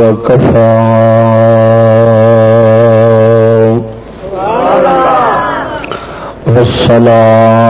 وكفى. والصلاة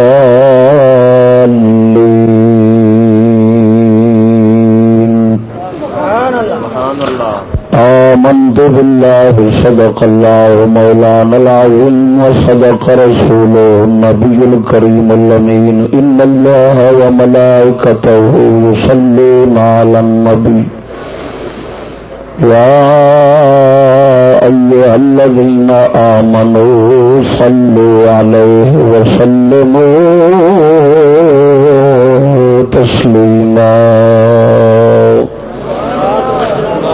آمنت بالله، صدق الله مولانا العظيم، وصدق رسوله النبي الكريم اللمين إن الله وملائكته يصلون على النبي. يا أيها الذين آمنوا صلوا عليه وسلموا تسليما.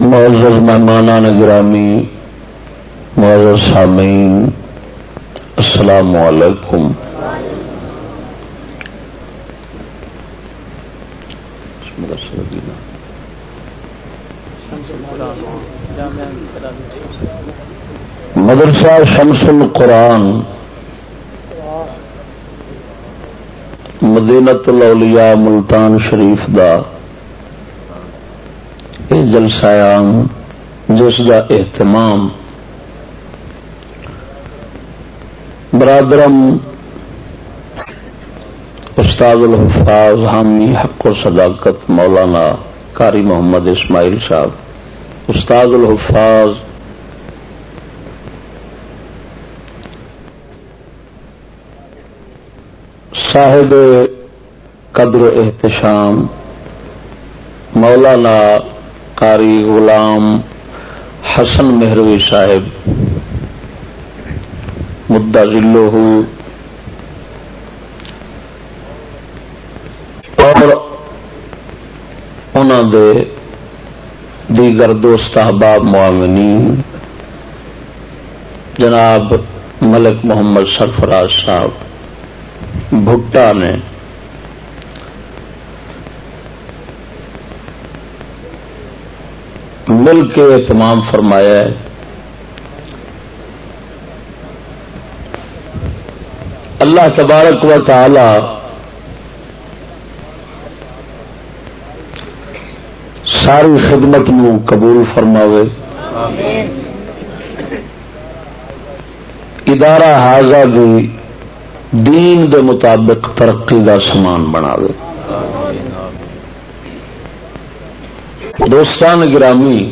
معزز مہمانان گرامی معزز سامعین السلام علیکم۔ مدرسہ شمس القرآن مدینت الاولیاء ملتان شریف دا یہ جلسہ عام جس کا اہتمام برادرم استاد الحفاظ حامی حق و صداقت مولانا قاری محمد اسماعیل صاحب، استاد الحفاظ صاحب قدر احتشام، مولانا قاری غلام حسن مہروی صاحب، مدعا ذلو اور انہوں دے دیگر دوست احباب معاونین، جناب ملک محمد سرفراز صاحب۔ بھٹا نے مل کے اہتمام فرمایا ہے۔ اللہ تبارک و تعالی ساری خدمت نو قبول فرماوے۔ ادارہ حاضہ دی دین دے مطابق ترقی کا سامان بناوے۔ دوستان گرامی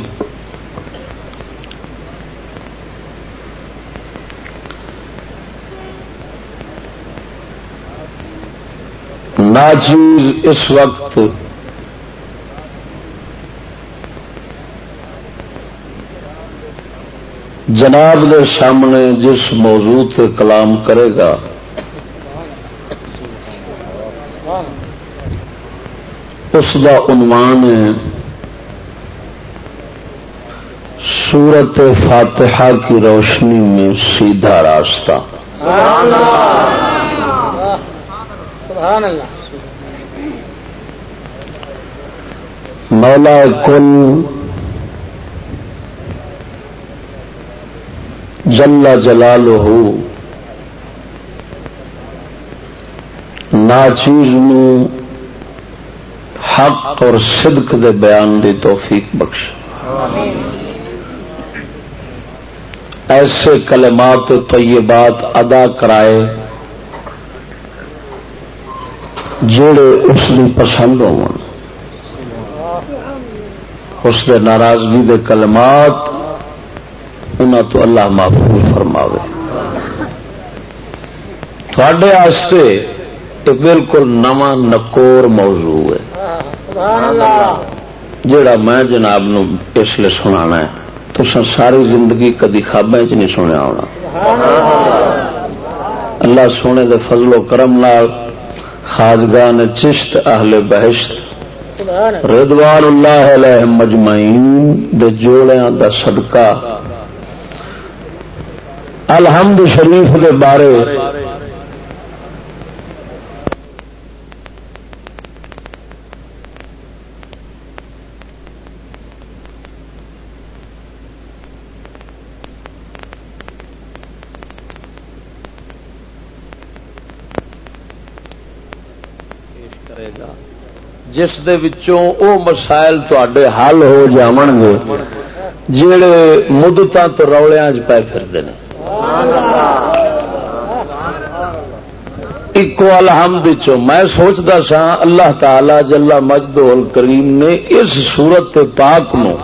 ناچیز اس وقت جناب دے سامنے جس موضوع تے کلام کرے گا اس دا عنوان ہے سورت فاتحہ کی روشنی میں سیدھا راستہ۔ مولا کل جلا جلال ہو ناچیز میں حق اور صدق دے بیان دی توفیق بخش۔ ایسے کلمات طیبات ادا کرائے جڑے اس پسند ہو اس دے ناراضگی دے کلمات انہوں تو اللہ محفوظ فرماوے۔ تھوڑے یہ بالکل نواں نکور موضوع ہے۔ جڑا میں جناب نو اس لیے سنا ہے تو ساری زندگی کدی خوابیں چ نہیں سنیا ہونا۔ اللہ۔ سونے دے فضل و کرم نال خاجگاہ چشت اہل بہشت ردوان اللہ۔ علیہ مجمعین دے جوڑیاں دا صدقہ الحمد شریف کے بارے جس دے وچوں او مسائل تے حل ہو جاون گے جڑے مدتوں تو رولیاں پی پھرتے ہیں ایک الحمد میں سوچتا سا اللہ تعالی جلا مجد کریم نے اس سورت پاک نو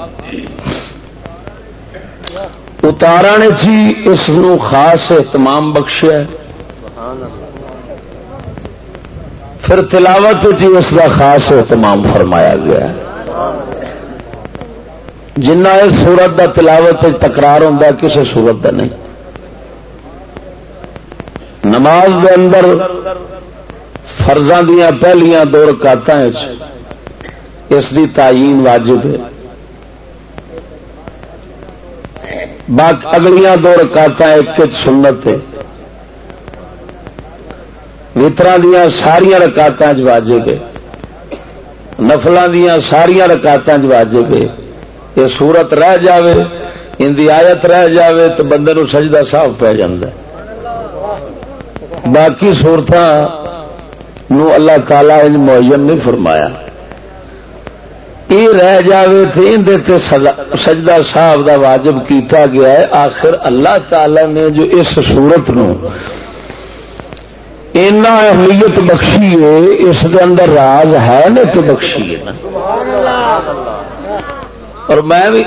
اتارا نے جی اس نو خاص اہتمام بخشیا پھر تلاوت جی اس کا خاص اہتمام فرمایا گیا جنہ اس سورت کا تلاوت تکرار ہوتا کسی سورت کا نہیں۔ نماز دے اندر فرضاں دیا پہلیاں دو رکاط اس کی تعین واجب ہے۔ باقی اگلیاں دو رکاط ایک سنت ہے۔ وطرا دیا ساریا رکاط واجب ہے نفل دیا ساریا رکاط واجب ہے یہ سورت رہ جاوے، ان دی آیت رہ جاوے تو بندے نو سجدہ صاف پی جائے باقی سورت اللہ تعالی ان معین نہیں فرمایا۔ یہ رہ جائے تو اندر سجدہ صاحب دا واجب کیتا گیا ہے۔ آخر اللہ تعالی نے جو اس سورت نو اینا اہمیت بخشی ہے، اس دے اندر راز ہے نا تو بخشی ہے۔ اور میں بھی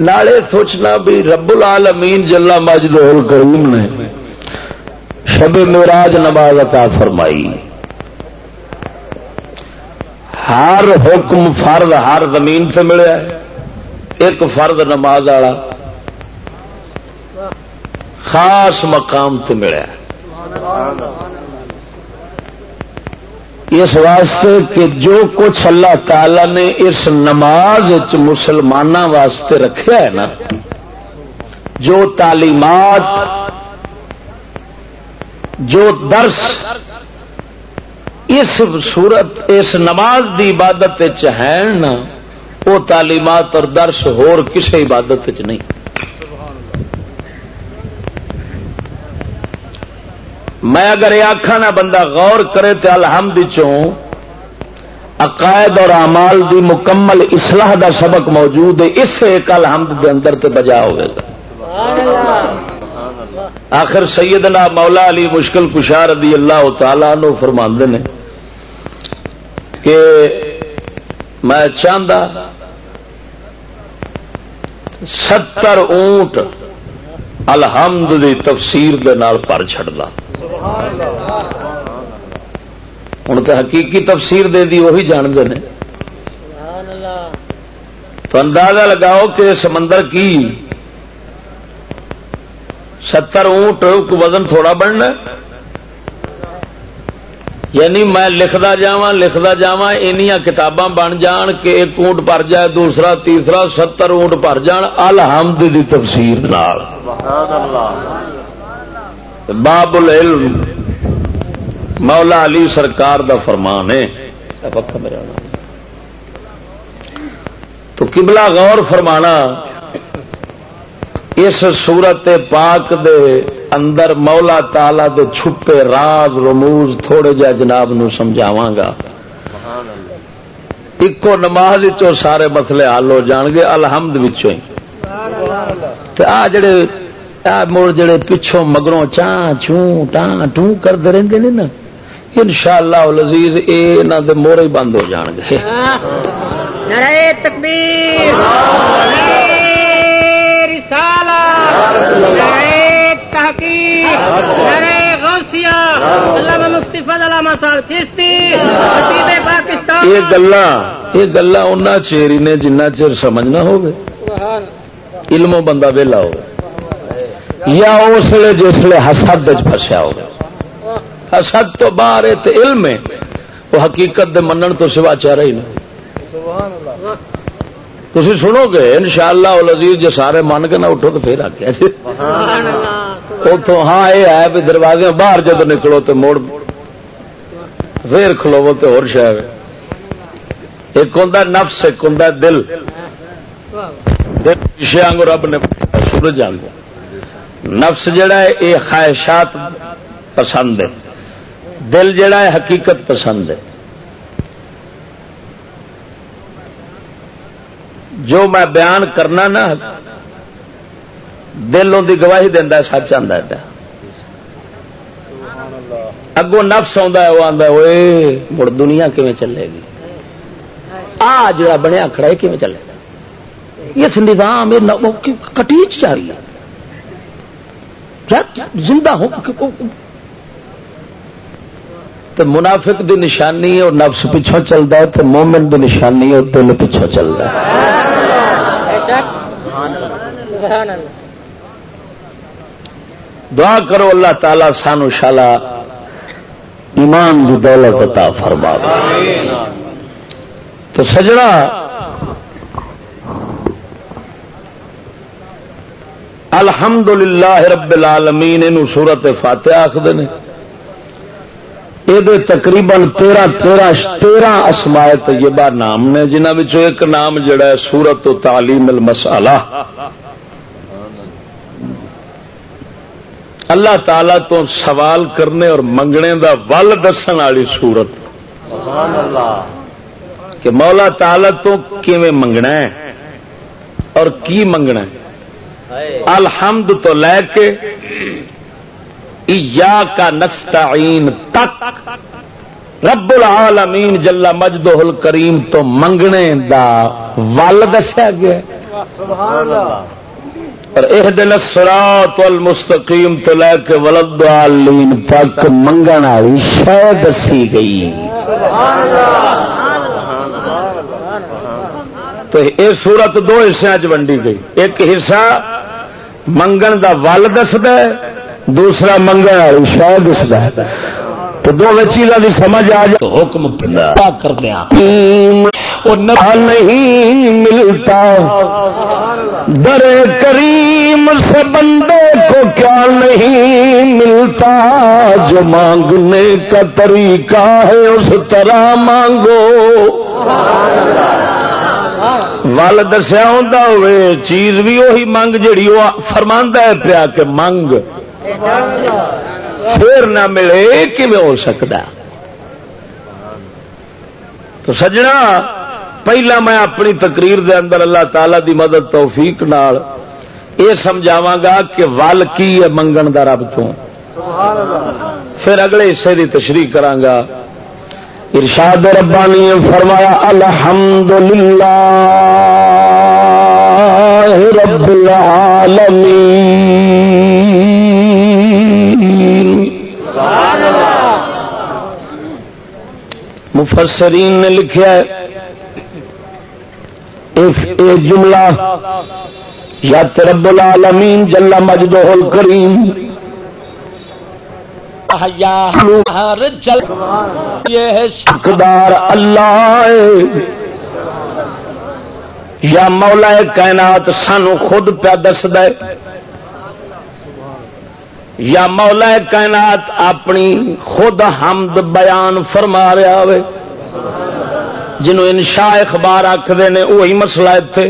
نالے سوچنا بھی رب العالمین جلا مجد کریم نے شب میراج نماز عطا فرمائی۔ ہر حکم فرد ہر زمین سے ملیا ایک فرد نماز والا خاص مقام سے ملیا اس واسطے کہ جو کچھ اللہ تعالی نے اس نماز مسلمانوں واسطے رکھا ہے نا، جو تعلیمات، جو درس، اس صورت، اس نماز دی عبادت ہے نا، وہ تعلیمات اور درس ہور کسی عبادت نہیں۔ میں اگر یہ آخا نہ بندہ غور کرے تو الحمد چوں، عقائد اور امال دی مکمل اصلاح دا سبق موجود ہے اس ایک الحمد دے اندر تے بجا ہوئے گا۔ آخر سیدنا مولا علی مشکل کشار رضی اللہ تعالی نو فرما نے کہ میں چاہتا ستر اونٹ الحمد دی تفسیر دے نال پر چڑھتا ہوں تو حقیقی تفسیر دے دی وہی جانتے ہیں تو اندازہ لگاؤ کہ سمندر کی ستر اونٹ وزن تھوڑا بننا یعنی میں لکھتا جا لکھتا جا کتاباں بن جان کہ ایک اونٹ پر جائے، دوسرا، تیسرا، ستر اونٹ پر جان، الحمد دی تفسیر باب العلم۔ مولا علی سرکار دا فرمان ہے۔ تو قبلہ غور فرمانا، اس سورت پاک دے اندر مولا تالا دے چھپے راز رموز تھوڑے جا جناب نو سمجھاوا گا۔ ایکو نماز چو سارے مسئلے حل ہو جان گے، الحمد آ جڑے، آ مڑ جڑے پچھوں مگروں چان چوں ٹان ٹوں کرتے رہتے ہیں نا ان شاء اللہ لذیذ یہ مورے بند ہو جان گے۔ تکبیر رسالہ یہ گلا یہ گلا ان چیری نے جنہ چر سمجھنا ہوگی۔ علموں بندہ ویلا ہو یا اس لیے جس لیے حسد فسیا ہوگا۔ حسد تو باہر علم ہے۔ وہ حقیقت دے منن تو سوا چہرہ ہی نہیں تھی سنو گے ان شاء اللہ جی سارے من کے نہ اٹھو تو پھر آ گیا جی اتوں ہاں یہ ہے بھی دروازے باہر جب نکلو تو موڑ پھر کھلو تو ہو شاید ایک ہوں نفس، ایک ہوں دل۔ پیچھے آنگو رب نے سورج آنگو نفس جڑا ہے یہ خواہشات پسند ہے۔ دل جڑا ہے، حقیقت پسند ہے۔ جو میں بیان کرنا نا دل ان کی گواہی دینا سچ آتا ہے اگوں نفس آتا ہے وہ آتا ہے مڑ دنیا کیون چلے گی؟ آ جا بنیا کھڑا ہے کیون چلے گا؟ اس نظام کٹیچ جا رہی ہے؟ زندہ ہو تو منافق دی نشانی اور نفس پیچھوں چلتا ہے تو مومن دی نشانی اور دل پیچھوں چلتا ہے۔ دعا کرو اللہ تعالی سانو شالا ایمان کی دولت عطا فرما تو سجڑا الحمد للہ رب العالمین سورت فاتح آخر نے۔ یہ تقریباً تیرہ تیرہ تیرہ اسمائے طیبہ نام نے جنہوں ایک نام جڑا ہے سورت و تعلیم المسالہ۔ اللہ تعالی تو سوال کرنے اور منگنے دا ول دسن والی سورت کہ مولا تعالی تو کیویں منگنا ہے اور کی منگنا ہے؟ الحمد تو لے کے کا نستعین تک رب العالمین جلا مجدہ الکریم تو منگنے دا ول دسیا گیا اور ایک دن سرات المستقیم تو لے کے ولد عالین تک منگن والی شہ دسی گئی. تو یہ سورت دو حصوں چنڈی گئی. ایک حصہ منگن دا ول دسد دوسرا منگن والی شہ دسد تو دو چیزوں کی سمجھ آ جائے حکم کر دیا۔ نہیں ملتا۔ در کریم سے بندے کو کیا نہیں ملتا۔ جو مانگنے کا طریقہ ہے، اس طرح مانگو۔ ول دسیا ہوں چیز بھی وہی منگ جڑی وہ فرما ہے پیا کہ منگ پھر نہ ملے کہ ہو سکتا تو سجنا پہلا میں اپنی تقریر دے اندر اللہ تعالی دی مدد توفیق نال یہ سمجھاوا گا کہ ول کی ہے منگن دا رب تو پھر اگلے حصے کی تشریح کرانگا ارشاد ربانی فرمایا الحمد للہ رب العالمین۔ مفسرین نے لکھا ہے جملہ یا رب العالمین جل مجدہ الکریم۔ حقدار اللہ یا مولا کائنات سانو خود پیا دس دے یا مولا کائنات اپنی خود حمد بیان فرما رہا ہو جنہوں انشاء اخبار آخر نے وہی مسئلہ اتنے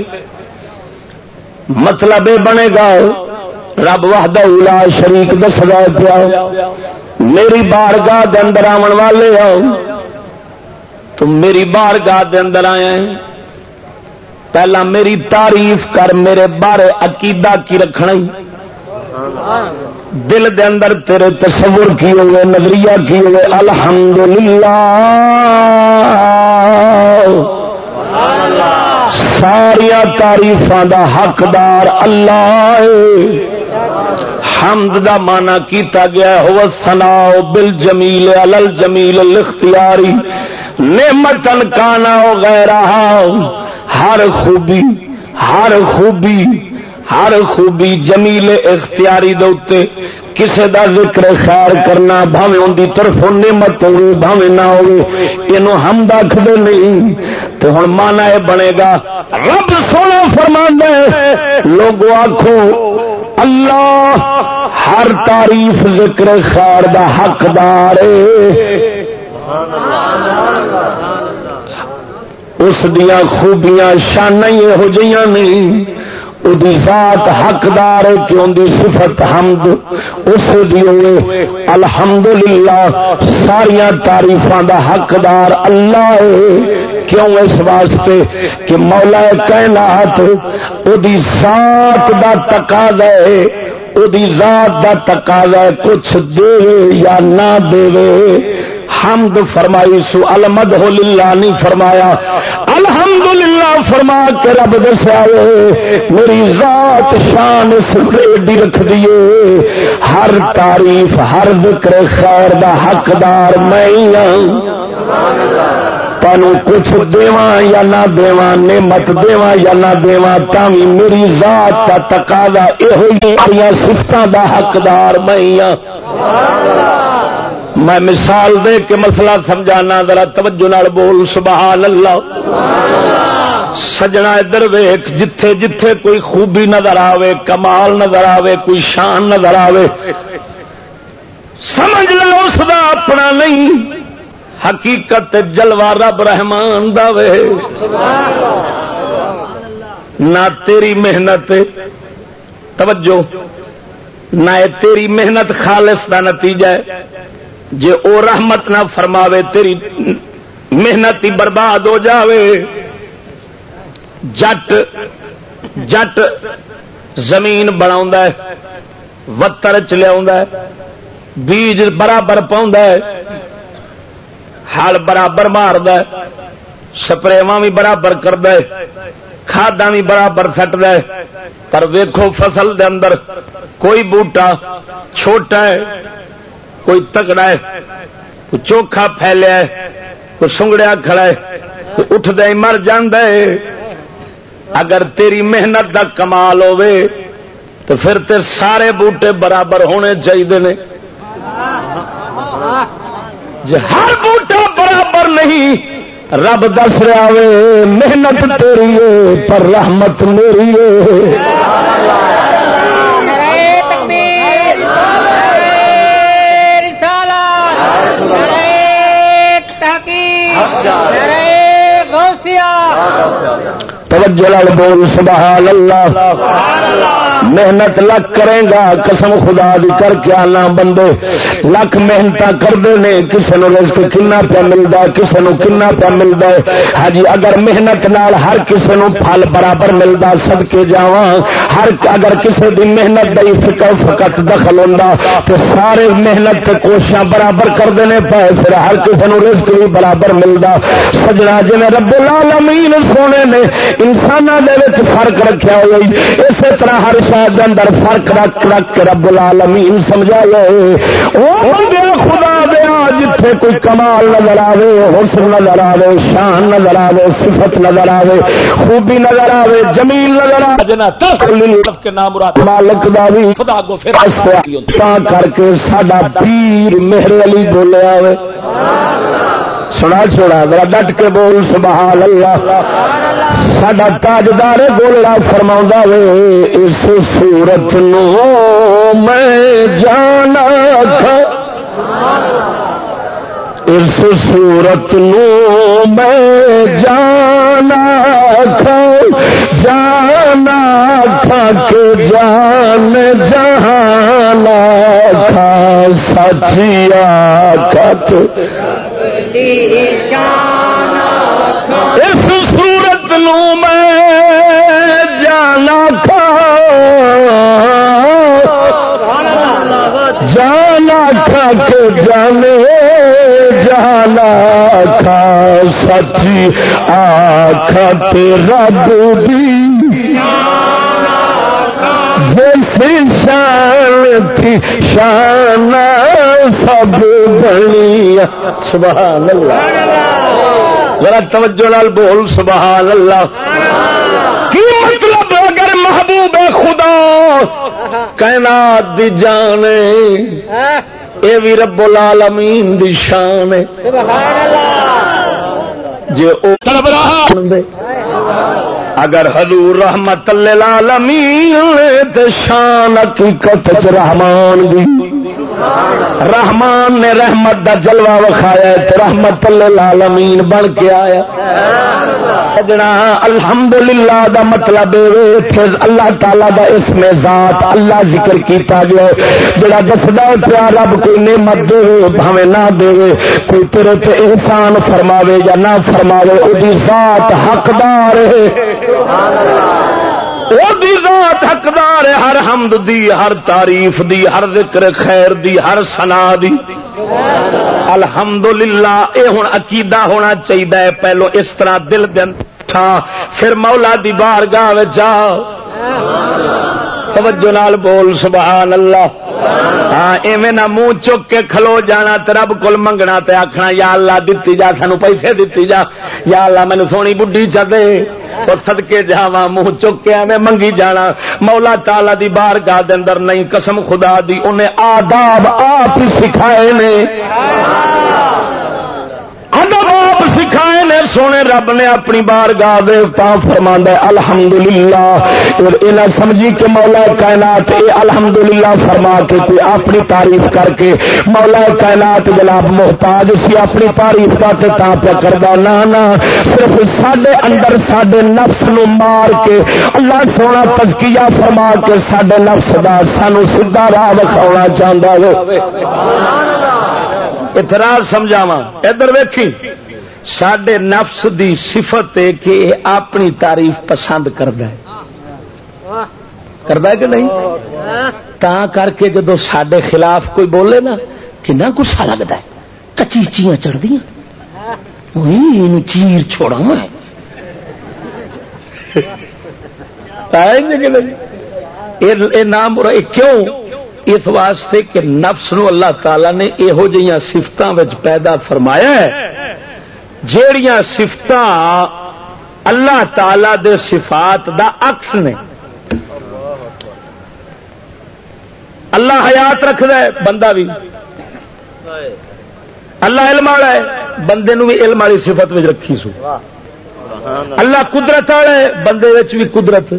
مطلب یہ بنے گا، رب وحدہ اولا شریک دس گا پیا۔ میری بارگاہ دے اندر آن والے آؤ تم میری بارگاہ دے اندر آئے پہلا میری تعریف کر، میرے بارے عقیدہ کی رکھنا دل دے اندر تیرے تصور کی ہوئے، نظریہ کی ہوئے، الحمدللہ۔ ساریا تاریفان دا حقدار اللہ حمد دا مانا کیتا گیا ہو سنا بل جمیل الل جمیل لختیاری نعمتن کانا ہو گئے رہا ہر خوبی ہر خوبی۔ ہر خوبی جمیل اختیاری دے کسے دا ذکر خیر کرنا بھاوے ان کی طرف نعمت ہوگی بھاوے نہ ہوگی یہ ہم دکھ نہیں۔ تو ہوں مانا یہ بنے گا، رب سونا فرما لوگ آخو اللہ ہر تعریف ذکر خیر دا حقدار اس دیا خوبیاں شان یہو جہاں نہیں۔ ذات حقدار کہ ان دی صفت حمد، اس دیے الحمد للہ ساریا تعریفاں دا حقدار اللہ کیوں اس واسطے کہ مولا کائنات او دی ذات دا تقاضا ہے او دی ذات دا تقاضا ہے، کچھ دے یا نہ دے۔ حمد فرمائی، سو المد ہو للہ نہیں فرمایا۔ الحمد للہ فرما کے رب دسیا میری ذات شان اس رکھ دیے ہر تعریف، ہر ذکر خیر دا حقدار میں ہاں۔ تینوں کچھ دیواں یا نہ دیواں، نعمت دیواں یا نہ دیواں تاوی میری ذات کا تقاضا یہ سفتوں دا حقدار میں ہاں۔ میں مثال دے کے مسئلہ سمجھانا، ذرا توجہ نال بول، سبحان اللہ۔ سجنا ادھر ویخ جتھے جتھے کوئی خوبی نظر آوے، کمال نظر آوے، کوئی شان نظر آوے۔ سمجھ لو اس دا اپنا نہیں، حقیقت جلوا رب رحمان دے نہ تیری محنت، توجہ، نہ تیری محنت خالص کا نتیجہ ہے۔ جے او رحمت نہ فرماوے، تیری محنت ہی برباد ہو جاوے۔ جٹ جٹ زمین بنا وتر چ لیا بیج برابر پاؤں ہل برابر مارد سپرےواں بھی برابر کرد کھادا بھی برابر سٹ دے پر ویکھو فصل دے اندر کوئی بوٹا چھوٹا ہے، کوئی تگڑا ہے، کوئی چوکھا پھیلیا ہے، کوئی سنگڑیا کھڑا ہے، کوئی اٹھ دے مر ہے۔ اگر تیری محنت کا کمال ہوے تو پھر تے سارے بوٹے برابر ہونے چاہیے نے۔ جی ہر بوٹا برابر نہیں، رب دس رہا محنت تیری پر رحمت میری توجہ لال بول سبحان اللہ۔ محنت لکھ کرے گا، قسم خدا دی کر کے آنا بندے۔ لکھ محنت کرتے ہیں کسی نو رزق کنا پیا ملتا کسی نو کنا پیا ملتا ہے۔ ہاں جی اگر محنت نال ہر کسی نو پھل برابر ملتا سد کے جا ہر اگر کسی دی محنت دئی فکر فقط دخل ہوتا تو سارے محنت کوشش برابر کرتے ہیں پائے پھر ہر کسی نو رزق بھی برابر ملتا سجنا جی رب العالمین سونے نے انسان فرق رکھا ہوئی۔ اسی طرح ہر شاید اندر فرق رکھ رکھ رب العالمین سمجھا گئے خدا دیا جت اتے کوئی کمال نظر آئے حسن نظر آئے شان نظر آئے صفت نظر آئے خوبی نظر آئے جمیل نظر آئے مالک دا بھی کر کے سڈا پیر مہر علی بولے آئے سنا چھوڑا میرا ڈٹ کے بول سبحان اللہ۔ سڈا تاجدار بولنا فرما وے اس سورت نو میں جانا اس سورت نو میں جانا کھا جانا کھا کے جان جانا کھا سچیا کت اس سورت نو میں جانا کھا جانا کھا کے جانے، جانا کھا سچی آخت رب دی۔ جیسی شان تھی، شان سب بنی۔ سبحان اللہ۔ ذرا توجہ لال بول سبحان اللہ۔ کی مطلب اگر محبوب خدا کائنات دی جانے اے بھی رب العالمین دی شان ہے۔ جے او اگر حضور رحمت للعالمین تے شان حقیقت رحمان دی۔ رحمان نے رحمت دا جلوہ وکھایا تے رحمت للعالمین بن کے آیا۔ سجنا، الحمدللہ دا مطلب پھر اللہ تعالی دا اسم ذات اللہ ذکر کیتا گیا جڑا دسدا پیا رب کوئی نعمت دے بھاوے نہ دے کوئی تیرے تے احسان فرماوے یا نہ فرماوے، او دی ذات حقدار ہے۔ سبحان اللہ۔ ذات حقدار ہے، ہر حمد دی، ہر تعریف دی، ہر ذکر خیر دی، ہر سنا دی۔ الحمدللہ، اے ہوں عقیدہ ہونا چاہیے پہلو اس طرح دل دن پھر مولا دی بار گاہ جاؤ۔ توجہ نال بول سبحان اللہ ہاں ایویں نہ منہ چک کے کھلو جانا تے رب کول منگنا تے آخنا یا اللہ دتی جا، سانو پیسے دتی جا۔ یا اللہ مینو سونی بڈھی چ دے۔ اور سدکے جا منہ چک کے ایویں منگی جانا۔ مولا تالا دی بار گاہ اندر نہیں، قسم خدا دی، انہیں آداب آپ سکھائے نے آپ سکھائے نے سونے رب نے اپنی بار گاہ فرما الحمد للہ سمجھی کہ مولا کائنات اے الحمد للہ فرما کے کوئی اپنی تعریف کر کے مولا کائنات جناب محتاج سی اپنی تعریف کا تا پیا کرتا نہ صرف سڈے اندر سڈے نفس نو مار کے اللہ سونا تزکیہ فرما کے سڈے نفس کا سانو سیدا راہ دکھا چاہتا ہے۔ اتراج سمجھاوا ادھر ویکھی۔ سڈے نفس دی صفت ہے کہ اپنی تعریف پسند کرتا ہے۔ کرتا کہ نہیں؟ تا کر کے جدو سڈے خلاف کوئی بولے نا، کنا گسا لگتا ہے۔ کچی چیاں چڑھ دیا چیر چھوڑا جی نام کیوں؟ اس واسطے کہ نفس نو اللہ تعالی نے یہو جہاں سفت پیدا فرمایا ہے۔ جیڑیاں سفت اللہ تعالی دے صفات دا عکس نے. اللہ حیات رکھد بندہ بھی. اللہ علم والا ہے، بندے نو بھی علم والی سفت میں رکھی سو. اللہ قدرت والا ہے، بندے بھی قدرت.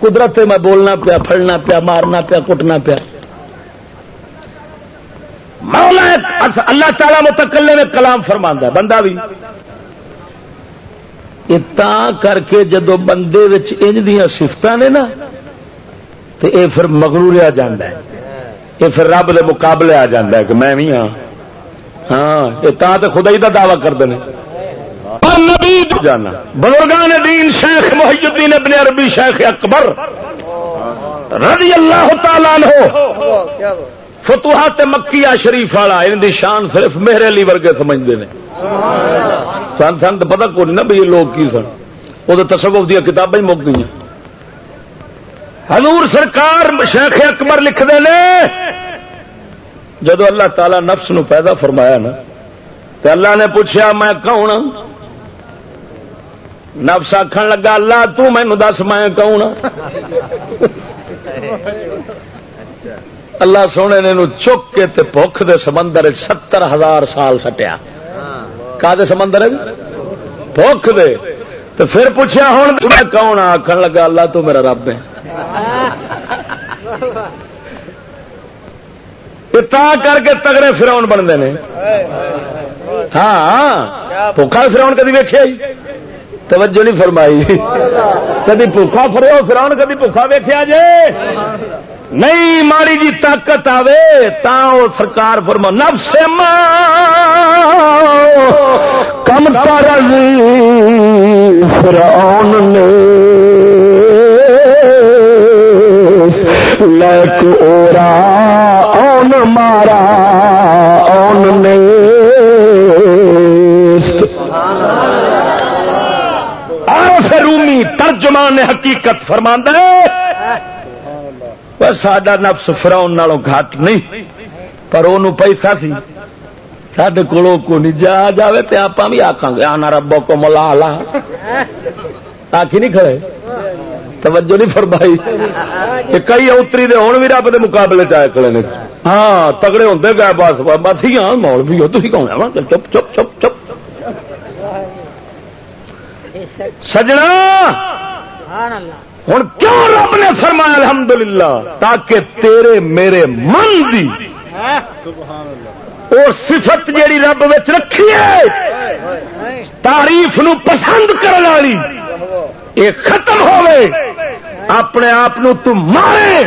قدرت میں بولنا پیا پڑنا پیا، مارنا پیا، کٹنا پیا. مولا اللہ تعالیٰ متکلے میں کلام فرما بندہ بھی۔ کر کے جدو بندے انج دیا سفت نے نا تو یہ پھر مغروریا جا یہ پھر رب کے مقابلے آ جا کہ میں بھی ہاں۔ ہاں یہ تا خدا ہی کا دعوی کرتے ہیں۔ جانا۔ بزرگان دین شیخ محی الدین ابن عربی شیخ اکبر رضی اللہ تعالیٰ ہو فتوحات مکیہ شریف والا، ان دی شان صرف میرے علی ورگے سمجھتے ہیں سن سن تو پتا کو نہیں نا بھی لوگ کی سن؟ وہ تصوف دیا کتابیں مک گئی حضور سرکار شیخ اکبر لکھتے ہیں جدو اللہ تعالی نفس نو پیدا فرمایا نا تو اللہ نے پوچھا، میں کون ہاں؟ نفس آخر لگا، اللہ تینو دس، میں کون ہاں؟ اللہ سونے نے چک کے تے بخ دے سمندر ستر ہزار سال سٹیا. کا جی؟ دے سمندر بخ دے. تو پھر پوچھا ہوں میں کون آخر لگا، اللہ تو میرا رب ہے. تا کر کے تگڑے فراؤن بنتے ہیں. ہاں بھوکھا فراؤن کدی ویخیا جی؟ توجہ نہیں فرمائی. کدی بھوکھا فرو فراؤن کدی بھوکھا ویخیا جے جی؟ نہیں ماڑی جی طاقت آوے تا وہ سرکار فرما نب سے کم تر فرعون نے۔ لیک اورا اون مارا، اون نے۔ رومی ترجمان حقیقت فرماندہ پر سڈا نفس فراؤن نالوں گھٹ نہیں پر وہ پیسہ سی سڈے کو نہیں جا جائے تو آپ بھی آخان گے آنا ربو کو ملا لا آخی نہیں کھڑے توجہ نہیں فرمائی کئی اتری دے ہوں بھی رب کے مقابلے چائے کھڑے نے ہاں تگڑے ہوتے گئے بس بس ہی ہاں مول بھی ہو تھی کون چپ چپ چپ چپ سجنا ہوں کیوں رب نے فرمایا الحمدللہ تاکہ تیرے میرے من دی اور صفت جیڑی رب رکھی ہے، تعریف نو پسند کرنے والی یہ ختم ہوئے اپنے آپ مارے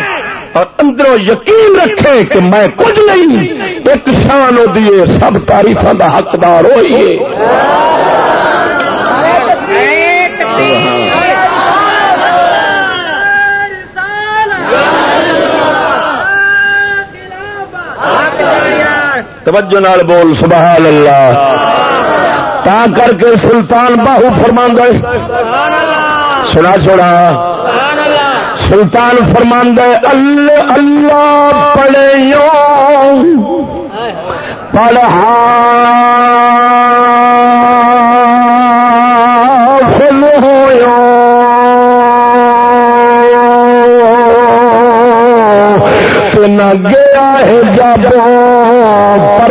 اور اندروں یقین رکھے کہ میں کچھ نہیں، ایک شان ہو دیے سب تاریفوں کا حقدار ہوئی توجہ نال بول، سبحان اللہ۔ تا کر کے سلطان باہو فرما سنا چھوڑا۔ سلطان فرماند اللہ اللہ پڑھے پڑھا فل ہو نہ گیا ہے جب۔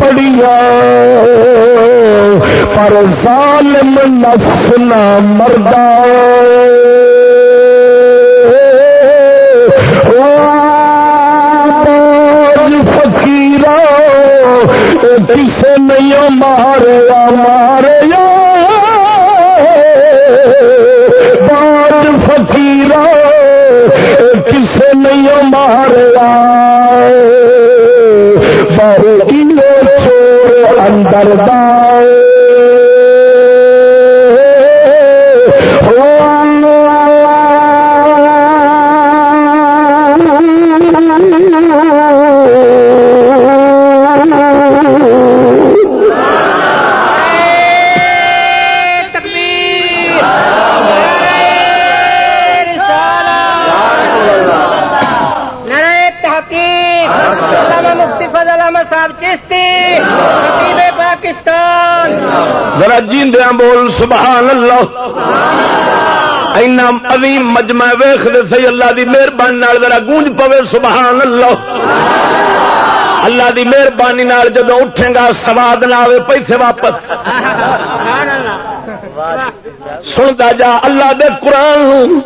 پڑیا پر ظالم نفس نہ مرد فکیر کسے نہیں مارے مارے باج فکیر کسے نہیں مارے چور ذرا جیندیا بول، سبحان اللہ۔ اینا عظیم مجمع ویخ دے سی اللہ دی مہربانی ذرا گونج پوے، سبحان اللہ۔ اللہ دی مہربانی جدو اٹھے گا، سواد نہ آئے پیسے واپس۔ سنتا جا، اللہ دے قرآن۔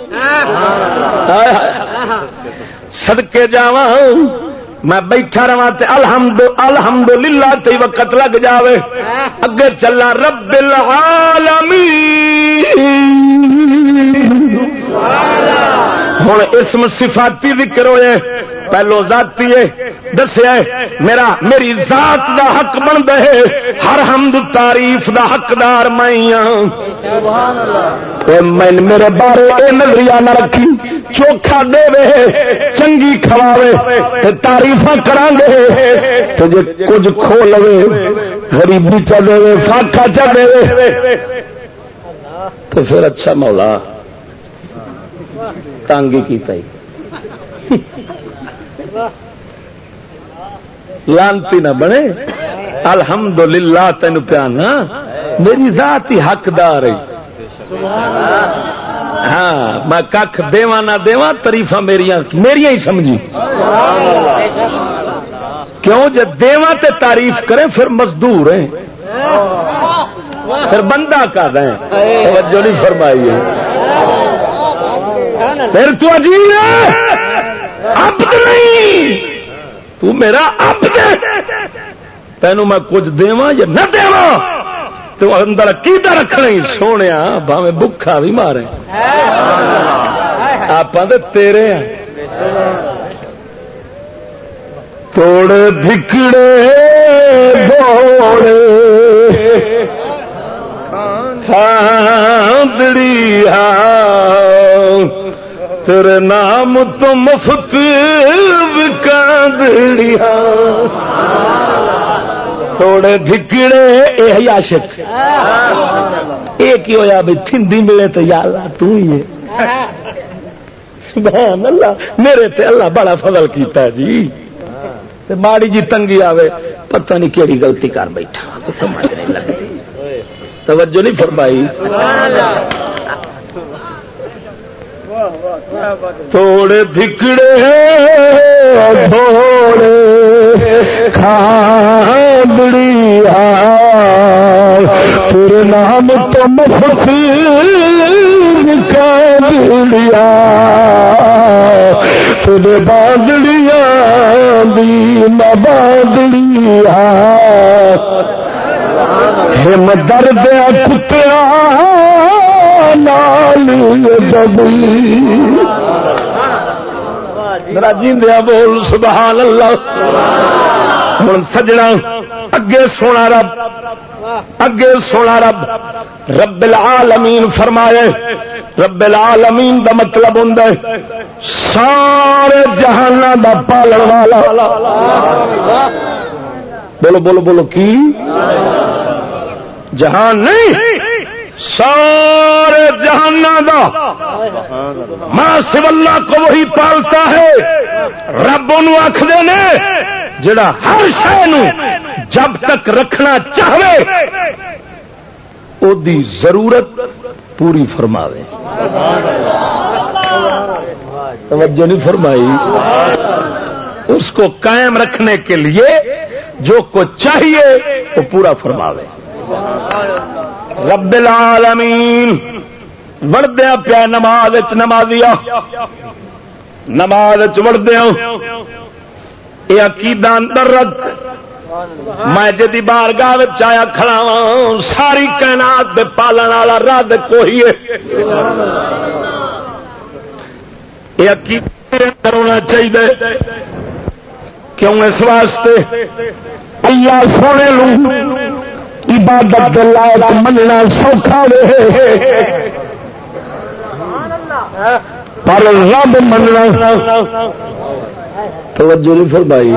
سدکے جاواں۔ میں بیٹھا رہا الحمد الحمد للہ تی وقت لگ جاوے۔ اگے چلا رب العالمین۔ ہوں اسم صفاتی ذکر ہوئے پہلو ذاتی دسیا میرا میری ذات دا حق بن دے ہر حمد تعریف دا حقدار ہاں۔ میں میرے بارے اے نظریہ نہ رکھی۔ چوکھا دے وے، چنگی کھواوے۔ تعریف کرا گے تو جی کچھ کھو لو غریبی چ دے فاقا چ دے تو پھر اچھا مولا۔ تنگ ہی۔ لانتی نہ بنے۔ الحمدللہ تین پیانا۔ میری ذات ہی حقدار ہے۔ ہاں میں کھ دوا نہ دوا تریفا میری میری ہی سمجھی۔ کیوں؟ جب دوا تے تعریف کریں، پھر مزدور ہیں۔ پھر بندہ کا دیں۔ توجہ نہیں فرمائی ہے۔ پھر تو عجیب اب نہیں۔ تو میرا اب تینوں میں کچھ دوا یا نہ دوا تو اندر کیتا رکھنا سونے باوے بکھا بھی مارے۔ آپ تیرے ہیں۔ توڑ دکڑے دوڑے کھاندڑی ہاں۔ تیرے نام تو مفت وکاندڑیا توڑے دھکڑے یہ عاشق یہ کی ہوا بھی تھندی ملے تو یا اللہ تو ہی ہے سبحان اللہ میرے تے اللہ بڑا فضل کیتا ہے جی ماڑی جی تنگی آوے پتہ نہیں کیڑی غلطی کر بیٹھا سمجھ نہیں لگتی توجہ نہیں فرمائی توڑے دکڑے تھوڑے کھاندڑی پھر نام تو مفت کھاندڑیا تر باندڑیا دی نہ باندڑیا ہم دردیا کتیا میرا جیندیا بول، سبحان اللہ۔ ہوں سجنا، اگے سونا رب۔ اگے سونا رب۔ رب العالمین فرمائے، رب العالمین دا مطلب ہوں سارے جہان دا پالن والا۔ بولو بولو بولو، کی؟ جہان نہیں۔ سارے جہان دا ماں سب اللہ کو وہی پالتا ہے۔ رب ان آخر نے جڑا ہر شہ جب تک رکھنا چاہے دی ضرورت پوری فرماوے۔ توجہ نہیں فرمائی۔ اس کو قائم رکھنے کے لیے جو کو چاہیے، وہ پورا فرماوے۔ رب العالمین وڑدیا پیا نماز نمازیا نماز وڑدیا یہ عقیدہ اندر رکھ۔ میں جدی بار گاہ آیا کھڑا ہاں، ساری کائنات دے پالن والا رد کوئی یہ عقیدہ ہونا چاہیے کیوں اس واسطے؟ اللہ سونے لوں۔ عبادت لائق مننا سوکھا رہے پر رب مننا۔ توجہ نہیں پھر بھائی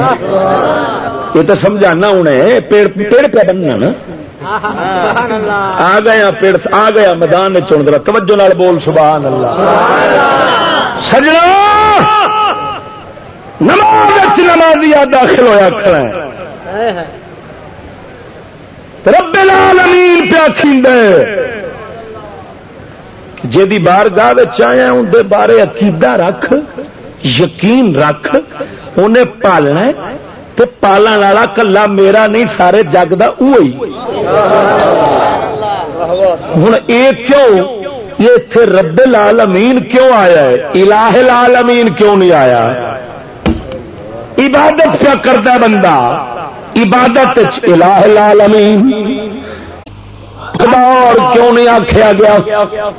یہ تو سمجھانا انہیں پیڑ پیڑ پہ بننا نا۔ آ گیا ہاں پیڑ آ گیا ہاں میدان چن دلا توجہ نال بول سبحان اللہ سجنا! نماز نمازیا داخل ہوا کھڑا ہے۔ رب العالمین پیا کھینڈ جی بار گاہ آیا اندر بارے عقیدہ رکھ، یقین رکھ، انہیں پالنا تو پالن والا کلا میرا نہیں، سارے جگ کا ہوں یہ کیوں؟ یہ اتے رب لال امین کیوں آیا ہے؟ الہ لال امین کیوں نہیں آیا؟ عبادت کیا کرتا بندہ۔ عبادت الہ العالمین۔ اقدار کیوں نہیں آخیا گیا؟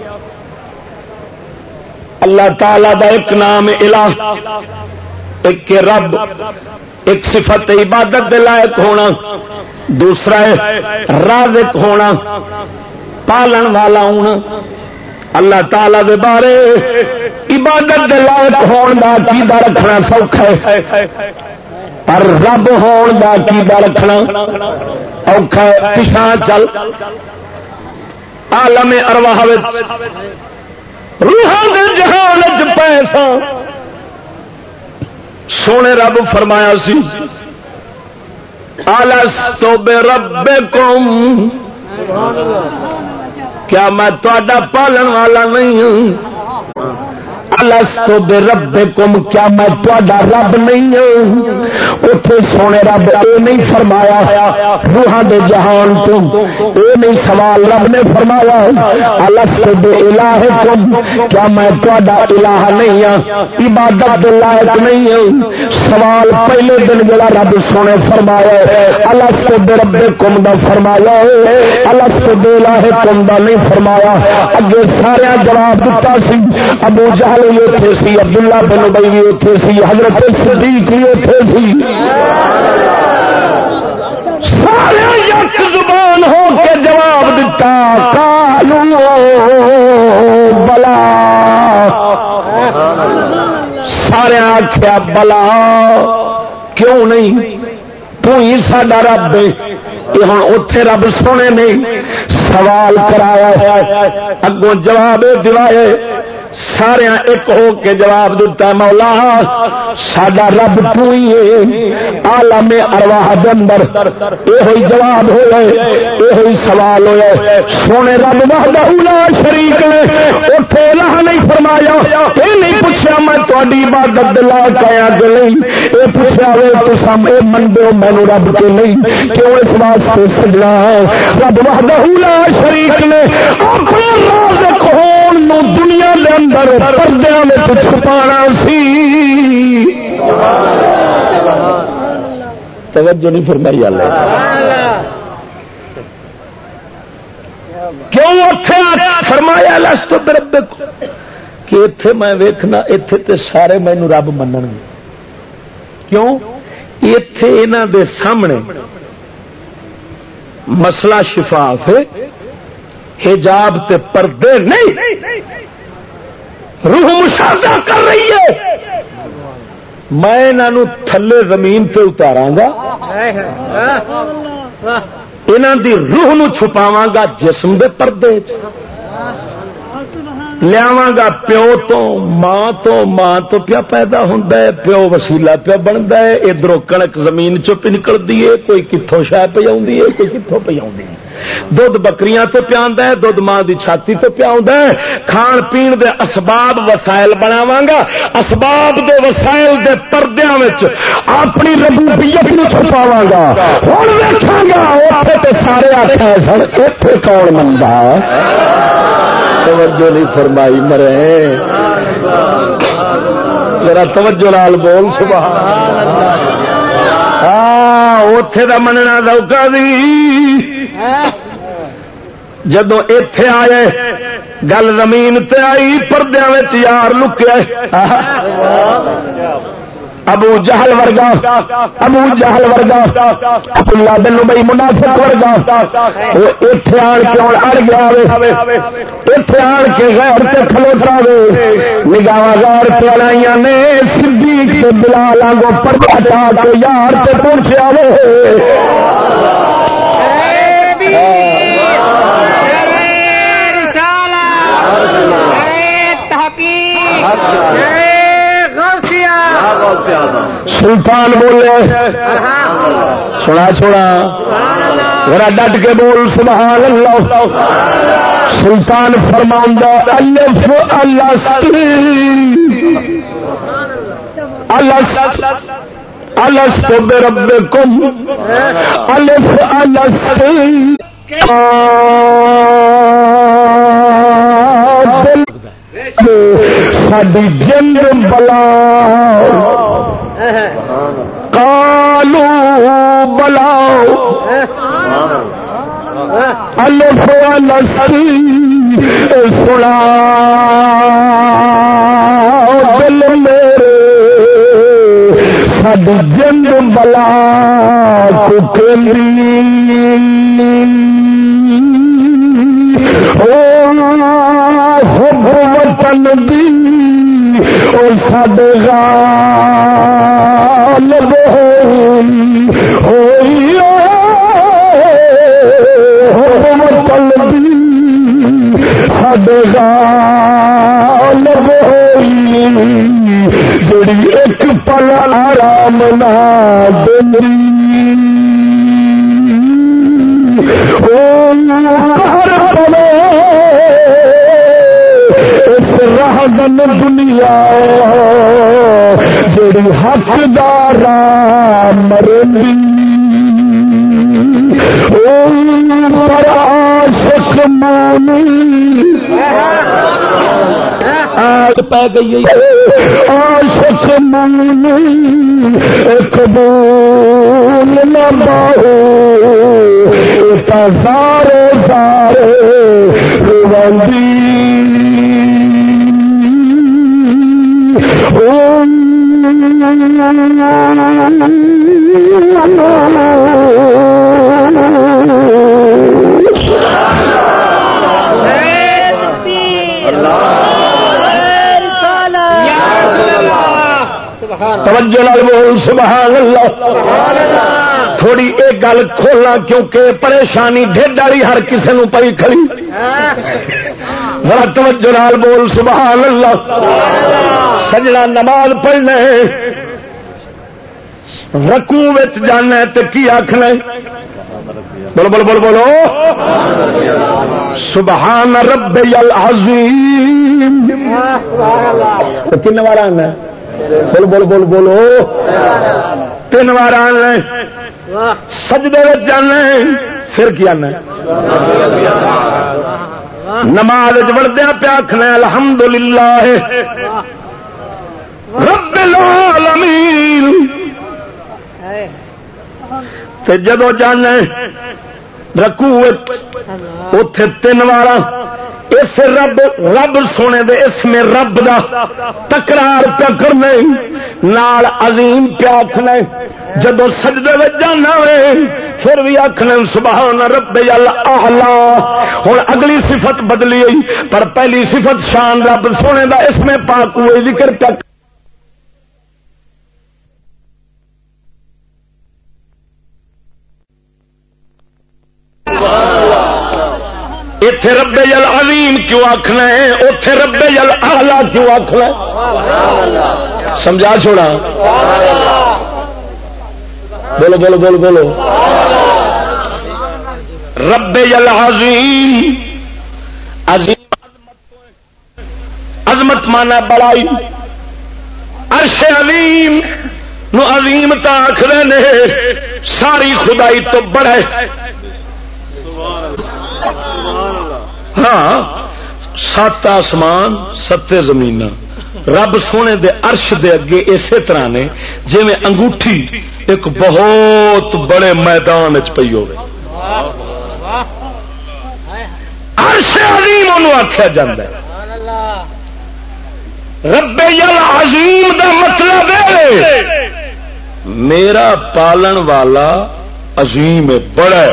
اللہ تعالی دا ایک نام الہ، ایک رب، ایک صفت عبادت لائق ہونا، دوسرا ہے رازق ہونا، پالن والا ہونا۔ اللہ تعالی دے بارے عبادت دے لائق ہون دا رکھنا سوکھا ہے۔ پر رب ہون دا کیدا رکھنا؟ اوکھا ہے، پیچھا چل۔ عالم ارواح روحان دے جہان وچ پیسہ۔ سونے رب فرمایا سی، آلس تو بے رب کیا میں تا پالن والا نہیں ہوں؟ تو بے رب کم کیا میں رب نہیں ہوں؟ اتے سونے رب یہ نہیں فرمایا روحان دے جہان تم یہ نہیں سوال رب نے فرمایا الس بے الہ کم کیا میں الہ نہیں ہوں عبادت لائق نہیں ہوں؟ سوال پہلے دن جڑا رب سونے فرمایا الس بے رب کم دا فرمایا الس بے الہ کم دا نہیں فرمایا۔ اگے سارا جواب دتا سی، ابو جہل بھی اتے سی، عبداللہ بن بئی بھی اتے سی، حضرت صدیق بھی اتے سی۔ سارے یک زبان ہو کے جواب دیتا کالو بلا۔ سارے آخیا بلا۔ کیوں نہیں؟ تو ہی ساڈا رب یہ ہوں اتے رب سونے نہیں سوال کرایا اگوں جواب دوائے سارے ایک ہو کے جواب دیتا مولا سڈا رب تو ہی آلم ارواہ اندر۔ یہ جواب ہوئے یہ سوال ہوئے۔ سونے رب وحدہ لا شریک نے اٹھے لہ نہیں فرمایا۔ یہ نہیں پوچھا میں تاری عبادت لا کیا کہ نہیں؟ یہ پوچھا وے تو سم یہ مینو رب کے نہیں، کیوں اس واسطے سجنا رب وحدہ لا شریک نے اپنے رازق ہون نو دنیا دے اندر پردے میں چھپا سی۔ توجہ نہیں فرمائی والے کیوں اتے فرمایا لس تو رب کہ اتے میں ویکھنا، اتے تے سارے مینو رب من گے۔ کیوں؟ اتے یہاں دے سامنے مسئلہ شفاف حجاب تے پردے نہیں، روح مشاہدہ کر رہی ہے۔ میں انہوں تھلے زمین تے اتارا گا۔ انہوں دی روح نو چھپاواں گا جسم دے پردے لیا گا پیو تو، ماں تو ماں تو پیا پیدا ہوں پیو وسیلا پیا بنتا ہے ادھر کنک زمین چپ نکلتی ہے، کوئی کتوں شہ پہ کوئی کتوں پہ دھد بکریاں تو پیا دھد ماں کی چھاتی تو پیا کھان پین دے اسباب وسائل بناوا گا۔ اسباب دے وسائل دے پردیا اپنی ربوبیت نو چھپاوا گا۔ ہوں دیکھا گا سارے آخر سن اتنے کون منگا توجہ نہیں فرمائی، مرے۔ میرا توجہ لال بول، سبحان ہاں اتے کا مننا دوکا دی۔ جدو اتے آئے، گل زمین تے آئی پردے یار لکیا ابو جہل ورگا ابو جہل ورگا اللہ بن بھائی منافق ورگا وہ اتے آن کے اڑ گیا اتے آن کے غیر سے کھلوتا وے۔ نگاہ غیر پہ لائیا نے صدیق سے بلال آگو پردہ ہٹا کے یار سے پہنچیا وے۔ سلطان بولے۔ سنا چھوڑا ذرا ڈٹ کے بول سبحان اللہ۔ سلطان فرماندہ الف اللہ الس تو بے رب کم الف الس ساڈی جن بلا۔ کالو بلا۔ الف لسی سنا۔ دل میرے ساری جن بلا۔ کو وطن دی اور سڈے غالب ہوئی وطن دی سڈے غالب ہوئی جڑی ایک پل آرام نہ دری اس راہدن دنیا جڑی حقدار مرنی پر آشک مانی پی گئی آشک مانی قبول نہ باہو سارے سارے روندی۔ توجہ لال بول سبحان اللہ. تھوڑی ایک گل کھولنا کیونکہ پریشانی ڈیڈ والی ہر کسی نو پی کھڑی. ذرا توجہ لال بول سبحان اللہ. سجنا نماز پڑھنا رکو جانا تو کی آخنا بولو بولو بولو بولو. سبحان رب العظیم. کن بار آنا بول بول بول، بولو. تین بار آنا سجدے جانا پھر کیا آنا نماز وڑدیا پیا آخنا الحمد للہ رب العالمین۔ جدو جانا رکو اتے تین وار اس رب رب سونے دے اس میں رب دا تکرار پیا کرنا نال عظیم پیا آخنا جدو سجدے میں جانا پھر بھی آخنا سبحان رب آلہ ہوں اگلی صفت بدلی پر پہلی صفت شان رب سونے دا، اس میں پاک ہوئے، ذکر پیا اتے رب جل عظیم کیوں آخنا ہے؟ اتے رب جل آلہ کیوں آخنا سمجھا چھوڑا؟ بولو بولو بولو بولو۔ رب جل عظیم عظیم عظمت مانا بڑائی۔ عرش عظیم نو عظیم تا آخر نے، ساری خدائی تو بڑا ہاں سات آسمان ستے زمین رب سونے دے عرش دے اگے اسی طرح نے جی میں انگوٹھی ایک بہت بڑے میدان چ پی ہو عرش عظیم انہوں آخیا جا رب عظیم دا مطلب ہے۔ میرا پالن والا عظیم ہے، بڑا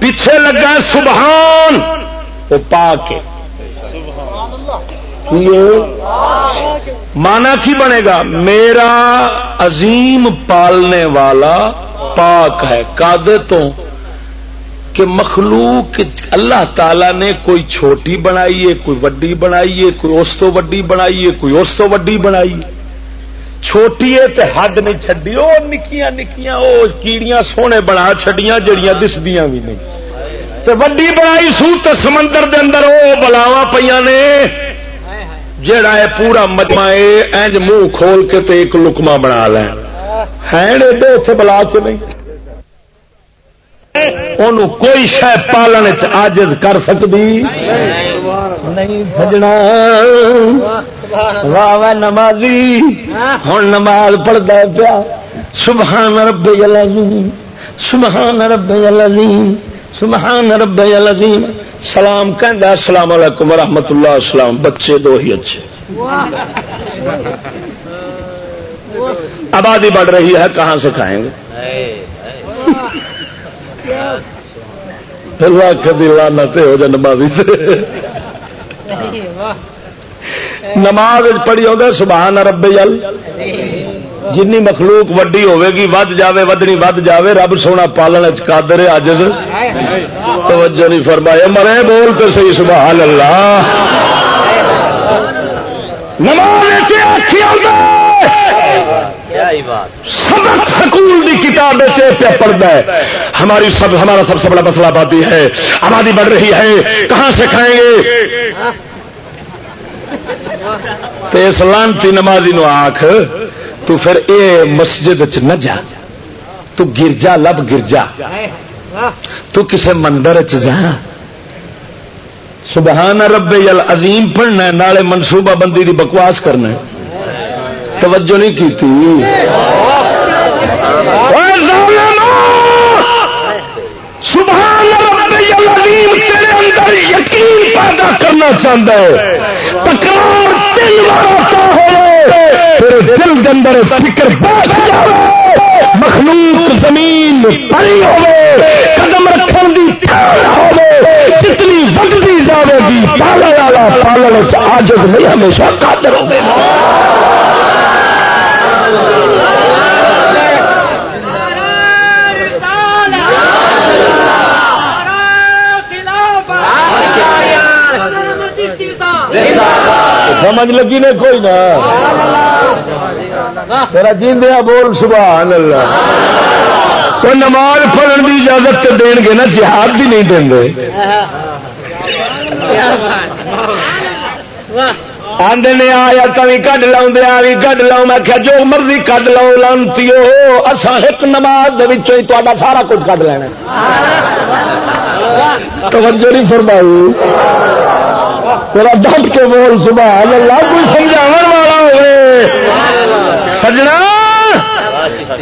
پیچھے لگا سبحان۔ وہ پا کے مانا کی بنے گا؟ میرا عظیم پالنے والا پاک ہے۔ کادے تو کہ مخلوق اللہ تعالی نے کوئی چھوٹی بنائی ہے، کوئی وڈی بنائی ہے، کوئی اس تو وڈی بنائی ہے، کوئی اس تو وڈی بنائی ہے۔ چھوٹی تے حد نہیں چڈی وہ نکیاں نکیاں وہ کیڑیاں سونے بنا چڈیاں جڑیاں دسدیاں بھی نہیں۔ تے وڈی بنائی سو تے سمندر دے اندر وہ بلاوا پہ نے۔ جڑا ہے پورا مجمع اینج منہ کھول کے تے ایک لکما بنا لین ہے اتنے بلا کے نہیں۔ ان کوئی شہ پالن آجز کر سکتی نہیں بجنا واہ واہ، نمازی۔ ہوں نماز پڑھتا پیا۔ سبحان رب العظیم، سبحان رب العظیم، سبحان رب العظیم۔ سلام کہندا السلام علیکم ورحمۃ اللہ السلام بچے دو ہی اچھے۔ آبادی بڑھ رہی ہے، کہاں سے کھائیں گے؟ کبھی لانا پہ ہو جائے نمازی سے نماز پڑھی ہوگا سبحان رب جل جن مخلوق وڈی ہوے گی ود جاوے، ودنی ود جاوے، رب سونا پالن چادر اج توجہ نہیں فرمایا، مرے بول تو صحیح، سبحان اللہ۔ نماز سبق سکول کی کتاب پہ پڑھتا ہے۔ ہماری سب ہمارا سب سے بڑا مسئلہ آبادی ہے۔ آبادی بڑھ رہی ہے۔ کہاں سے کھائیں گے؟ تو لانتی نمازی نو آخ تو پھر اے مسجد چ نہ جا۔ تو گرجا، لب گرجا۔ تو کسے مندر چ جا۔ سبحان رب یل عظیم پڑھنا نالے منصوبہ بندی دی بکواس کرنا توجہ نہیں کی تھی۔ سبحان رب یل تیرے اندر یقین پیدا کرنا چاہتا ہے۔ تکرار تین بار ہو دل کے اندر فکر بیٹھ جائے۔ مخلوق زمین پری ہوے قدم رکھن دی ہوے جتنی وقتی جاوے گی پالن والا پالن آج نہیں، ہمیشہ قادر ہوگی سمجھ لگی نے کوئی نہ؟ میرا جیندیا بول، سبحان اللہ۔ کوئی نماز پڑھن کی اجازت تو دین گے نا، جہاد بھی نہیں دیں آدھے نے آیا تھی کڈ لاؤ دیا بھی کڈ لاؤ میں کیا جو مرضی کڈ لو لانتی اصا ایک نماز تا سارا کچھ کڈ لینا توجہ نہیں فرمائی۔ تیرا ڈٹ کے بول سبحان اللہ کوئی سمجھا والا ہوئے۔ سجنا؟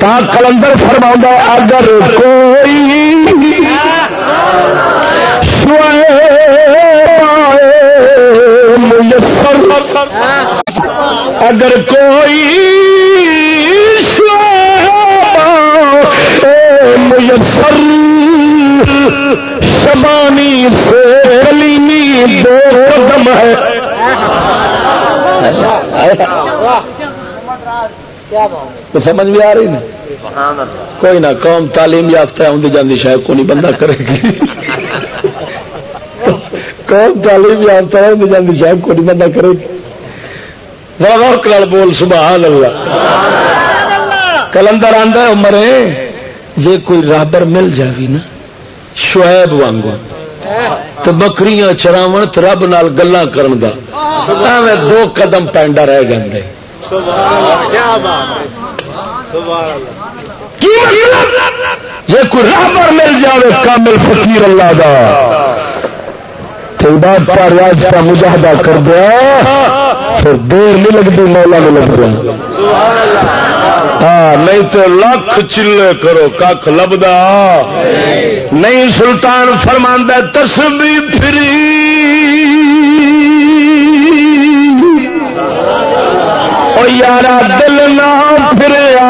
تا کلندر فرما اگر کوئی اگر کوئی میسر شبانی سے کلیمی دو قدم ہے۔ تو سمجھ بھی آ رہی نا کوئی نہ قوم تعلیم یافتہ آدھی جاتی شاید کو نہیں بندہ کرے گی۔ قوم تعلیم یافتہ آدھی جاتی شاید کو نہیں بندہ کرے گی۔ واہ بول سبحان اللہ۔ کلندر آدھا عمرے جے کوئی رابر مل جائے نا۔ شعیب وانگو. تو بکریاں چراو رب نال گلا کرن دا دو قدم پینڈا رہ گئے جی کوئی رابر مل جائے کامل فقیر اللہ دا. کا ریاض کا مجاہدہ کر دیا. پھر دیر نہیں لگتی مولا نہیں لگ رہا ہاں نہیں تو لکھ چلے کرو کھ لبدا. نہیں سلطان فرماندہ تسبی فری یارا دل نہ پھریا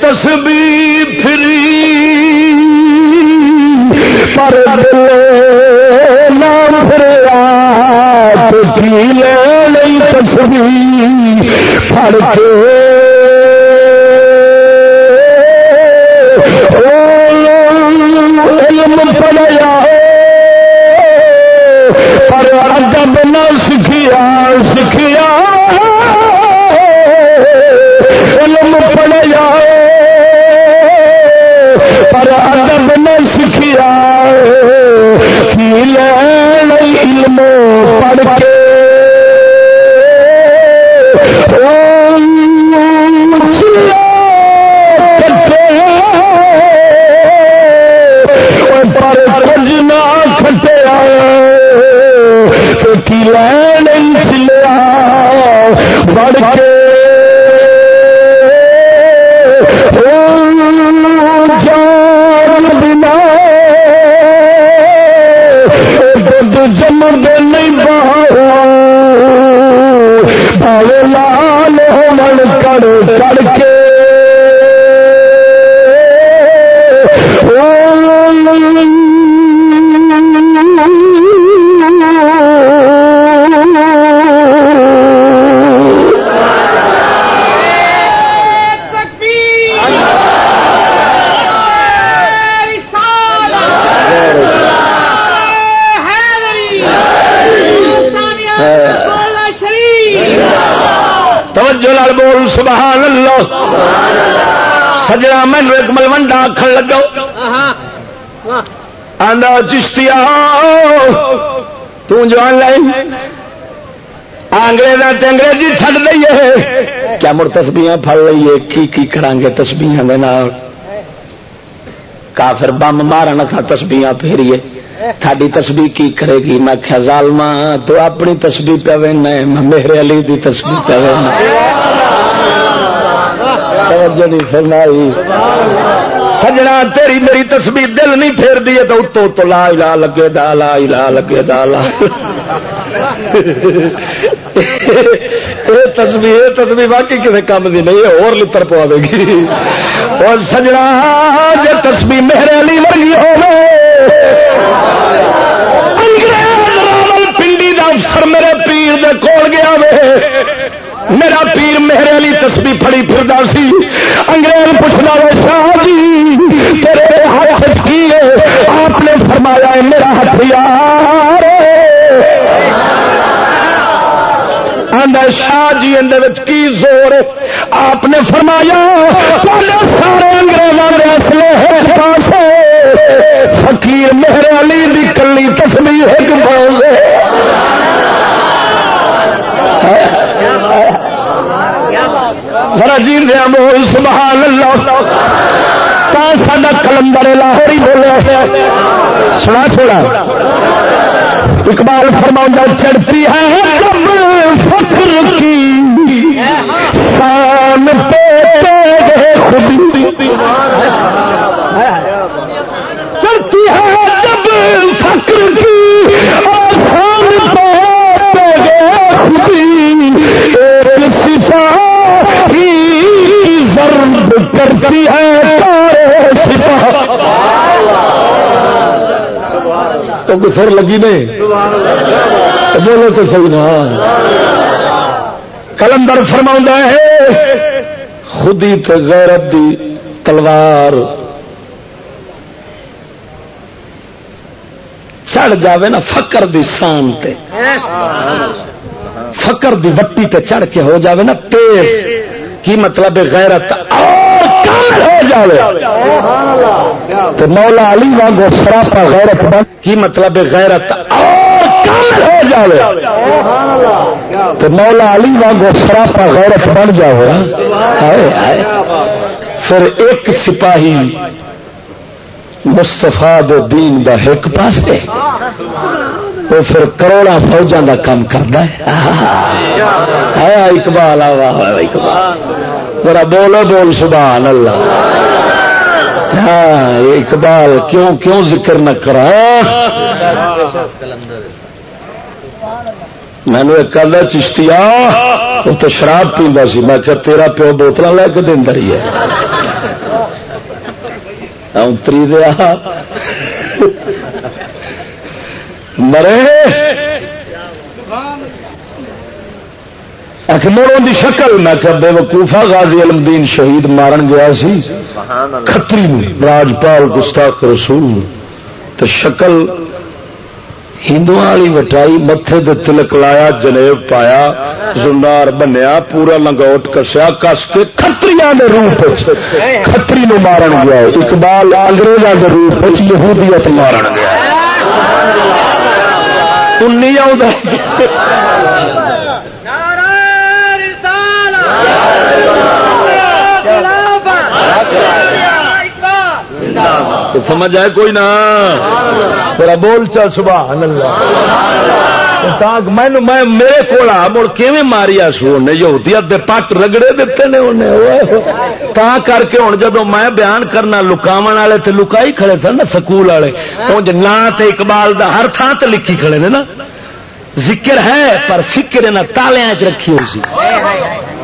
تسبی نہیں۔ پڑھ کے لے سجنا مینو ایک ملوڈا آخر لگا آدھا چشتی تان لائن۔ انگریزا انگریزی چڈ دئیے۔ کیا مڑ تسبیاں پڑ لیے کی کی کران گے تسبیاں کافر بم مارن تھا تسبیاں پھیریے۔ تھاڈی تسبیح کی کرے گی؟ میں کیا ظالما تو اپنی تسبیح پہ میرے علی دی تسبیح پہ توجہ نہیں فرمائی۔ سجنا تیری میری تسبیح دل نہیں پھیر دیے تو اتو تو لا لا لگے دا، لا لا لگے دا۔ لا تسبیح تسبیح باقی کسی کام دی نہیں اور لتر پوا دے گی۔ اور سجنا جی تسبیح میرے علی ورگی ہو پنڈی کا افسر میرے پیر دے کول گیا وے۔ میرا پیر میرے علی تسبی پڑی پھر سی۔ انگریز پوچھنا وہ شاہ جی تیرے ہاتھ کی آپ نے فرمایا میرا ہتھیار شاہ جی اندر کی زور آپ نے فرمایا سارے انگریزوں کے اصلے ایک پاس فقیر میرے علی دی کلی تسبی ایک بول ذرا جی دیا بول سبحان اللہ۔ سا کلندر لاہور ہی بولے۔ سنا سنا۔ اقبال فرما چڑھتی ہے فخر کی۔ سان پہ خود تو سر لگی نہیں۔ بولو تو صحیح نا۔ کلندر فرما ہے، خودی تو غیرت دی تلوار چڑھ جاوے نا فکر دی سان تے۔ فکر دی وٹی تے چڑھ کے ہو جاوے نا، تیز۔ کی مطلب غیرت ہو جائے تو مولا علی وانگو سراپا غیرت بن کی مطلب غیرت؟ ہو تو مولا علی وانگو سراپا غیرت بن جاؤ پھر ایک سپاہی مستفا دین دا ایک پاس وہ پھر کروڑا فوجوں کا کام کرتا ہے۔ اقبال اقبال۔ میرا بولو بول سبحان اللہ۔ ہاں اقبال، کیوں کیوں ذکر نہ کرا؟ مینو ایک چشتی وہ تو شراب پیندا سی۔ میں کہ تیرا پیو بوتل لے کے دینا ہی ہے۔ ہاں، اتری دیا۔ مرے! اکمروں دی شکل میں کہ بے وقوفا غازی علمدین شہید مارن گیا سی. کتری راجپال گستاخ رسول تو شکل ہندو والی وٹائی متے تلک لایا جنیب پایا زنار بنیا پورا لنگوٹ کسیا کس کے کتری کے روپ کتری نو مارن گیا اقبال انگریزوں کے روپ یہودیت مارن گیا تنی آ سمجھ آئے کوئی نہ میرا بول چل سبحان اللہ۔ میں میرے کو مڑ کی ماریا سو؟ نے یہودیت دے پٹ رگڑے دیتے نے انہیں۔ تا کر کے ہوں جدو میں بیان کرنا لکاو والے تے لکائی کھڑے تھے نا، سکول والے نہ اقبال دا ہر تھان تے لکھی کھڑے نے نا۔ ذکر ہے، پر فکر نہ تالیا چ رکھی ہوئی سی۔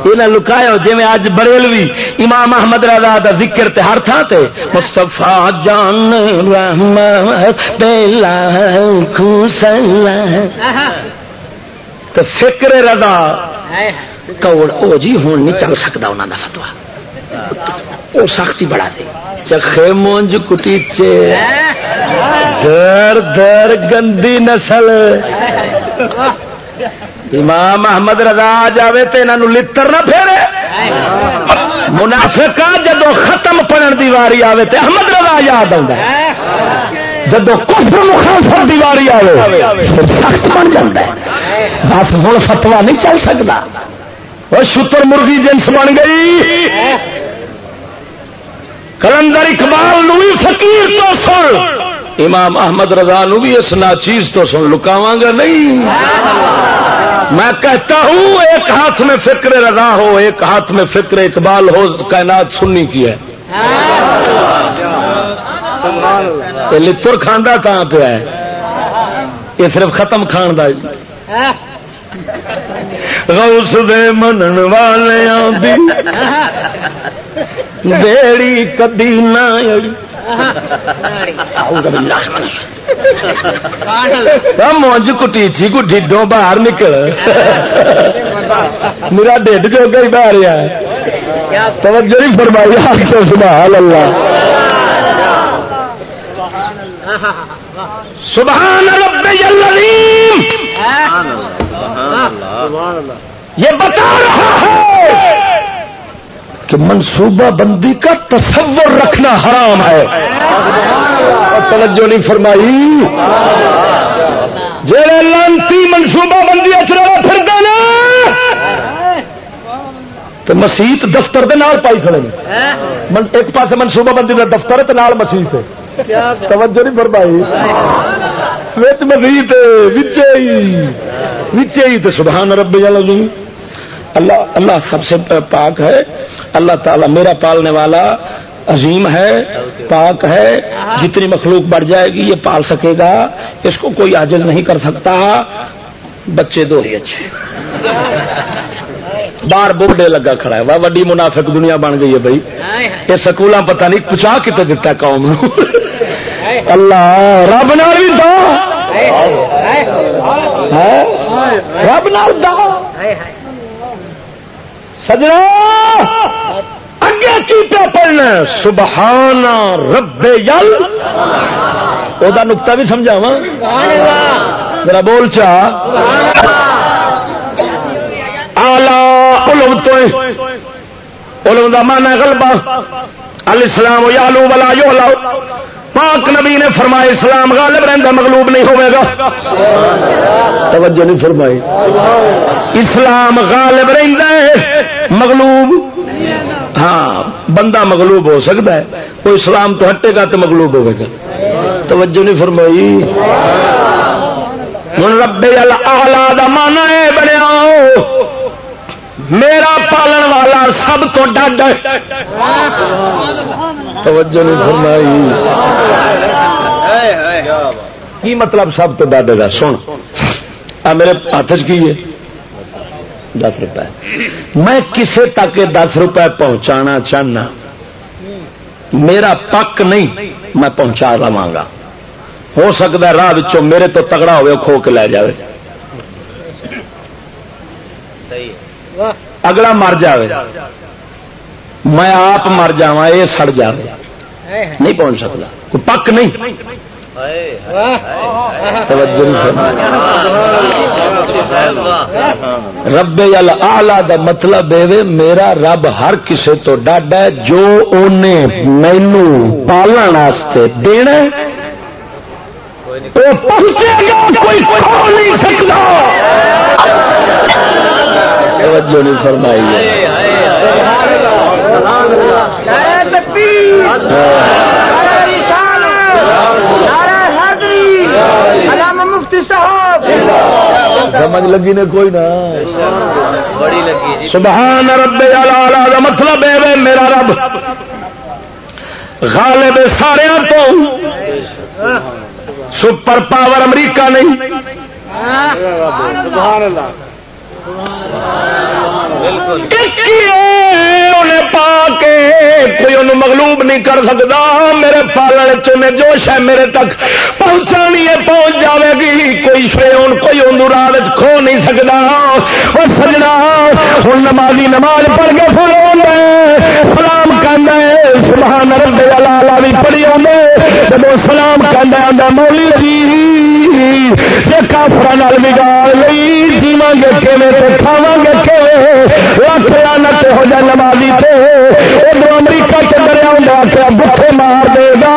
یہ لکایا جی میں اج بریلوی امام احمد رضا دا ذکر تے ہر تھان تے مستفا جان رحمت تو فکر رضا کوڑ او جی ہوں نہیں چل سکتا انہوں کا فتوا وہ سختی بڑا سی۔ چخے مونج کٹیچے۔ در در گندی نسل۔ امام احمد رضا آ جائے تو یہاں لڑ نہ پھیرے۔ منافقہ جدو ختم پڑھن دی واری آئے تو احمد رضا یاد آ جدو کفر مخالفت دی واری آئے پھر سخت بن جاتا ہے۔ بس ہوں فتوا نہیں چل سکتا وہ شتر مرغی جنس بن گئی۔ کلندر اقبال نو فقیر تو سن۔ امام احمد رضا نو بھی اس ناچیز تو سن لکاواں گا نہیں۔ میں کہتا ہوں، ایک ہاتھ میں فکر رضا ہو، ایک ہاتھ میں فکر اقبال ہو، کائنات سننی کی ہے۔ لطر کھانا تھا پہ ہے۔ یہ صرف ختم کھان کا غوث دے منن والے بیڑی کدی نہ مونج کٹی چی کو ڈیڈوں باہر نکل میرا ڈیڈ جو گئی باہر ہے توجہ نہیں فرمائی سے سبحان اللہ۔ سبحان رب العظیم یہ بتا رہا ہے۔ کہ منصوبہ بندی کا تصور رکھنا حرام ہے۔ توجہ نہیں فرمائی۔ جڑے لانتی منصوبہ بندی اچرا پھر دینا تو مسیت دفتر دے نال پائی کھڑے ایک پاس منصوبہ بندی کا دفتر ہے تو نال مسیت توجہ نہیں فرمائی۔ وچ مسیت وچے ہی تو سبحان رب اللہ اللہ سب سے پاک ہے۔ اللہ تعالیٰ میرا پالنے والا عظیم ہے پاک ہے۔ جتنی مخلوق بڑھ جائے گی یہ پال سکے گا۔ اس کو کوئی عاجز نہیں کر سکتا۔ بچے دو ہی اچھے۔ بار بوڈے لگا کھڑا ہے۔ وڈی منافق دنیا بن گئی ہے بھائی۔ یہ سکول پتہ نہیں پچا کتنے دتا قوم اللہ رب نال رب نال سجنا! اگے کی پہ پڑھنا سبحان رب یل! وہ نکتا بھی سمجھاوا میرا بول چا! آلہ علم تو علم دا مانا غلبہ۔ الاسلام یالو ولا یولو پاک نبی نے فرمایا، اسلام غالب رہتا مغلوب نہیں ہوئے گا۔ توجہ نہیں فرمائی۔ اسلام غالب رہتا ہے، مغلوب۔ ہاں بندہ مغلوب ہو سکتا ہے، کوئی اسلام تو ہٹے گا تو مغلوب ہوئے گا۔ توجہ نہیں فرمائی۔ ہوں ربے آلہ کا مانا ہے بنیا میرا پالن والا سب تو ڈڈ توجہ نہیں فرمائی۔ کی مطلب سب تو ڈاڈے کا سن۔ آ، میرے ہاتھ کی ہے؟ دس روپے۔ میں کسے تک دس روپے پہنچانا چاہنا۔ میرا پک نہیں، میں پہنچا لوا گا۔ ہو سکتا راہ میرے تو تگڑا ہوئے، کھو کے لے جائے اگلا مر جائے میں آپ مر جا یہ سڑ جائے نہیں پہنچ سکتا۔ کوئی پک نہیں۔ رب آلہ دا مطلب میرا رب ہر کسے تو ڈاڈا جو انہیں مینو پالن دینا کوئی نہیں سکتا۔ توجہ نہیں فرمائی مفتی صاحب سمجھ لگی نے کوئی نہ سبحان رب کا مطلب ہے میرا رب۔ غالب سارے تو سپر پاور امریکہ نہیں۔ سبحان اللہ۔ انہیں پا کے کوئی انہوں مغلوب نہیں کر سکتا۔ میرے پالن چنے جوش ہے میرے تک۔ پہنچانی ہے، پہنچ جاوے گی۔ کوئی شیون کوئی اندو راہ کھو نہیں سکتا۔ وہ سجنا ہوں نمازی نماز پڑھ کے فلو سلام کہنا ہے، سبحان رب لالا بھی پڑھی آدھے جب سلام کہنا آدھا مولی جی کافر بگاڑ لی جیوا گے کہ کھاوا گے کہ لکھ لانت ہو جائے نمازی تھے ادھر امریکہ کے دریا آخر بٹھے مار دے گا،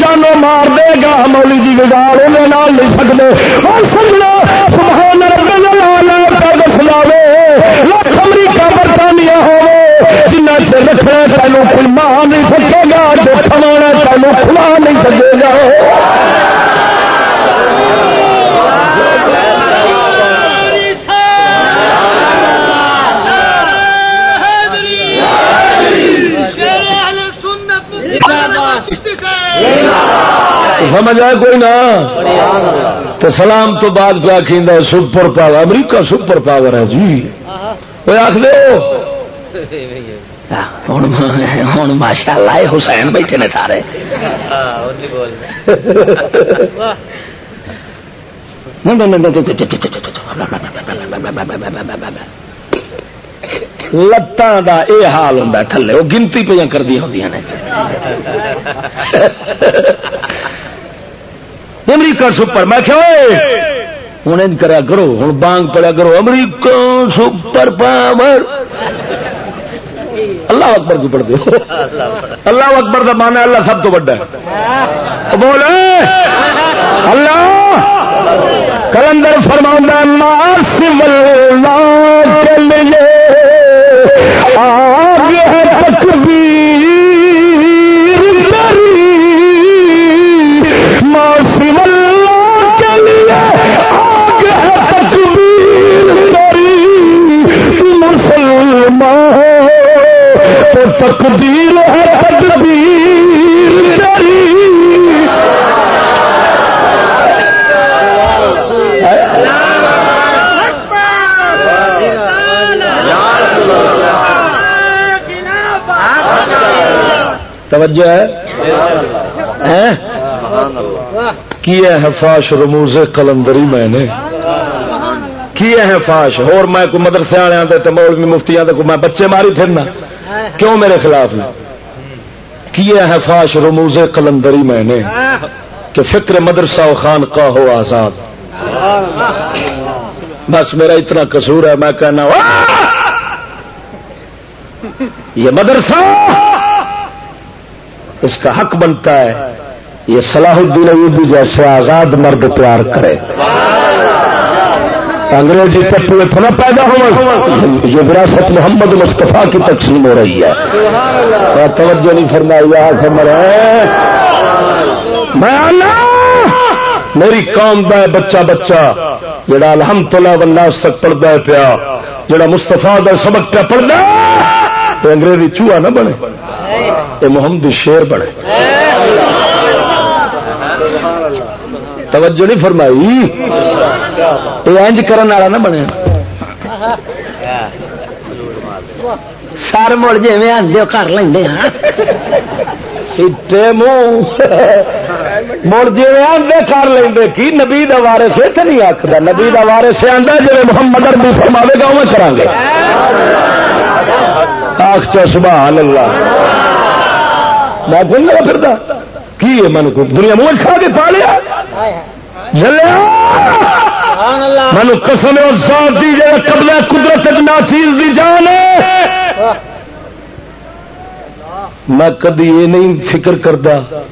جانو مار دے گا، مولی جی بگاڑ انہیں نال نہیں سکتے اور سجنا سبحان رب کا دس لاوے لکھ امریکہ برطانیہ ہو جنہ چر رکھنا تینوں کوئی ماں نہیں سکے گا، جو کھوانا تینوں کھلا نہیں سکے گا۔ سمجھ آئے کوئی نہ تو سلام تو بعد کیا کھیندا سپر پاور امریکہ سپر پاور ہے جی کوئی آخ دو ہوں ماشاء اللہ حسین بیٹھے نے سارے لتان کا یہ حال ہوں تھلے، وہ گنتی پہ کردیا ہوں نے۔ امریکہ سپر، میں کیا ہوں کرا کرو ہوں بانگ پڑیا کرو، امریکہ سپر پاور۔ اللہ اکبر کی پڑھتے ہو۔ اللہ اکبر کا مانا اللہ سب تو بڑا بولے، اللہ، کلندر فرما ماس کے لیے آگ ہے تکبیر ماسم اللہ کے لیے آگ ہے تکبیر تری مسلمان تو تقدیر ہے تکبیر توجہ ہے؟ کیا ہے فاش رموز کلندری میں نے؟ کیا ہے فاش؟ اور میں کوئی مدرسے والے مولوی مفتی کو میں بچے ماری پھرنا؟ کیوں میرے خلاف نے؟ کیا ہے فاش رموز کلندری میں نے؟ کہ فکر مدرسہ و خان کا ہو آزاد۔ بس میرا اتنا قصور ہے میں کہنا یہ مدرسہ! اس کا حق بنتا ہے، یہ صلاح الدین ایوبی جیسے آزاد مرد پیار کرے۔ انگریزی چپو اتنا پیدا ہو یہ وراثت محمد مصطفیٰ کی تقسیم ہو رہی ہے۔ توجہ نہیں فرمائی خبر ہے میں میری قوم دا بچہ بچہ، جڑا الحمد للہ وناس تک پڑھتا ہے پیا، جڑا مستفا دا سبق پہ پڑھتا انگریزی چوہا نہ بنے۔ یہ محمد شیر بنے توجہ نہیں فرمائی۔ یہ انج کرن والا نہ بنے۔ سر مڑ جی آدھے کر لیں ہاں۔ مڑ جی آدھے کر لیں کی نبی وارے سے تو نہیں آخر نبی وارے سے آدھا جی محمد اربی فرماوے گا وہ کریں گے۔ آخ چا سبحان اللہ۔ میں بول رہا پھر کی ہے من کو؟ دنیا منہ کھا کے پا لیا۔ جلیا۔ من قسم اور ذات دی جائے قبل قدرت نہ چیز دی جان میں کدی یہ نہیں فکر کرتا۔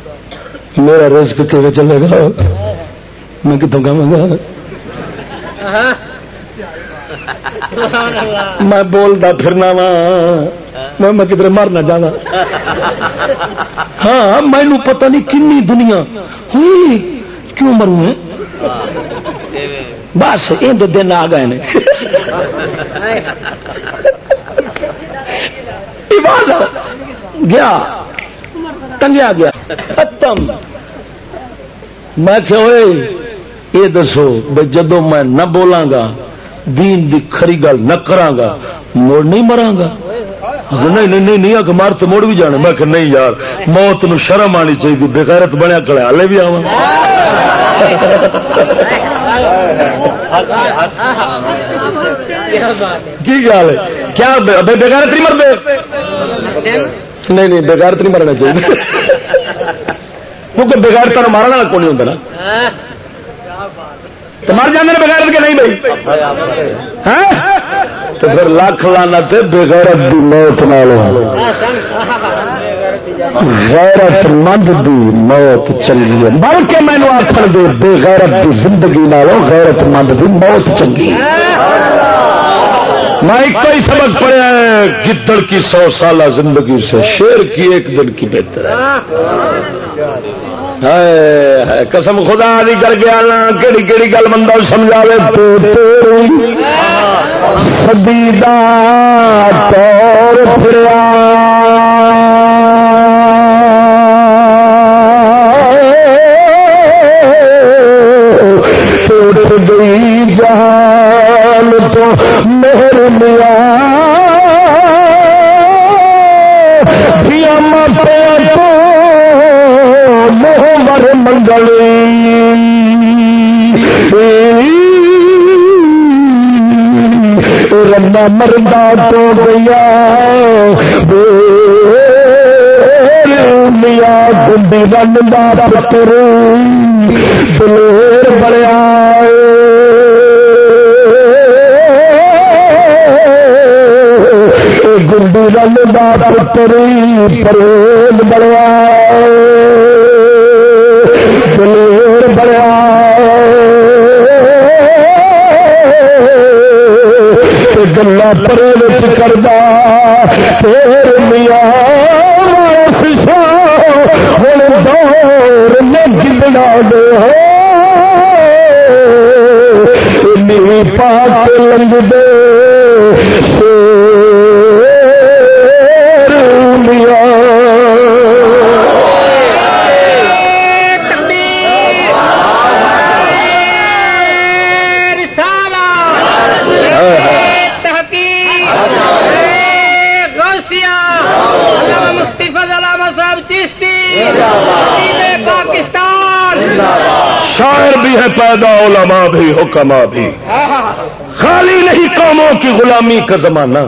میرا رزق کہ چلے گا؟ میں کتوں گا؟ میں بولتا پھرنا وا میں کدھر مر نہ جانا ہاں مینو پتہ نہیں کنی دنیا۔ ہوئی کیوں مروں بس یہ دو دن آ گئے گیا ٹنگیا گیا۔ ختم۔ میں کہ یہ دسو بھائی جدو میں نہ بولاں گا دین دی کھری گل نہ کراگا مڑ نہیں مراگا نہیں نہیں نہیں نہیں مر تو مڑ بھی جانا میں کہ نہیں یار، موت نو شرم آنی چاہیے، بغیرت بنیا کڑے ہالے بھی آوا کی گل ہے؟ کیا بغیرت نہیں مرتے؟ نہیں نہیں، بغیرت نہیں مرنا چاہیے۔ کیونکہ بغیرتا مارنا کو نہیں ہوتا نا؟ تو مر جانے بغیر کے نہیں بھائی۔ ہاں؟ تو پھر لکھ لانا بغیرت دی موت نال غیرت مند دی موت چنگی ہے۔ بلکہ مینو آخر دے، بغیرت دی زندگی نالوں غیرت مند دی موت چنگی۔ میں ایک ہی سبق پڑھا ہے گدڑ کی سو سالہ زندگی سے شیر کی ایک دن کی بہتر ہے۔ قسم خدا دی کر گیا نا کہڑی کہڑی گل بندہ سمجھا سدی طور پھریا گئی جان تو مہر میا منگل رنا مردا تو گیا۔ میا گنڈی رن دا پتر۔ دلیر بڑیا گنڈی رن دا پتر پروز بڑیا دلیر بڑا گلا پرے کردا پھر میاں ہوں دور میں گلا دے ہو پاک لنگ دے شاعر بھی ہے پیدا علماء بھی حکما بھی۔ خالی نہیں قوموں کی غلامی کا زمانہ۔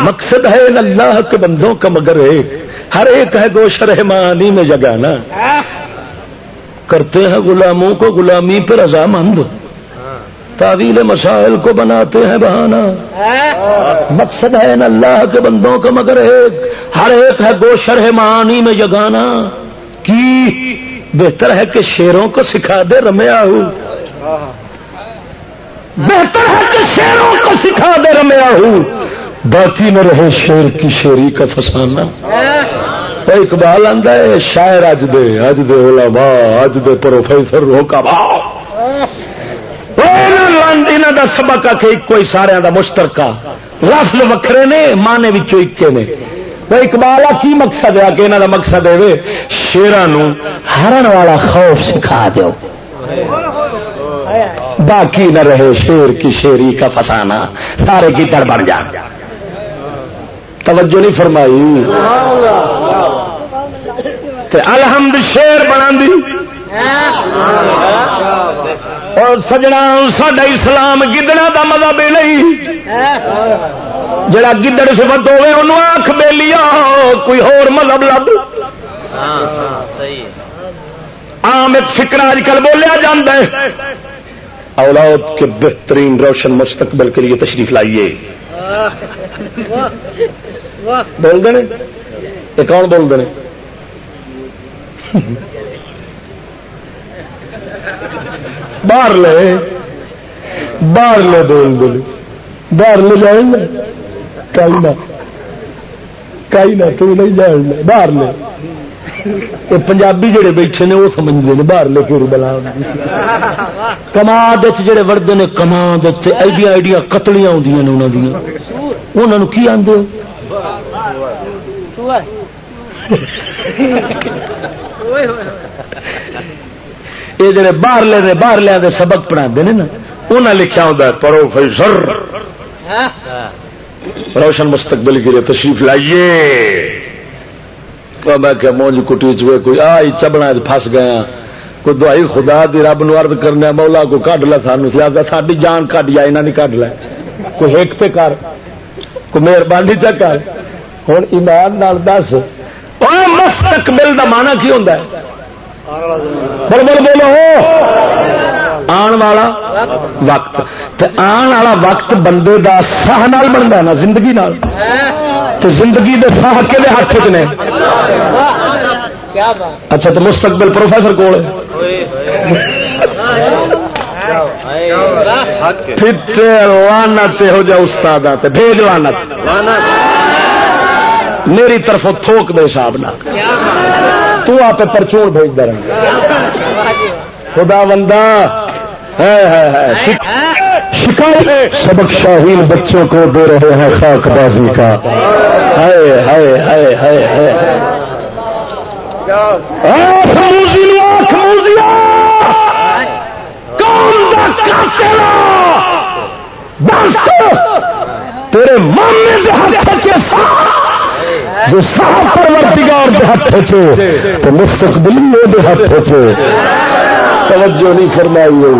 مقصد ہے اللہ کے بندوں کا مگر ایک۔ ہر ایک ہے گوشر شرحمانی میں جگانا۔ کرتے ہیں غلاموں کو غلامی پر رضامند تعویل مسائل کو بناتے ہیں بہانا مقصد ہے اللہ کے بندوں کا مگر ایک۔ ہر ایک ہے گوشر معانی میں جگانا۔ کی؟ بہتر ہے کہ شیروں کو سکھا دے رمیا ہوں بہتر ہے کہ شیروں کو سکھا دے رمیا ہوں باقی نہ رہے شیر کی شیری کا فسانا اقبال آدھا ہے، شاعر اج دے اج دے علماء اج دے پروفیسر ہو کا دا سبق آ کے کوئی سارا دا مشترکہ۔ لفظ وکھرے نے مانے ایکے نے۔ اقبال کی مقصد ہے؟ کہ یہاں کا مقصد ہے شیران ہرن والا خوف سکھا دو باقی نہ رہے شیر کی شیری کا فسانا سارے کی تڑ بن جان۔ توجہ نہیں فرمائی۔ الحمد شیر بنا دی ہاں؟ اور سجنا سڈا اسلام گدڑا کا مذہب نہیں۔ جڑا گدڑ سبت ہوئے، انہوں آخ بے لیا، کوئی ہور مذہب لب۔ عام ایک فکر اج کل بولیا جا ہے۔ اولاد کے بہترین روشن مستقبل کے لیے تشریف لائیے۔ بول دیں یہ کون بول دیں باہر لے باہر لے بول بولے باہر لے جائیں کئی نہ نہ تو نہیں جان باہر لے۔ یہ پنجابی جڑے بیٹھے نے وہ سمجھتے ہیں باہر لے کے بلا کما جڑے وڑتے ہیں کما ایڈیا ایڈیا قتلیاں آدی نے انہوں دیا۔ انہوں کی آدھے یہ جڑے باہر لے باہر لیا سبق پڑھا نا انہیں لکھا ہوتا پروفیسر روشن مستقبل کے لیے تشریف لائیے۔ میں کیا مونج کٹی چوے، کوئی آئی چبنا پس گیا ہاں۔ کوئی دوائی خدا دی رب نو ارد کرنا مولا کو کڈ لے سانو سیادا ساری جان کٹ جائے نہ کڈ لے۔ کوئی ہک پہ کر۔ کوئی مہربانی چا کر۔ ہوں ایمان نال دس۔ مستقبل دا مانا کی ہوتا ہے؟ بول بولو. آن والا وقت. آن والا وقت بندے دا سہ نال بنتا نا، زندگی نال. تو زندگی دے سہ کے ہاتھ چ نے؟ اچھا تو مستقبل پروفیسر کول لانت ہو جا استاد بھیج لانت میری طرف تھوک دے حساب نہ تو آپ پرچون بھیج دے خدا بندہ۔ سبق شاہین بچوں کو دے رہے ہیں خاک بازی کا۔ ہائے ہائے ہائے ہائے ہائے۔ تیرے مامے جو صاحب پرورتگار دے ہاتھ چ تو مستقبل دے ہاتھ چ توجہ نہیں فرمائی ہوئی۔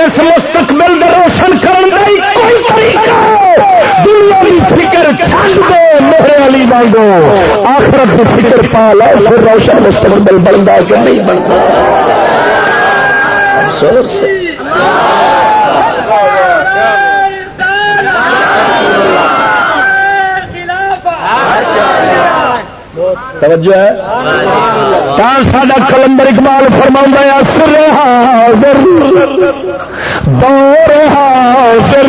اس مستقبل دے روشن کرنے کوئی طریقہ دنیا کی فکر چھڈ دو میرے علی مانگو آخرت کی فکر پا لو پھر روشن مستقبل بنتا کہ نہیں بنتا زور سے توجہ ہے؟ ساڈا کلندر اقبال فرما سر حاضر دور حاضر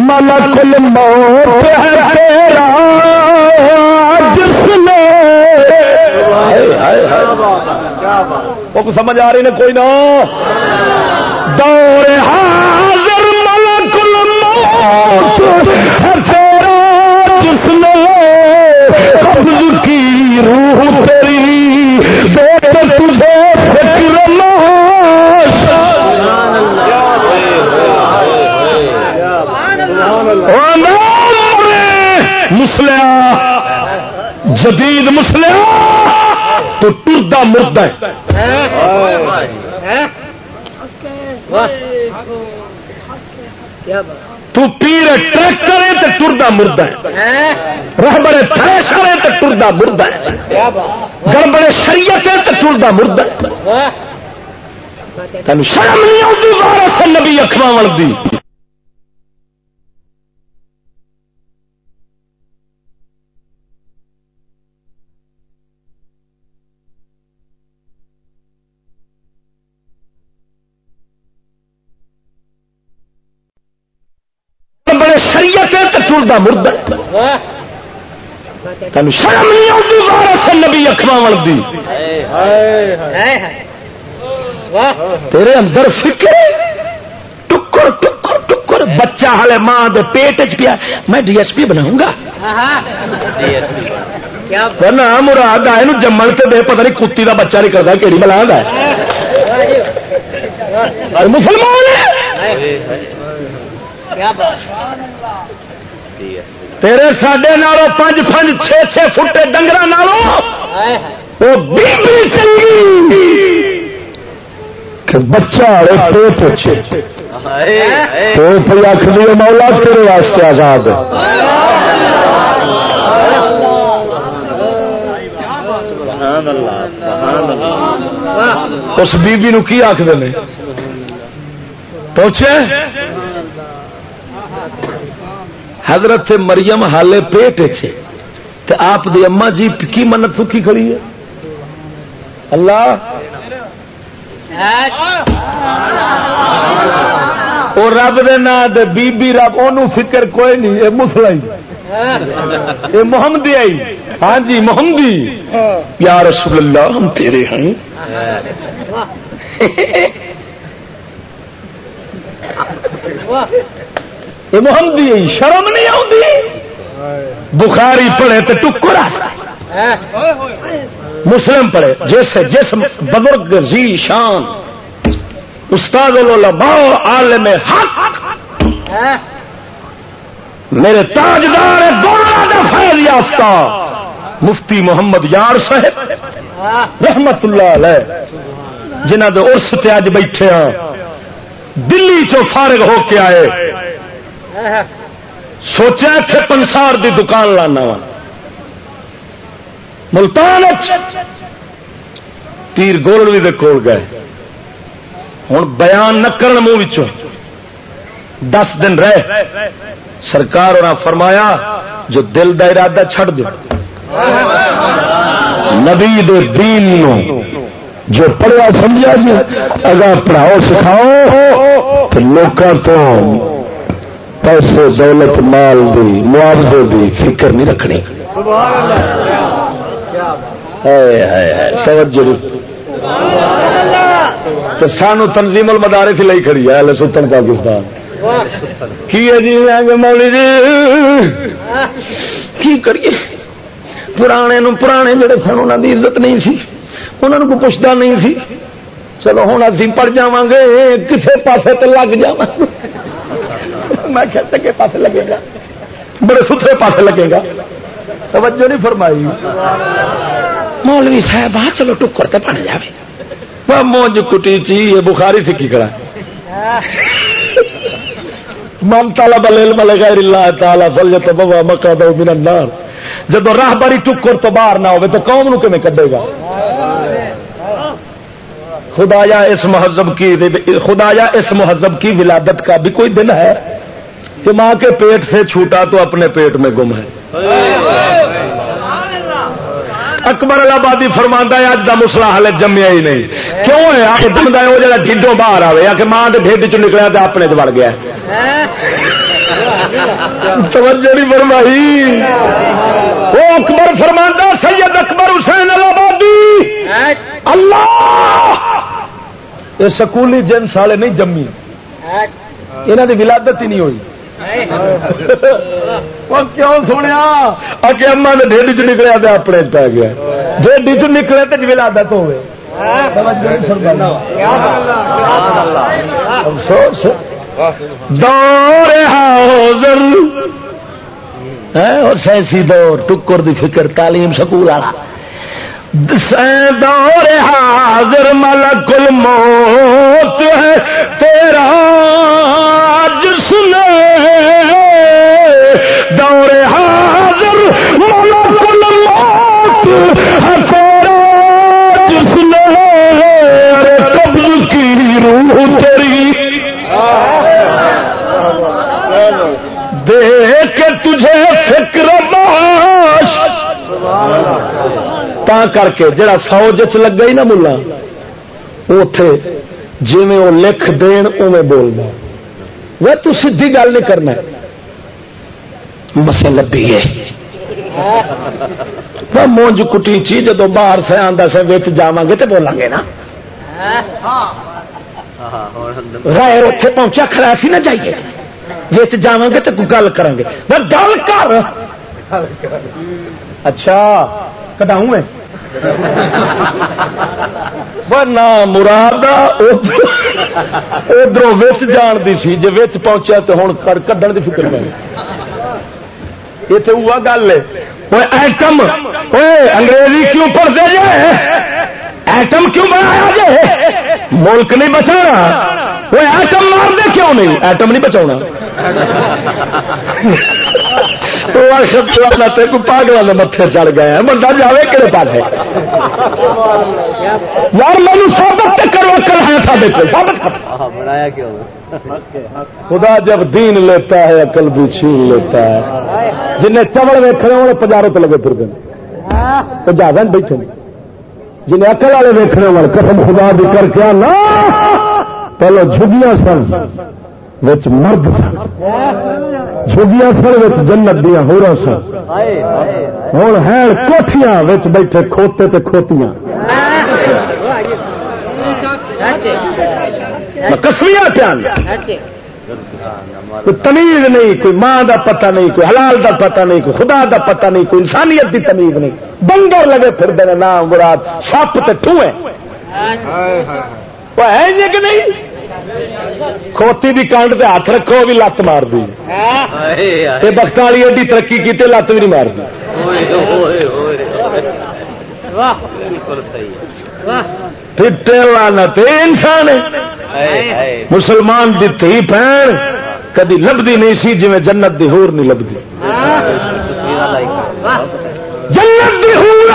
ملک الموت ہے تیرا جس نے وہ سمجھ آ رہی نے کوئی نہ دور حاضر ملک الموت ہے تیرا جس نے قبض کی روح تیری بیٹے تجھے فکر مسلیا جدید مسلیا تو ٹردا مرد تو پیر ٹریکٹر تو ٹردا مرد رہبڑے تھریش کرے تو ٹردا مرد گڑبڑے شریعت تو ٹردا مرد تین شرم نہیں آتی وارس نبی اخواو دی شریعت ٹردا مرد تین شرم نہیں آتی وارس نبی اخواو دی۔ تیرے اندر فکر ٹکر ٹکر ٹکر۔ بچہ ہالے ماں دے پیٹ چ پیا۔ میں ڈی ایس پی بناؤں گا۔ نا مراد آئے جمن تے دے پتہ نہیں کتی کا بچہ نہیں کرتا کہڑی بلا ہے۔ مسلمان تیرے سڈے نالوں پانچ پانچ چھ چھ فٹے ڈنگر نالوں وہ چنگی۔ کہ بچہ پیٹ پی آخری مولا تیرے واسطے آزاد۔ اس بیبی نو کی آخر پہنچے حضرت مریم حالے پیٹ تے آپ دی اما جی کی منت سکی کھڑی ہے؟ اللہ۔ وہ رب دے نا دے بی بی رب ان فکر کوئی نہیں یہ مسلا یہ محمدی آئی۔ ہاں جی محمدی۔ یا رسول اللہ، ہم تیرے ہیں۔ یہ محمدی شرم نہیں آتی بخاری پڑھے تو ٹکر مسلم پڑھے، جس جس بزرگ زی شان، استاد العلماء عالم حق۔ میرے تاجدار فیض یافتہ مفتی محمد یار صاحب، رحمت اللہ علیہ جنہ دے ارس تے اج بیٹھے ہاں دلی چو فارغ ہو کے آئے۔ سوچا اتنے پنسار دی دکان لانا وا۔ ملتان پیر گولوی دے کول گئے۔ ہوں بیان نہ کرن منہ دس دن رہ سرکار اور فرمایا، جو دل دا ارادہ چھڑ دو نبی دے دین نو جو پڑھا سمجھا جی اگر پڑھاؤ، سکھاؤ، تو لوگوں تو پیسے، دولت، مال دی، معاوضے دی فکر نہیں رکھنی۔ سانو تنظیم المدارس لئی کھڑی ہے سلطن پاکستان۔ کی ہے جی؟ مولی جی۔ کی کریے؟ پرانے نو پرانے جڑے سن انہوں کی عزت نہیں سی۔ انہوں کو پوچھتا نہیں سی۔ چلو ہوں ابھی پڑ جا گے کسی پاسے تو لگ جا میں چکے پاسے لگے گا۔ بڑے ستھرے پاسے لگے گا۔ توجہ نہیں فرمائی۔ مولوی صاحب آ چلو ٹکر تو بن جائے موج کٹی چی یہ بخاری سیکھی کرا۔ من تالا بل ملے گا تالا فل جب بابا مکا دو من النار۔ جب راہ باری ٹکر تو باہر نہ ہو تو قوم نو کمیں کڈے گا؟ خدایا اس مہذب کی خدایا اس مہذب کی ولادت کا بھی کوئی دن ہے؟ کہ ماں کے پیٹ سے چھوٹا تو اپنے پیٹ میں گم ہے۔ اکبر آبادی فرما ہے اج کا مسلا ہال جمیا ہی نہیں۔ کیوں ہے؟ آپ جمتا ہے وہ جا ڈھڈوں باہر آئے آ کہ ماں کے ڈھڈ چ نکلیا تو اپنے چڑ گیا۔ توجہ نہیں فرمائی۔ وہ اکبر فرما سید اکبر حسین آبادی اللہ! یہ سکولی جنس والے نہیں جمی یہاں کی ولادت ہی نہیں ہوئی۔ کیوں سنیا اگے اما نے ڈیڈی چ نکلیا تو اپنے پی گیا ڈیڈی چ نکلے تو ولادت ہوئے افسوس دور حاضر اور سینسی دور ٹکر دی فکر تعلیم سکول والا دور حاضر ملک الموت ہے، تیرا جس نے دور حاضر ملک الموت ہے، تیرا جس نے کی روح تیری۔ دیکھ تجھے فکر باش تا کر کے جڑا فوج چ لگا ہی نا ملا اتے جی وہ لکھ دین اوے بولنا وہ تو سی گل نہیں کرنا مسے لبی ہے مونج کٹی چی جدو باہر سے آتا سے بچ جا گے تو بولیں گے نا رائے اتے پہنچا خرافی نہ جائیے بچ جا گے تو گل کریں گے گل کر اچھا کٹاؤں میں؟ نہ مراد ادھر وچ جان دی سی جی وچ پہنچیا تو ہوں کڈن کی فکر پہ اتنے ہوا گل ہے۔ ایٹم! انگریزی کیوں پڑھتے جائے ایٹم کیوں بنایا جائے ملک نہیں بچانا۔ وہ ایٹم مار دے کیوں نہیں؟ ایٹم نہیں بچاؤنا۔ پاگل متے چڑھ گئے بندہ جائے کہڑے پاس یار سابت کرو کر ہے سابت خدا جب دین لیتا ہے عقل بھی چھین لیتا ہے جنہیں چمڑ ویکھنے والے پجاروں پہ لگے پھر گئے جاگا بیٹھے جنہیں اکل والے ویکھنے والے قسم خدا بھی کر کے نا پہلو جھگیاں سن مرد سن۔ جھگیاں سن جنت دیا ہو رہا سن ہوں ہے کوٹیاں بیٹھے کھوتے تے کھوتیاں۔ کسمیا پیا کوئی تمیز نہیں، کوئی ماں دا پتہ نہیں، کوئی حلال دا پتہ نہیں، کوئی خدا دا پتہ نہیں، کوئی انسانیت دی تمیز نہیں۔ بندر لگے پھر دے نام مراد، سپ ٹوئے وہ ہے کہ نہیں؟ کھوتی بھی کانڈ پہ ہاتھ رکھو بھی لت مار دی بخت والی ایڈی ترقی کی لت بھی نہیں مار دی انسان مسلمان دی تھی پہن کدی لبھی نہیں سی جی جنت دی ہور نہیں لبھی۔ جنت دی ہور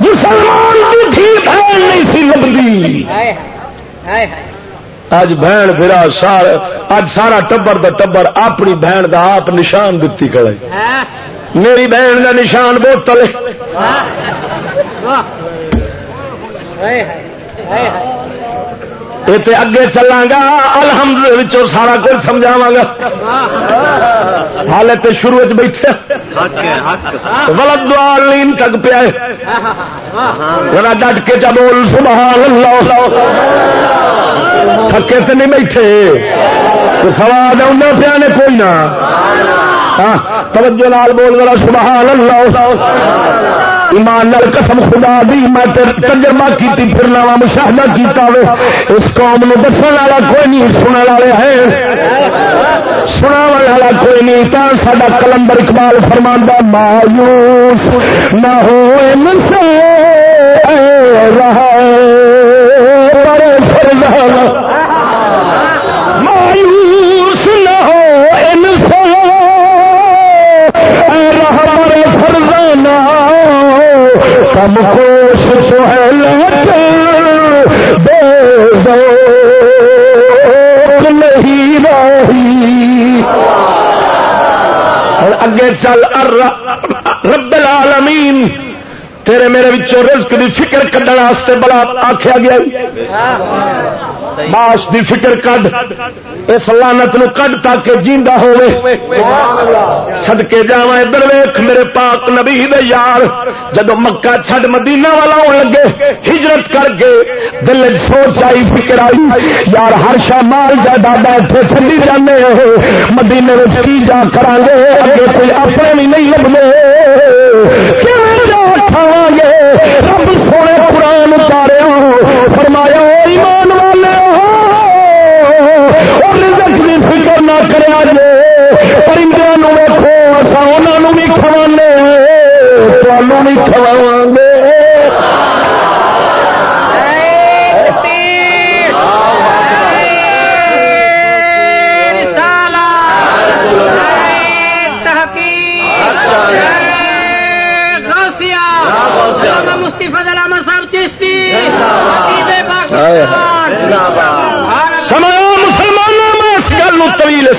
مسلمان نہیں سی لبھی اج بہن پھرا سار اج سارا ٹبر دا ٹبر اپنی بہن دا آپ نشان دتی کرے میری بہن کا نشان بوتل۔ اتنے اگے چلا گا الحمد سارا کچھ سمجھاوا گا حال تو شروع بیٹھے غلط دوال نیم تک پیا ذرا ڈٹ کے چا بول سبحان اللہ تھکے تو نہیں بیٹھے سواد آ پیا نے کوئی نہ توجہ لال بول ذرا سبحان اللہ ایمان نال قسم خدا دی، میں تجربہ کی پھرنا وا مشاہدہ کیتا وے۔ اس قوم نو دسن والا کوئی نہیں سننے والے ہیں۔ سنا والا کوئی نہیں تا سڈا کلندر اقبال فرماندہ مایوس نہ ہو ان سے رہا مایوس کم کوش تو ہے نہیں رہی۔ اور اگے چل رب العالمین، تیرے میرے رزق دی فکر کھنے بڑا آخیا گیا۔ باش دی فکر کڈ، اس لانت نو کڈ تاکہ جیندا ہوے صدکے جاواں ادھر ویکھ، میرے پاک نبی دے یار جدو مکہ چھڈ مدینہ والا ہون لگے، ہجرت کر کے دل سوچ آئی، فکر آئی، یار ہر شا مال جائیداد اتنے چھڈی جانے مدینے وچ کی جا کران گے؟ اگے کوئی اپنے بھی نہیں لبنے۔ کیویں جا کھاواں گے؟ رب سونے پرندوں ویکو اصا بھی کھوانے تمہوں بھی کھواوا گے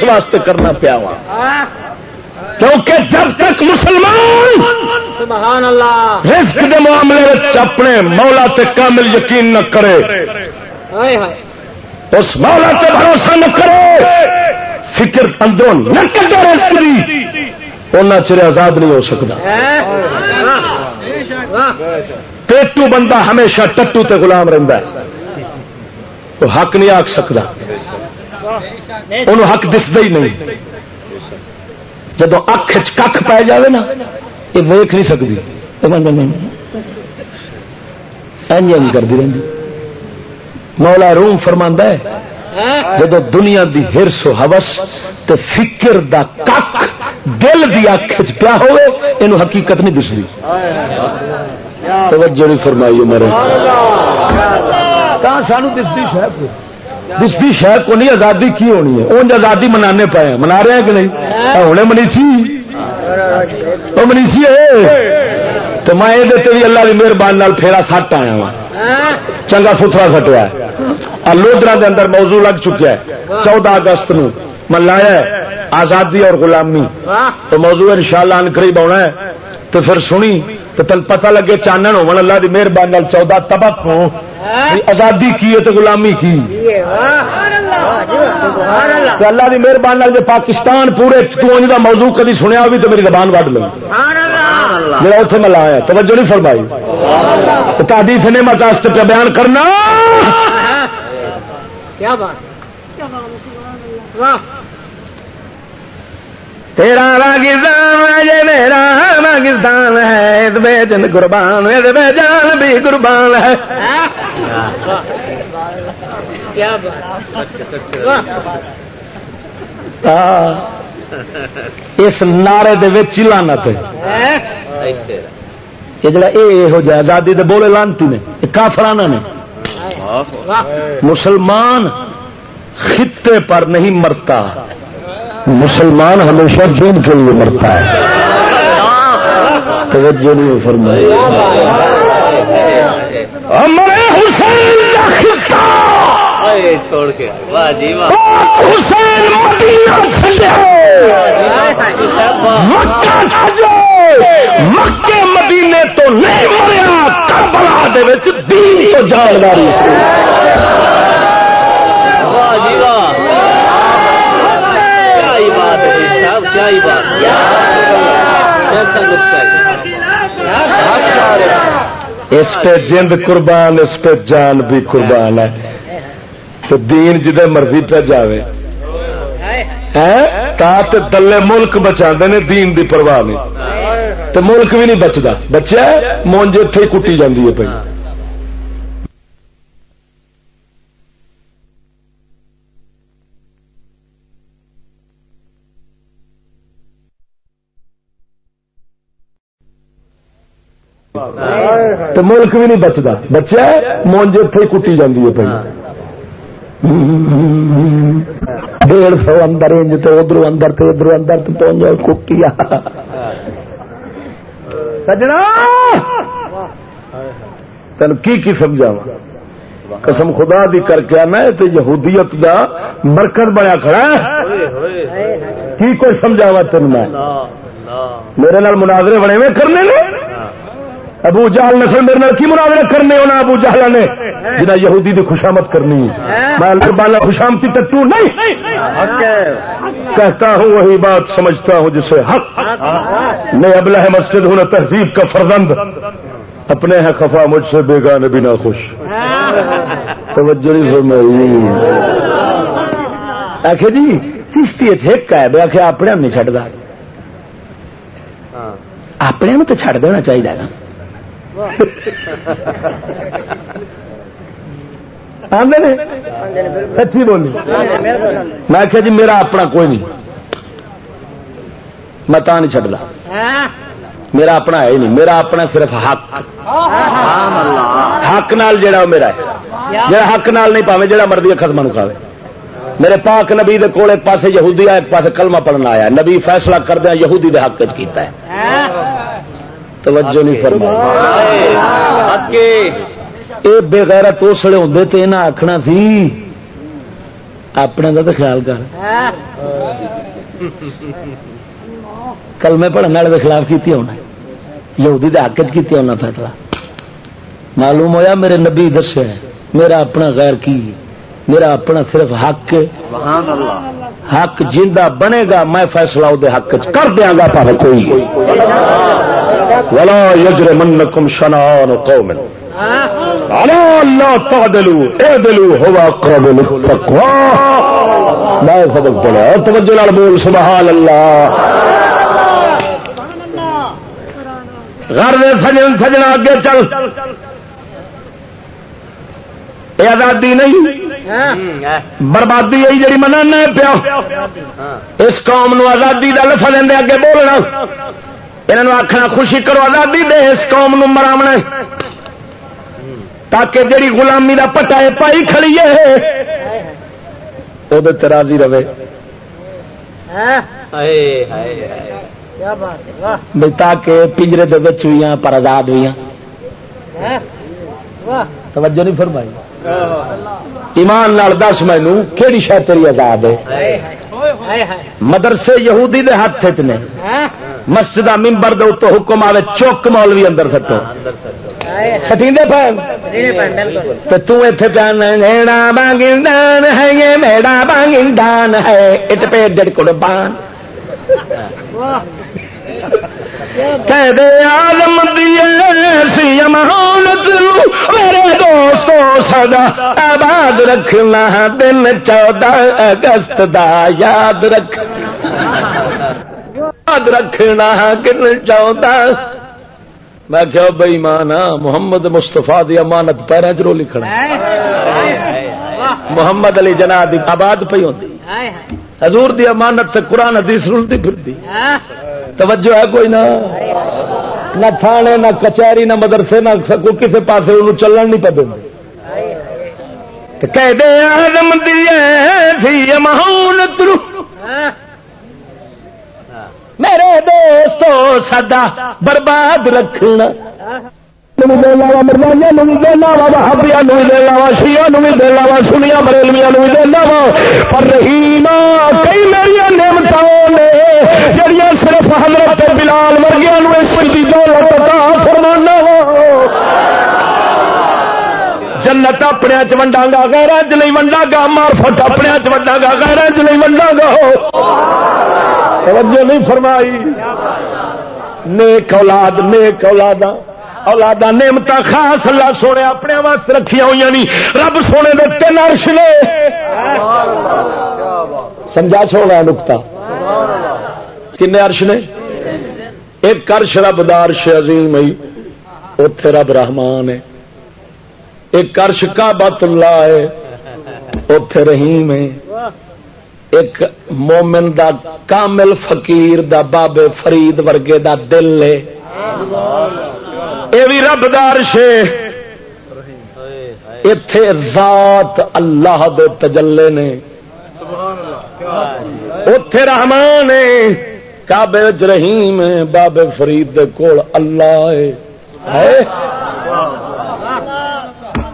واسطے کرنا پیا وا۔ کیونکہ جب تک مسلمان سبحان اللہ۔ رزق کے معاملے اپنے مولا تے کامل یقین نہ کرے اس مولا تے بھروسہ نہ کرے فکر اندروں نہ کرے رزق دی۔ ان چر آزاد نہیں ہو سکتا۔ پیٹو بندہ ہمیشہ ٹٹو تے غلام رہتا ہے۔ وہ حق نہیں آخ سکتا۔ انہوں حق دستا ہی نہیں۔ جب اک کھ پی جائے نا یہ ویک نہیں سکتی کرتی رہی مولا روم فرما ہے جب دنیا دی ہرس و ہوس تو فکر دا کک دل دی اک پیا ہوئے یہ حقیقت نہیں دستی توجہ نہیں فرمائی میرے۔ سانو دستی شہ دستی شہ کو نہیں آزادی کی ہونی ہے؟ اونج آزادی منانے پائے منا رہے ہیں کہ نہیں؟ ہونے منیچی وہ منیچی تو میں یہ بھی اللہ کی مہربانی پھیرا سٹ آیا وا چنگا ستھرا سٹیا لودرا کے اندر موضوع لگ چکا ہے۔ چودہ اگست نو میں لایا آزادی اور غلامی۔ تو موضوع ان شاء اللہ قریب آنا ہے۔ تو پھر سنی۔ تو تل پتہ لگے چانن ہو اللہ کی مہربانی چودہ تبک ہو آزادی کی ہے تو غلامی کی؟ اللہ کی مہربانی جو پاکستان پورے تج کا موضوع کدی سنیا بھی تو میری زبان وڈ لو میرا اتنے میں لایا توجہ نہیں فرمائی۔ تادی سے نعمت پہ بیان کرنا۔ تیرا پاکستان ہے میرا پاکستان ہے بے جن قربان بے جان بھی قربان ہے۔ اس نعرے لانت یہ جڑا یہ جا آزادی دے بولے لانتی نے کافرانہ نے۔ مسلمان خطے پر نہیں مرتا۔ مسلمان ہمیشہ دین کے لیے مرتا ہے۔ توجہ نہیں فرمائی۔ حسین چھوڑ کے۔ حسین مکے مدینے تو نہیں مریا کربلا دین تو کیا ہی بات کیسا جانداری اس پہ جند قربان، اس پہ جان بھی قربان ہے۔ تو دین جدے مرضی پہ جاوے۔ دلے ملک بچا نے دین دی پرواہ نہیں۔ تو ملک بھی نہیں بچتا بچا مونج اتے کٹی جاتی ہے پہ تو ملک بھی نہیں بچتا بچا مونج اتے کٹی جاتی ہے پہ ڈیڑھ سو اندر انج تو ادھر اندر تو ادھر اندر تو پہنچ جائے کٹیا سجنا! تین کی کی سمجھاوا قسم خدا دی کر کے آنا تو یہودیت دا مرکز بنیا کھڑا ہے۔ کی کوئی سمجھاوا تین میں؟ میرے نال مناظرے بنے میں کرنے نے؟ ابو جہل نے میرے نال کی مناظرے کرنے ہونا ابو جہل نے؟ جنا یہودی دی خوشامت کرنی میں بالا خوشامتی تو نہیں۔ کہتا ہوں وہی بات، سمجھتا ہوں جسے حق۔ میں ابلا ہے مسجد ہوں تہذیب کا فرزند۔ اپنے ہیں خفا، مجھ سے بیگانے بھی نہ خوش توجہ نہیں فرمائی۔ آخر جی چشتی ایک ہے بے آخر اپنے نہیں چڈتا اپنے تو چڈ دینا چاہیے نا سچی بولی۔ میں آخیا جی میرا اپنا کوئی نہیں۔ میں تا نہیں چڈلا میرا اپنا ہے ہی نہیں۔ میرا اپنا صرف حق۔ حق نال جڑا میرا ہے۔ جڑا حق نال نہیں پاوے جڑا مرضی ختم نو کھاوے۔ میرے پاک نبی دے کول ایک پاسے یہودی ایک پاسے کلمہ پڑھنا آیا۔ نبی فیصلہ کردیا یہودی دے حق کیتا ہے۔ توجہ نہیں فرما یہ بےغیرت اسلے ہوں تو یہاں آخنا سی اپنے کا تو خیال کر۔ کلمے پڑھنے والے کے خلاف کی ہونا یہودی دے حق چ ہونا فیصلہ۔ معلوم ہویا میرے نبی دسیا میرا اپنا غیر کی؟ میرا اپنا صرف حق حق جیندہ بنے گا میں فیصلہ وہ حق کر دیا گا پر کوئی۔ ولا یجر منکم شنان قوم الا اللہ تعدلوا، اعدلوا هو اقرب للتقوى. میں سبق پڑھا توجہ نال بول، سبحان اللہ گھر سجن سجنا اگے چل. یہ آزادی نہیں، بربادی ہے جی منانا پیا. اس قوم نو آزادی کا لفظ دیں اگے بولنا. یہ آخنا خوشی کرو آزادی دے اس قوم نو مراونا تاکہ جیڑی غلامی کا پٹا ہے پائی کھڑی ہے۔ وہ راضی رہے۔ تاکہ پنجرے دے بھی پر آزاد بھی توجہ نہیں فرمائی۔ ایمان لال دس مینو کہڑی شہ تیری آزاد ہے؟ مدرسے یہودی دے ہاتھ نے مسجد ممبر دے تو حکم آئے چوک مولوی اندر سٹو سٹیندے پہ۔ تو۔ ایتھے پہن میڑا بانگندان ہے یہ میڑا بانگندان ہے۔ اٹ پہ ڈڑ قربان آدم سی امانت میرے دوستو سدا آباد رکھنا دن چودہ اگست دا یاد رکھ۔ برباد رکھنا کن چاہتا میں کیا بئی مانا محمد مستفا دی امانت پیروں چ رو لکھنا۔ محمد علی جنا دی آباد پی ہوتی حضور دی امانت قرآن حدیث رلتی پھرتی توجہ ہے کوئی نہ نہ تھانے، نہ کچہری، نہ مدرسے، نہ سکو کسی پاس انہوں چلن نہیں پہ کہہ دے آدم دیے مہون ترو۔ میرے دوستو، سدا برباد رکھنا۔ مرزایا بھی دینا وا بہابیا بھی دے دینا وا شیا بھی دینا وا سنیا بریلویا بھی دینا وا پر رحیم کئی میری نعمت نے جہیا صرف حضرت بلال ورگیا اس کی دولت فرمانا جنت اپنے ونڈا گا غیر چ نہیں ونڈا گا، مارفت اپنے ونڈا گا غیر چ نہیں ونڈا گا۔ توجہ نہیں فرمائی۔ نیک اولاد نیک اولاد اولادا نعمت خاص اللہ سونے اپنے واسطے رکھیا ہوئی نہیں رب سونے دے تین ارش نے۔ سمجھا چھوڑا نکتا کن ارش نے؟ ایک کرش رب دارش عظیم اتے رب رحمان ہے۔ ایک کرش کا بت اللہ ہے۔ اتے رحیم ہے۔ ایک مومن دا کامل فقیر دا بابے فرید ورگے دا دل ہے۔ یہ بھی رب دار شے اتے ذات اللہ دے تجلے نے۔ اتے رحمان کابے رحیم بابے فرید دے کول اللہ ہے۔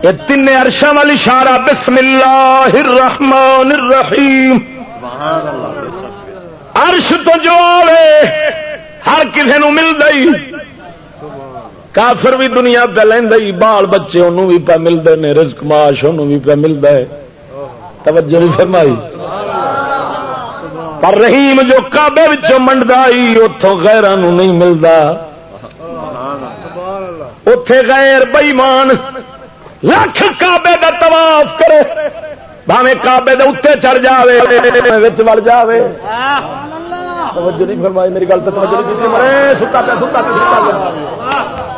یہ تین ارشا والی اشارہ بسم اللہ الرحمن الرحیم۔ ارش تو جو ہر کسی نو مل گئی کافر بھی دنیا پہ لینا بال بچے انہوں بھی پہ ملتے ہیں رزق ماش انہوں بھی پہ ملتا ہے۔ توجہ نہیں فرمائی؟ پر رحیم جو کعبے کابے منڈا اتوں غیران نہیں ملتا اتے غیر بئیمان لکھ کابے کا طواف کرے۔ بھاوے کابے دے اتنے چڑھ جائے وڑ جائے توجہ نہیں فرمائی، میری گل تو توجہ نہیں مرے ستا پہ ستا پہ۔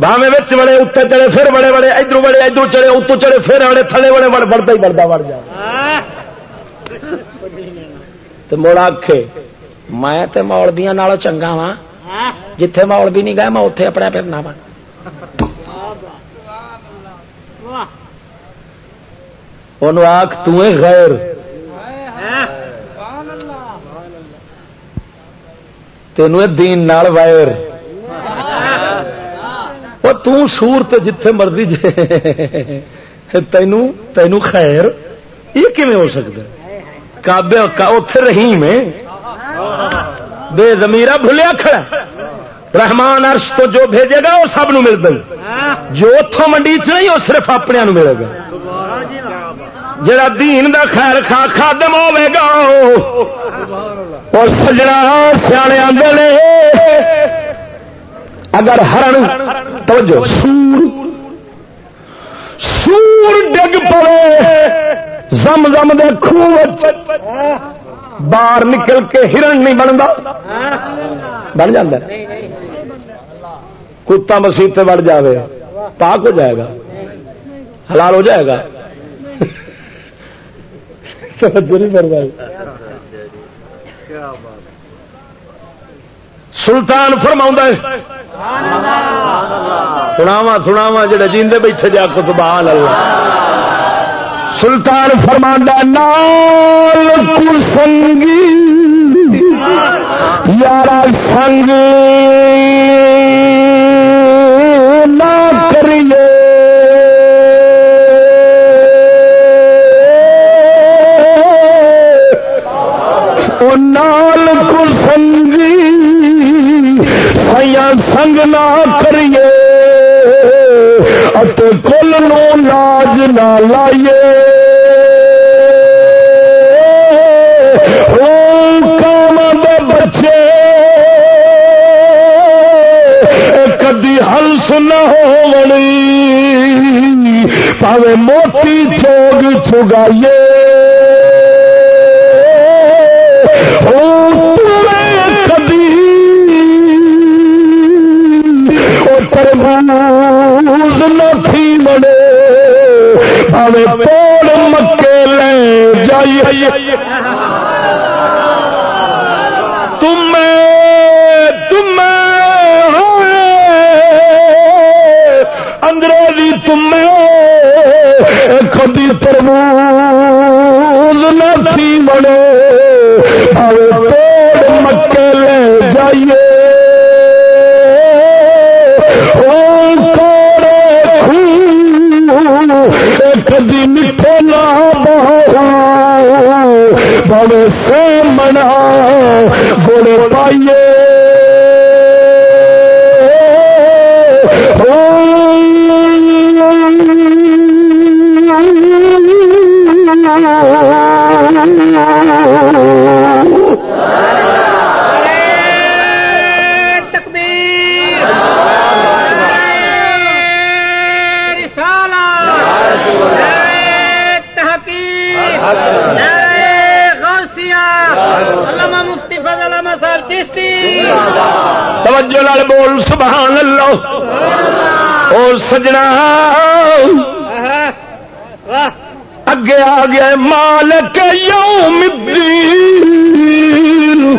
باوے بچ بڑے اتنے چڑے پھر بڑے بڑے ادھر بڑے ادھر چڑے اتو چڑے پھر بڑے تھلے بڑے بڑے بڑھتا ہی بڑھتا بڑھ جائے تو مڑ آخ میں مولبیا چنگا وا جتھے مول بھی نہیں گئے میں اتے اپنا پھرنا وا آخ غیر تین دین نال وائر. وہ تورت جتھے مرضی تینو تینو خیر. یہ کیون ہو سکتا کابے اتے رحیم ہے. بے زمیرہ بھولیا کھڑا رحمان ارش تو جو بھیجے گا، وہ سب نو مل گئی جو اتوں منڈی چ نہیں، وہ صرف اپنے ملے گا. جڑا دین دا خیر خا خادم ہوے گا. اور سجنا سیانے آدھے اگر ہرن، توجہ، سور سور ڈگ پڑے، زم زم دے خوہ باہر نکل کے ہرن نہیں بنتا بن جا کتا مسیح بڑھ جائے پاک ہو جائے گا، حلال ہو جائے گا. سلطان فرما سناوا سناوا جڑے جیندے بیٹھے جا کو بال اللہ۔ سلطان فرماندہ نال سنگی۔ یارا سنگ۔ نال سنگی سیا سنگ نہ کریے کل نو لاج نہ لائیے۔ کام بچے کدی ہلس نہ ہو پاوے موتی چوگ چگائیے تربوز نتھی مڑے پاوے توڑ مکے لے جائیے۔ تم تم انگریزی تم کبھی تربوز نتھی مڑے پاوے توڑ مکے لے جائیے۔ کدی میٹھے نہ بہو سے منا گڑ پائیے توجہ لال بول سبحان اللہ۔ اور سجنا۔ اگے آ گیا مالک یوم الدین۔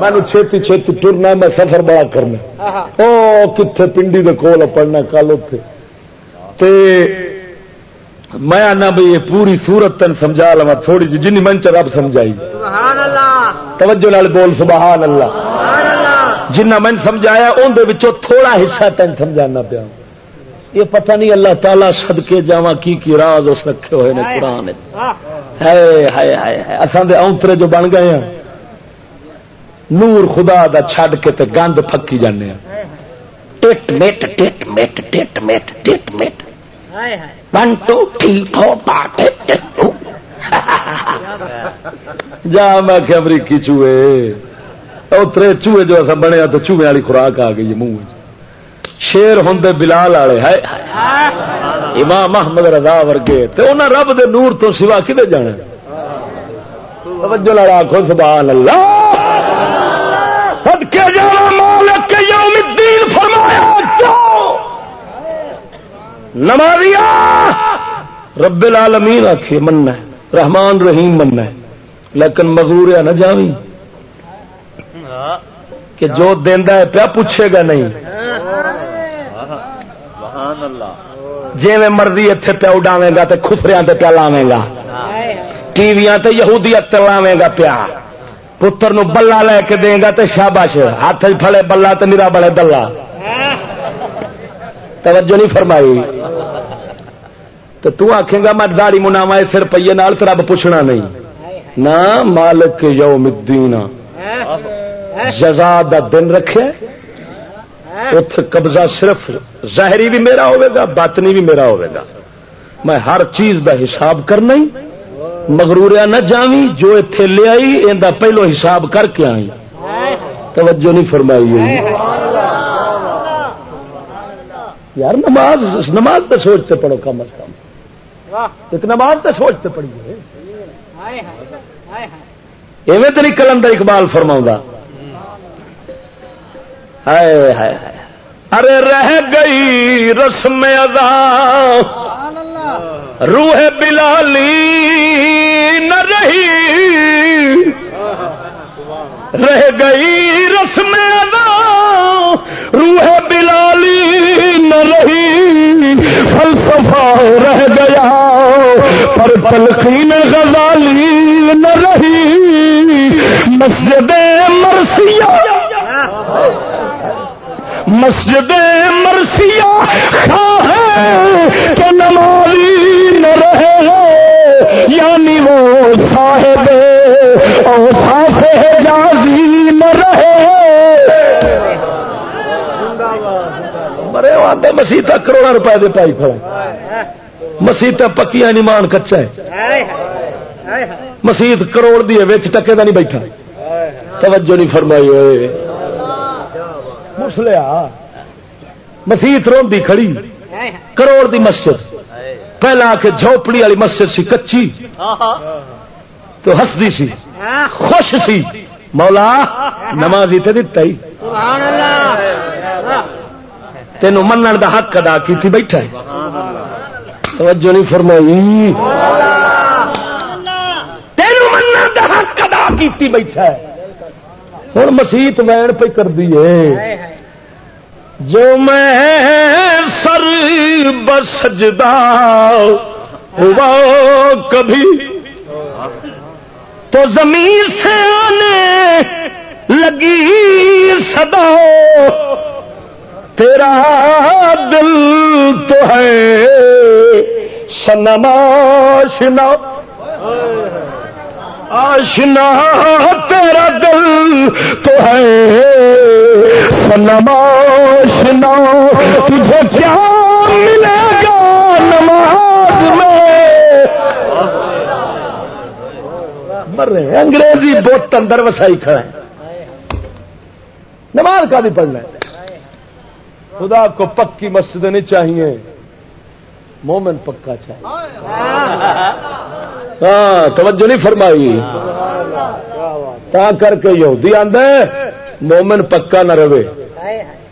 میں چھتی چھتی ٹرنا میں سفر بڑا کرنا او کتنے پنڈی دے کول پڑھنا کل اتے میں آنا بھائی پوری سورت تین سمجھا لوا تھوڑی جی جن من چ رب سمجھائی۔ توجہ نال بول سبحان اللہ۔ جنہ من سمجھایا اندر تھوڑا حصہ تین سمجھانا پیا۔ یہ پتہ نہیں اللہ تعالی سدکے جا کی کی راز اس رکھے ہوئے نے قرآن اصل دے اونترے جو بن گئے ہیں نور خدا دا چھڈ کے تے گند پکی جانے ٹٹ میٹ ٹٹ میٹ ٹٹ میٹ ٹٹ meat. One two three four part جا میں کہ امریکی چوہے۔ اترے چوہے جو ایسا بنیا تو چوہے والی خوراک آ گئی منہ شیر ہوں بلال والے ہے۔ امام محمد رضا ورگے۔ تو انہیں رب دے نور تو سوا کدے جانا؟ توجہ لڑا آخو سبحان اللہ کے جانا مالک کے یوم الدین فرمایا کیوں نمازیا رب العالمین آخی مننا ہے۔ رحمان رحیم مننا ہے۔ لیکن مغرور نہ جاوی کہ جو دینا ہے پیا پوچھے گا نہیں۔ جی میں مرضی اتنے پیا اڈاوے گا تو خسریا پیا لاوے گا۔ ٹی وی یہودیت لاوے گا پیا۔ پتر نو بلا لے کے دے گا تو شاباش۔ ہاتھ پھڑے بلا تو میرا بڑے دلہ توجہ نہیں فرمائی۔ تو تو آخے گا میں داری مناوا اس روپیے نال تو رب پوچھنا نہیں۔ نہ مالک یوم الدین۔ جزا دا دن رکھے۔ اتے قبضہ صرف ظاہری بھی میرا ہوئے گا، باطنی بھی میرا ہوئے گا۔ میں ہر چیز دا حساب کرنا ہی مغروریا نہ جاوی جو اتے لیا ان پہلو حساب کر کے آئی توجہ نہیں فرمائی یار نماز نماز تو سوچتے پڑھو کم از کم۔ ایک نماز تو سوچتے پڑھیے ایویں تو نہیں کلندر اقبال فرما ارے رہ گئی رسم ادا۔ روح بلالی نہ رہی۔ رہ گئی رسم روح بلالی نہ رہی، فلسفہ رہ گیا، پر تلقین غزالی نہ رہی، مسجد مرسیہ مسجد مرسیا کہ نمازی نہ رہے یعنی وہ صاحب اور صاف جازی نہ رہے۔ مرے آتے مسیح کروڑا روپئے دے پائی کھڑا مسیح پکیا نہیں مان کچا ہے مسیح کروڑ دی ٹکے کا نہیں بیٹھا۔ توجہ نہیں فرمائی ہوئے۔ مسلیا مسیت روی کھڑی۔ کروڑ دی مسجد۔ پہلا آ کے جھوپڑی والی مسجد سی کچی۔ تو ہستی سی، خوش سی۔ مولا نماز تے دتا ہی۔ تینوں منن دا حق ادا کی بیٹھا ہے۔ توجہ نہیں فرمائی۔ تینوں منن دا حق ادا کیتی بیٹھا ہے۔ ہوں مسیت وین پہ کر دیے جو میں سر بسجدہ ہوا کبھی تو زمین سے آنے لگی صدا۔ تیرا دل تو ہے سنما آشنا آشنا، تیرا دل تو ہے سنما آشنا تجھے کیا ملے گا نماز میں؟ مر رہے ہیں۔ انگریزی بت اندر وسائی کھڑا ہے۔ نماز کا بھی پڑھنا ہے۔ خدا کو پکی مسجد نہیں چاہیے۔ مومن پکا چاہیے۔ ہاں توجہ نہیں فرمائی۔ تا کر کے یہودی آدھا مومن پکا نہ رہے۔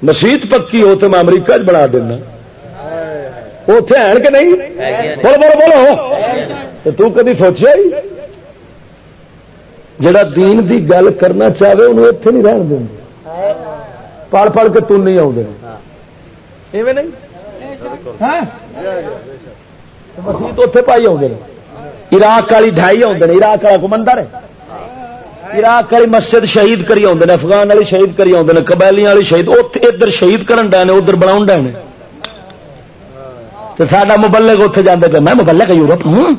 مسیت پکی ہو تو میں امریکہ چ بنا دینا۔ اتے ہے کہ نہیں؟ بولو بولو بولو۔ تو کدی سوچیا ہی؟ جڑا دین دی گل کرنا چاہے انہوں اتنے نہیں رہن دیں پڑھ پڑھ کے تن نہیں آؤ نہیں؟ ہاں؟ مسیح اتے پائی آؤ عراق والی ڈھائی آؤ عراق والا کو ہے۔ عراق والی مسجد شہید کری آدھے افغان والی شہید کری آدھے قبیلیاں والی شہید اتنے ادھر شہید کرن ڈے ادھر بنا ڈے تو ساڈا مبلک اتنے جانے پہ میں مبلک یورپ۔ ہوں؟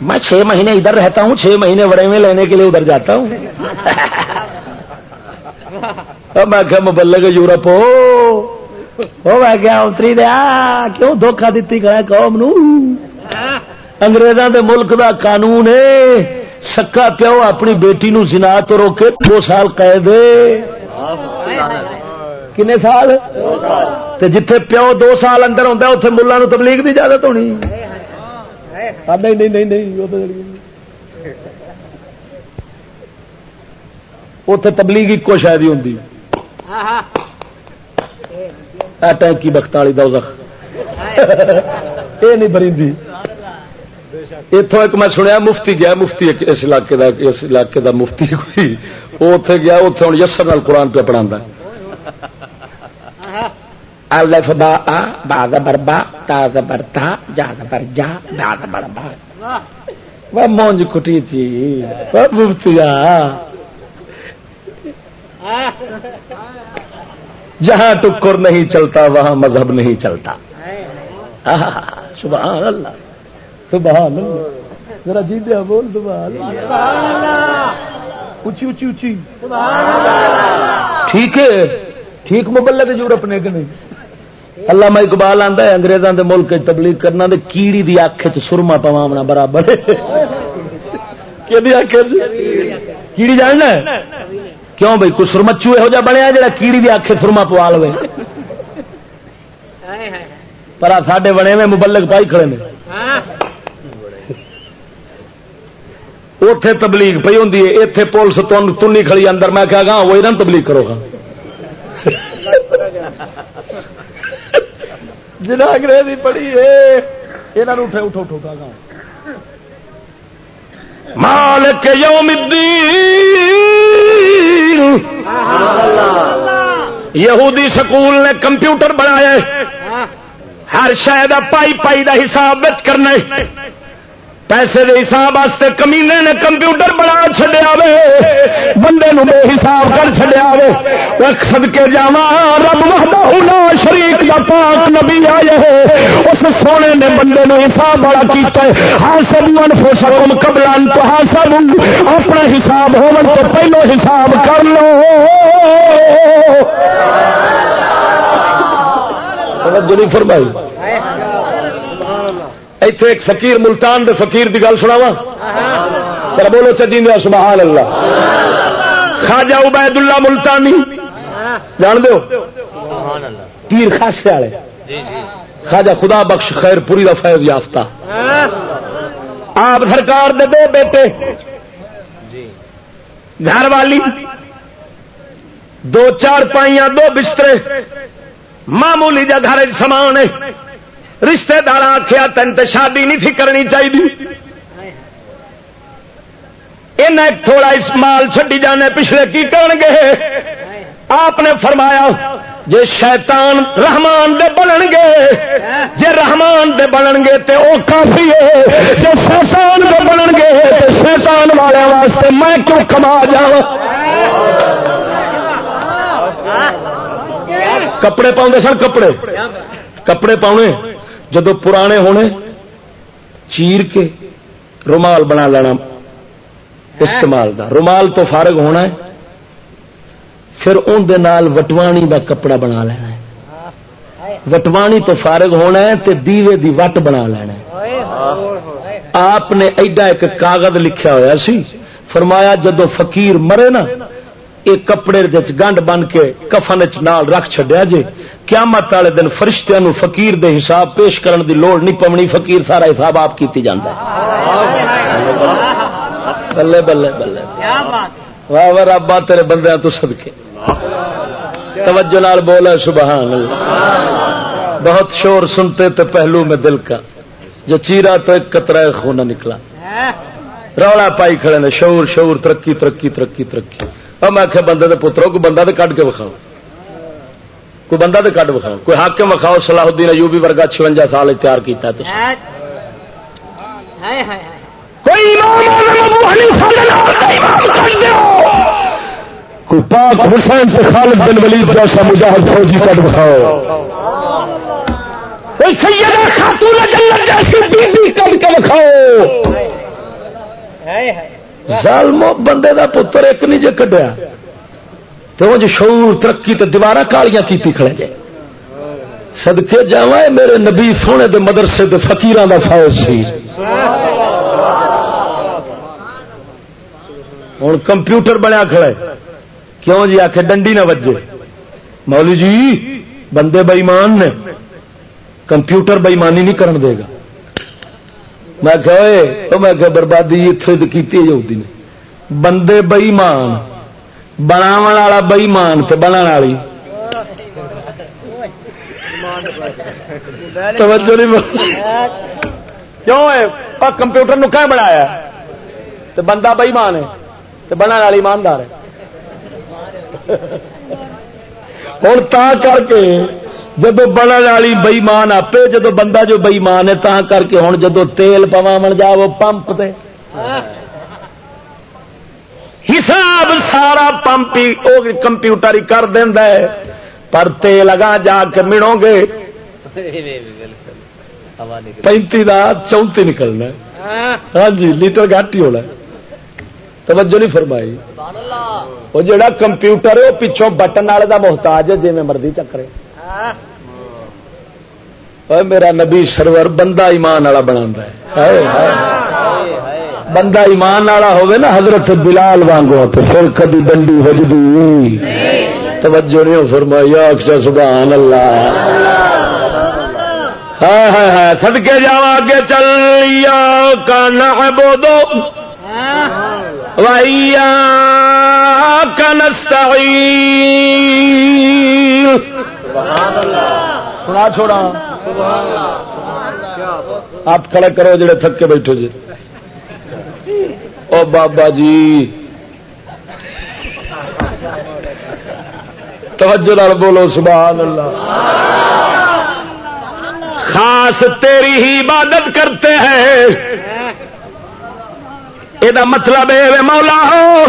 میں چھ مہینے ادھر رہتا ہوں چھ مہینے وڑے میں لینے کے لیے ادھر جاتا ہوں۔ میں کیا مبلک یورپ ہو میں کیا اتری دیا کیوں دھوکھا دیتی گیا قوم نو؟ انگریزاں دے ملک دا قانون ہے سکا پیو اپنی بیٹی نو زنا تو روکے دو سال قید کنے سال؟ تے جتھے پیو دو سال اندر ہوتا اتنے ملا تبلیغ دی اجازت ہونی۔ نہیں نہیں نہیں نہیں اتے تبلیغ ایک شاید ہی ہوں ٹینکی بخت والی دوزخ یہ نہیں بری اتوں ایک میں سنیا مفتی گیا مفتی اس علاقے دا اس علاقے دا مفتی کوئی وہ اتے گیا اتنے ہوں یسر نال قرآن پہ پڑھا الف با آ با زبر با تا زبر تا جا زبر جا با زبر با وہ مونج کٹی وہ مفتیا جہاں ٹکر نہیں چلتا وہاں مذہب نہیں چلتا. سبحان اللہ سبحان اللہ ذرا جی دیا بول سبحان اللہ اچھی اچھی اچھی ٹھیک ہے. ٹھیک مبلک یورپ نے کہ نہیں؟ اللہ میں اقبال آتا ہے انگریزوں کے ملک تبلیغ کرنا دے کیڑی دی اکھ چ سرما پواونا برابر۔ کیڑی جاننا کیوں بھائی کوئی سرمچو یہو جہ بنیا جا کیڑی دی آخے سرما پوا لو پر ساڈے بنے میں مبلک پائی کھڑے نے۔ اتے تبلیغ پی ہوں اتے پولیس تنی کھڑی اندر، میں کہا گا وہ ادھر تبلیغ کرو گا۔ جنا انگریزی پڑھی ہے۔ یہاں اٹھے اٹھو اٹھو گا مالک یوم الدین۔ یہودی سکول نے کمپیوٹر بنایا ہر شاید پائی پائی دا حساب کرنا پیسے دے حساب واسطے کمینے نے کمپیوٹر بنا چڈیا وے بندے نو بے حساب کر چڈیا وے سدکے جا رب وحدہ شریک یا پاک نبی آئے اس سونے نے بندے نو حساب والا کیتا ہے۔ ہاں سب انفسکم قبل تو ہاں سب اپنا حساب ہون تو پہلو حساب کر لو۔ فرمائی۔ ایتھے ایک فقیر ملتان دے فقیر دی گل سناوا ترا بولو چجی سبحان اللہ۔ خواجہ عبید اللہ ملتانی۔ جان دو پیر خاصے والے۔ خواجہ خدا بخش خیر پوری دا فیض یافتہ۔ آپ سرکار دے دو بیٹے۔ گھر والی۔ دو چار پائیاں، دو بسترے۔ معمولی جا گھر سامان رشتے دار آخیا تین تو شادی نہیں تھی کرنی چاہیے تھوڑا اسمال چڈی جانے پچھلے کی کرن گے آپ نے فرمایا، جے شیطان رحمان دے بنن گے جے رحمان دے بنن گے تے او کافی ہے، جے شیطان دے بنن گے تے شیطان والے واسطے میں کیوں کما جاؤں کپڑے پاؤں سن، کپڑے۔ کپڑے پاؤنے؟ جدو پرانے ہونے، چیر کے رومال بنا لینا استعمال دا۔ رومال تو فارغ ہونا ہے، پھر اندر وٹوانی دا کپڑا بنا لینا ہے۔ وٹوانی تو فارغ ہونا ہے تے دیوے دی وٹ بنا لینا ہے۔ آپ نے ایڈا ایک کاغذ لکھیا ہوا سی، فرمایا جدو فقیر مرے نا یہ کپڑے گنڈ بن کے کفن نال رکھ چڈیا جے، قیامت والے دن فرشتیاں نو فقیر دے حساب پیش کرن دی لوڑ نہیں پونی فقیر سارا حساب آپ کیتی جاندہ بلے بلے بلے۔ واہ واہ، ربا، تیرے بندے تو صدقے۔ توجہ نال بولا سبحان اللہ۔ بہت شور سنتے تو پہلو میں دل کا، جو چیرا تو ایک قطرہ خونہ نکلا۔ رولا پائی کھڑے نے شعور شعور ترقی ترقی ترقی ترقی۔ اور میں آخیا بندے دے پترو کوئی بندہ تو کٹ کے وکھاؤ۔ کوئی بندہ تو کٹ وکھاؤ۔ کوئی حاکم وکھاؤ صلاح الدین ایوبی ورگا چونجا سال تیار کیتا ہے۔ کوئی کوئی پاک حسین سے خالد بن ولید جیسا مجاہد فوجی کٹ بکھاؤ کوئی سیدہ خاتون جنت جیسی بی بی کٹ کے بکھاؤ ظالمو بندے دا پتر ایک نہیں جے کڈیا۔ تو جو شعور، ترقی تے دیوارہ کالیاں کیتی کھڑے جے۔ صدقے جاوائے میرے نبی سونے دے مدرسے دے فقیران دا فوج سی۔ ہوں کمپیوٹر بنیا کھڑا ہے۔ کیوں جی آخ ڈنڈی نہ وجے۔ مولی جی بندے بئیمان نے۔ کمپیوٹر بئیمانی نہیں کرن دے گا۔ میں کہ میں کہ بربادی اتنے کی جاتی نے. بندے بئیمان بناو والا بئیمان تو بنا والی۔ توجہ نہیں کیوں ہے؟ کمپیوٹر نو کہ بنایا تو بندہ بئیمان ہے تو بنا والی ایماندار ہے۔ ہوں تا کر کے جب بنا والی بئیمان آپ جدو بندہ جو بئیمان ہے تا کر کے ہوں جدو تیل پوا من جا وہ پمپ تے۔ حساب سارا پمپ ہی کمپیوٹر ہی کر دینا ہے۔ پر تیل اگا جا کے مڑو گے۔ پینتی کا چونتی نکلنا ہاں جی لیٹر گھٹ ہی ہونا توجہ نہیں فرمائی۔ وہ جڑا کمپیوٹر ہے وہ پچھوں بٹن والے کا محتاج ہے جی مرضی چکرے۔ میرا نبی سرور بندہ ایمان والا بنا بندہ ایمان والا ہوگا نا حضرت بلال وانگو تو پھر کدی ڈنڈی وجدی توجہ نہیں فرمائی اکثر سبحان اللہ ہاں ہاں ہاں تھدکے جا اگے چل یا کا نہ بو دو سنا چھوڑا. آپ کھڑے کرو جڑے تھک کے بیٹھے جی. او بابا جی. توجہ نال بولو سبحان اللہ. خاص تیری ہی عبادت کرتے ہیں. یہ مطلب ہے مولا ہو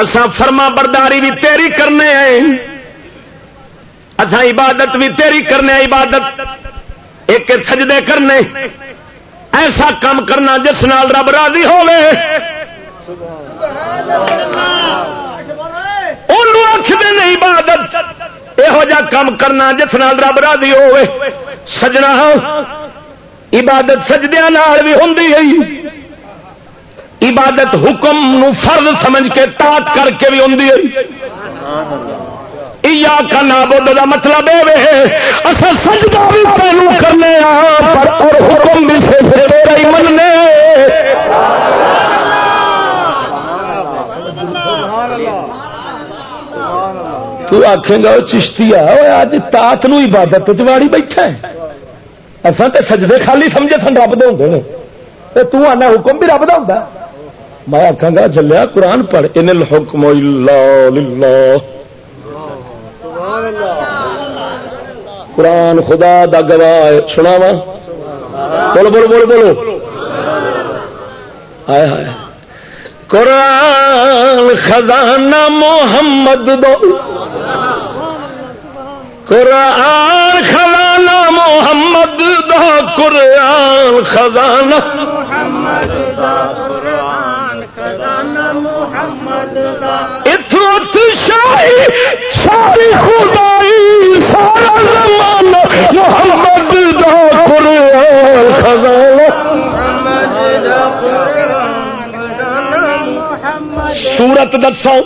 اسا فرما برداری بھی تیری کرنے اچھا عبادت بھی تیری کرنے عبادت ایک سجدے کرنے ایسا کام کرنا جس نال رب راضی ہوے آخر عبادت یہو جا کام کرنا جس نال رب راضی ہوے سجنا ہاں، عبادت سجدیا بھی ہوں عبادت حکم نو فرض سمجھ کے تاط کر کے بھی ہوں یا کا نابود کا مطلب یہ اصل سجدہ بھی پہلو کرنے پر اور حکم بھی سے تیرا ہی مننے۔ تو آخے گا وہ چشتی آج تات نو عبادت چواڑی بیٹھا ہے۔ اصل تو سجدے خالی سمجھے سن رب دے ہوں تو آنا حکم بھی رب دا ہوں میں آخا گا چلیا قرآن پڑھ ان الحکم الا قرآن خدا دا گواہ سنا وا بولو بولو بولو بولو۔ آئے ہائے قرآن خزانہ محمد دو۔ قرآن خزانہ محمد دا قرآن خزانہ۔ محمد دا قرآن خزانہ محمد دا اتوت شاہی ساری خدائی سارا محمد دا قرآن خزانہ۔ سورت دسو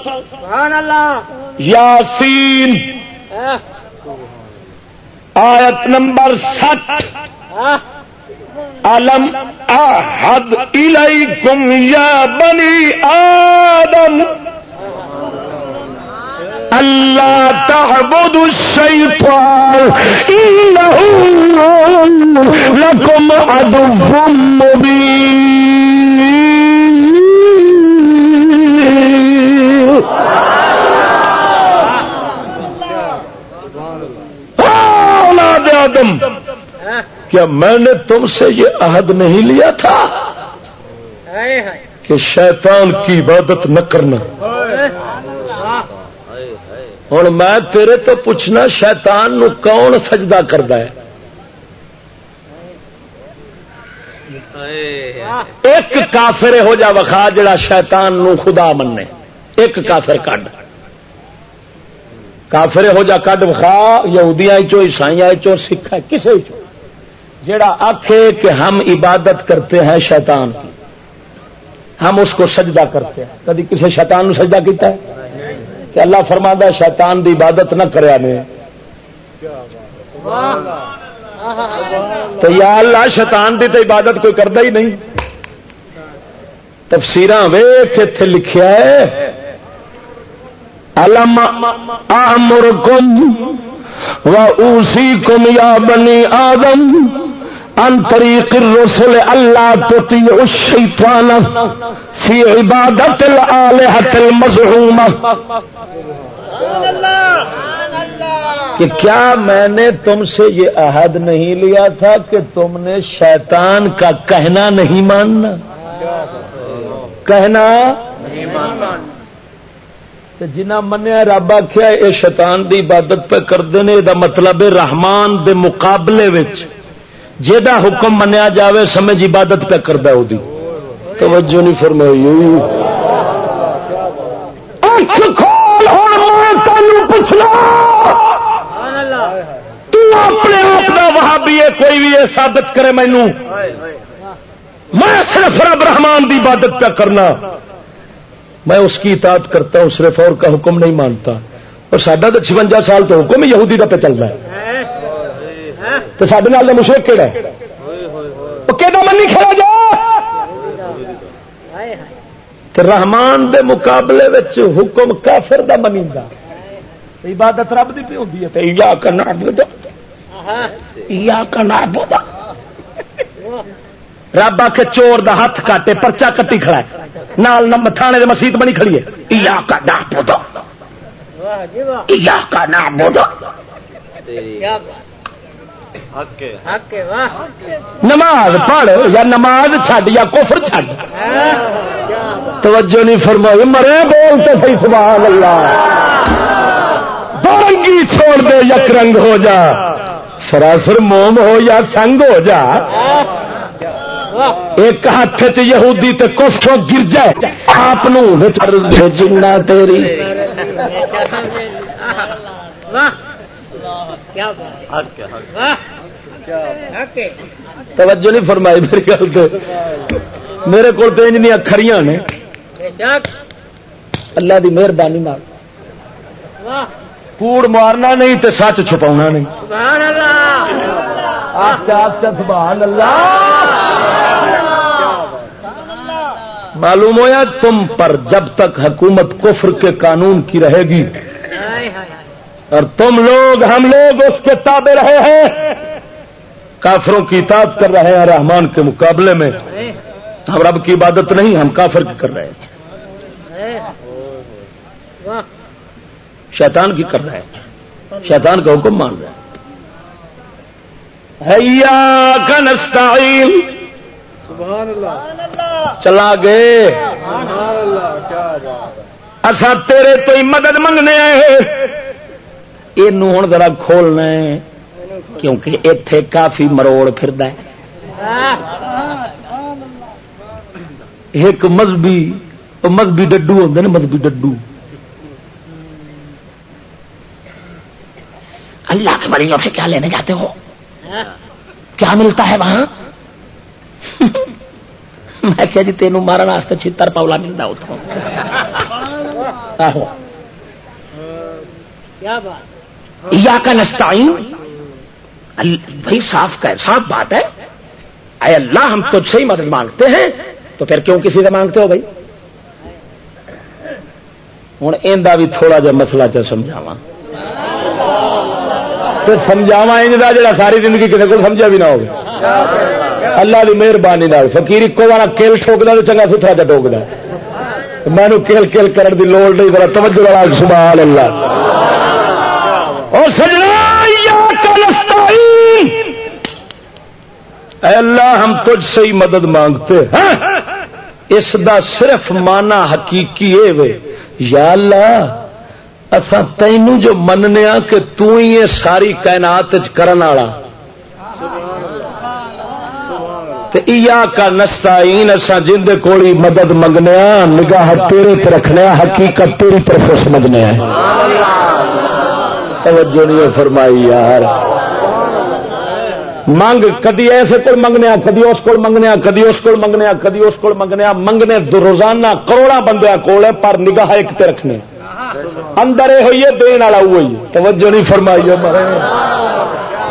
یاسین۔ آیت نمبر سٹ آہ، علم احد الیکم یا بنی آدم اللہ تعبد الشیطان انہو لکم عدو مبین اولاد آدم. کیا میں نے تم سے یہ عہد نہیں لیا تھا کہ شیطان کی عبادت نہ کرنا؟ ہوں میں تیرے تو پوچھنا شیطان نو کون سجدہ کرتا ہے؟ ایک کافر ہو جا وخا جڑا شیطان نو خدا مننے۔ ایک کافر کڈ۔ کافر ہو جا کڈ وخا یہودیاں چو عیسائیاں چو سکھ کسی چو جڑا آخے کہ ہم عبادت کرتے ہیں شیطان کی، ہم اس کو سجدہ کرتے ہیں۔ کدی کسی شیطان نو سجدہ کیتا ہے؟ کہ اللہ فرما شیطان دی عبادت نہ کریا نے تو یا اللہ، شیطان دی تو عبادت کوئی کرتا ہی نہیں۔ تفسیر ویخ اتے لکھا ہے، علم امرکم و اوسی کم یا بنی آدم۔ طریق الرسل اللہ تطیع الشیطان فی عبادت الالہت المزعومہ کہ کیا میں نے تم سے یہ عہد نہیں لیا تھا کہ تم نے شیطان کا کہنا نہیں ماننا؟ کہنا؟ تے جنہ منیا رب آخیا یہ شیطان دی عبادت پہ کرتے ہیں یہ مطلب ہے رحمان دے مقابلے وچ۔ جہاں حکم منیا جاوے، سمجھ عبادت پہ کرتا وہ توجہ نہیں فرمائی اکھ کھول میں تینوں پوچھنا۔ تو اپنے آپ کا وہابی ہے، کوئی بھی یہ ثابت کرے مینو میں صرف رب رحمان دی عبادت پہ کرنا۔ میں اس کی اطاعت کرتا ہوں، صرف اور کا حکم نہیں مانتا۔ اور سڈا تو چونجا سال تو حکم یہودی کا پہ چل رہا ہے۔ تو سڈے نال مشرق کہڑا ہے؟ وہ کہ منی کھڑا جا؟ تو رحمان دے مقابلے وچ حکم کافر دا منیدا عبادت رب دی پی ہوندی ہے، تے یا کرنا آہا یا کرنا رب آ کے چور دا ہاتھ کاٹے پرچا کٹی کھڑا ہے۔ نال نم تھانے دے مسیت بنی کھڑی ہے۔ یا کا نعبد یا کا نعبد کیا بات حق ہے واہ نماز پڑھ یا نماز چھڈ یا کفر چھڈ کیا بات توجہ نہیں فرمائی مرے بول تو صحیح سبحان اللہ دورنگی چھوڑ دے یک رنگ ہو جا سراسر موم ہو یا سنگ ہو جا واہ ایک ہاتھ چ یہودی تے کفر گر جائے آپ جنا تیری واہ کیا توجہ نہیں فرمائی میری گل تو۔ میرے کو کھڑیاں نے۔ بے شک۔ اللہ دی مہربانی کوڑ مارنا نہیں تو سچ چھپا نہیں۔ سبحان اللہ سبحان اللہ معلوم ہوا تم پر جب تک حکومت کفر کے قانون کی رہے گی۔ اور تم لوگ ہم لوگ اس کے تابع رہے ہیں۔ کافروں کی اطاعت کر رہے ہیں رحمان کے مقابلے میں ہم رب کی عبادت نہیں، ہم کافر کی کر رہے ہیں۔ شیطان کی کر رہے ہیں۔ شیطان کا حکم مان رہے ہیں۔ سبحان اللہ چلا گئے۔ سبحان اللہ کیا اصا تیرے تو ہی مدد منگنے آئے یہ ہوں ذرا کھولنا ہے کیونکہ اتے کافی مروڑ پھرد ایک مذہبی مذہبی ڈڈو ہوتے ہیں مذہبی ڈڈو۔ اللہ کے مریضوں سے کیا لینے جاتے ہو؟ کیا ملتا ہے وہاں؟ میں کیا جی تینوں مارن واسطے چھتر پاولا ملتا اتوں آہو۔ کیا بات؟ یا کا نستعین۔ بھائی صاف کا صاف بات ہے۔ اے اللہ، ہم تجھ سے ہی مدد مانگتے ہیں۔ تو پھر کیوں کسی سے مانگتے ہو بھائی؟ ہوں اندہ بھی تھوڑا جا مسئلہ چا سمجھاوا تو سمجھاوا اندا جڑا ساری زندگی کسی کو سمجھا بھی نہ ہو اللہ کی مہربانی نال، فقیر اکو والا کیل ٹھوکدا تو چنگا ستھرا چا ٹوکدا میں کیل کیل کرن دی لوڑ نہیں، ذرا توجہ والا سبحان اللہ۔ اور سجنا یا کلستعین اے اللہ، ہم تجھ سے ہی مدد مانگتے ہیں۔ اس دا صرف مانا حقیقی ہے وے۔ یا اللہ اصا تینوں جو مننے آ کہ تو ہی یہ ساری کائنات کرن والا تے ایا کا نستعین اسا جن کول مدد منگنے نگاہ تیرے تے رکھنے حقیقت تیری طرف سمجھنے توجہ نہیں فرمائی یار۔ منگ کدی ایسے کو منگنے کدی اس کو منگنے کدی اس کو منگنے کدی اس کو منگنے منگنے روزانہ کروڑا بندے کول ہے، پر نگاہ ایک تے رکھنے۔ اندر یہ ہوئی ہے، دین والا وہی توجہ نہیں فرمائی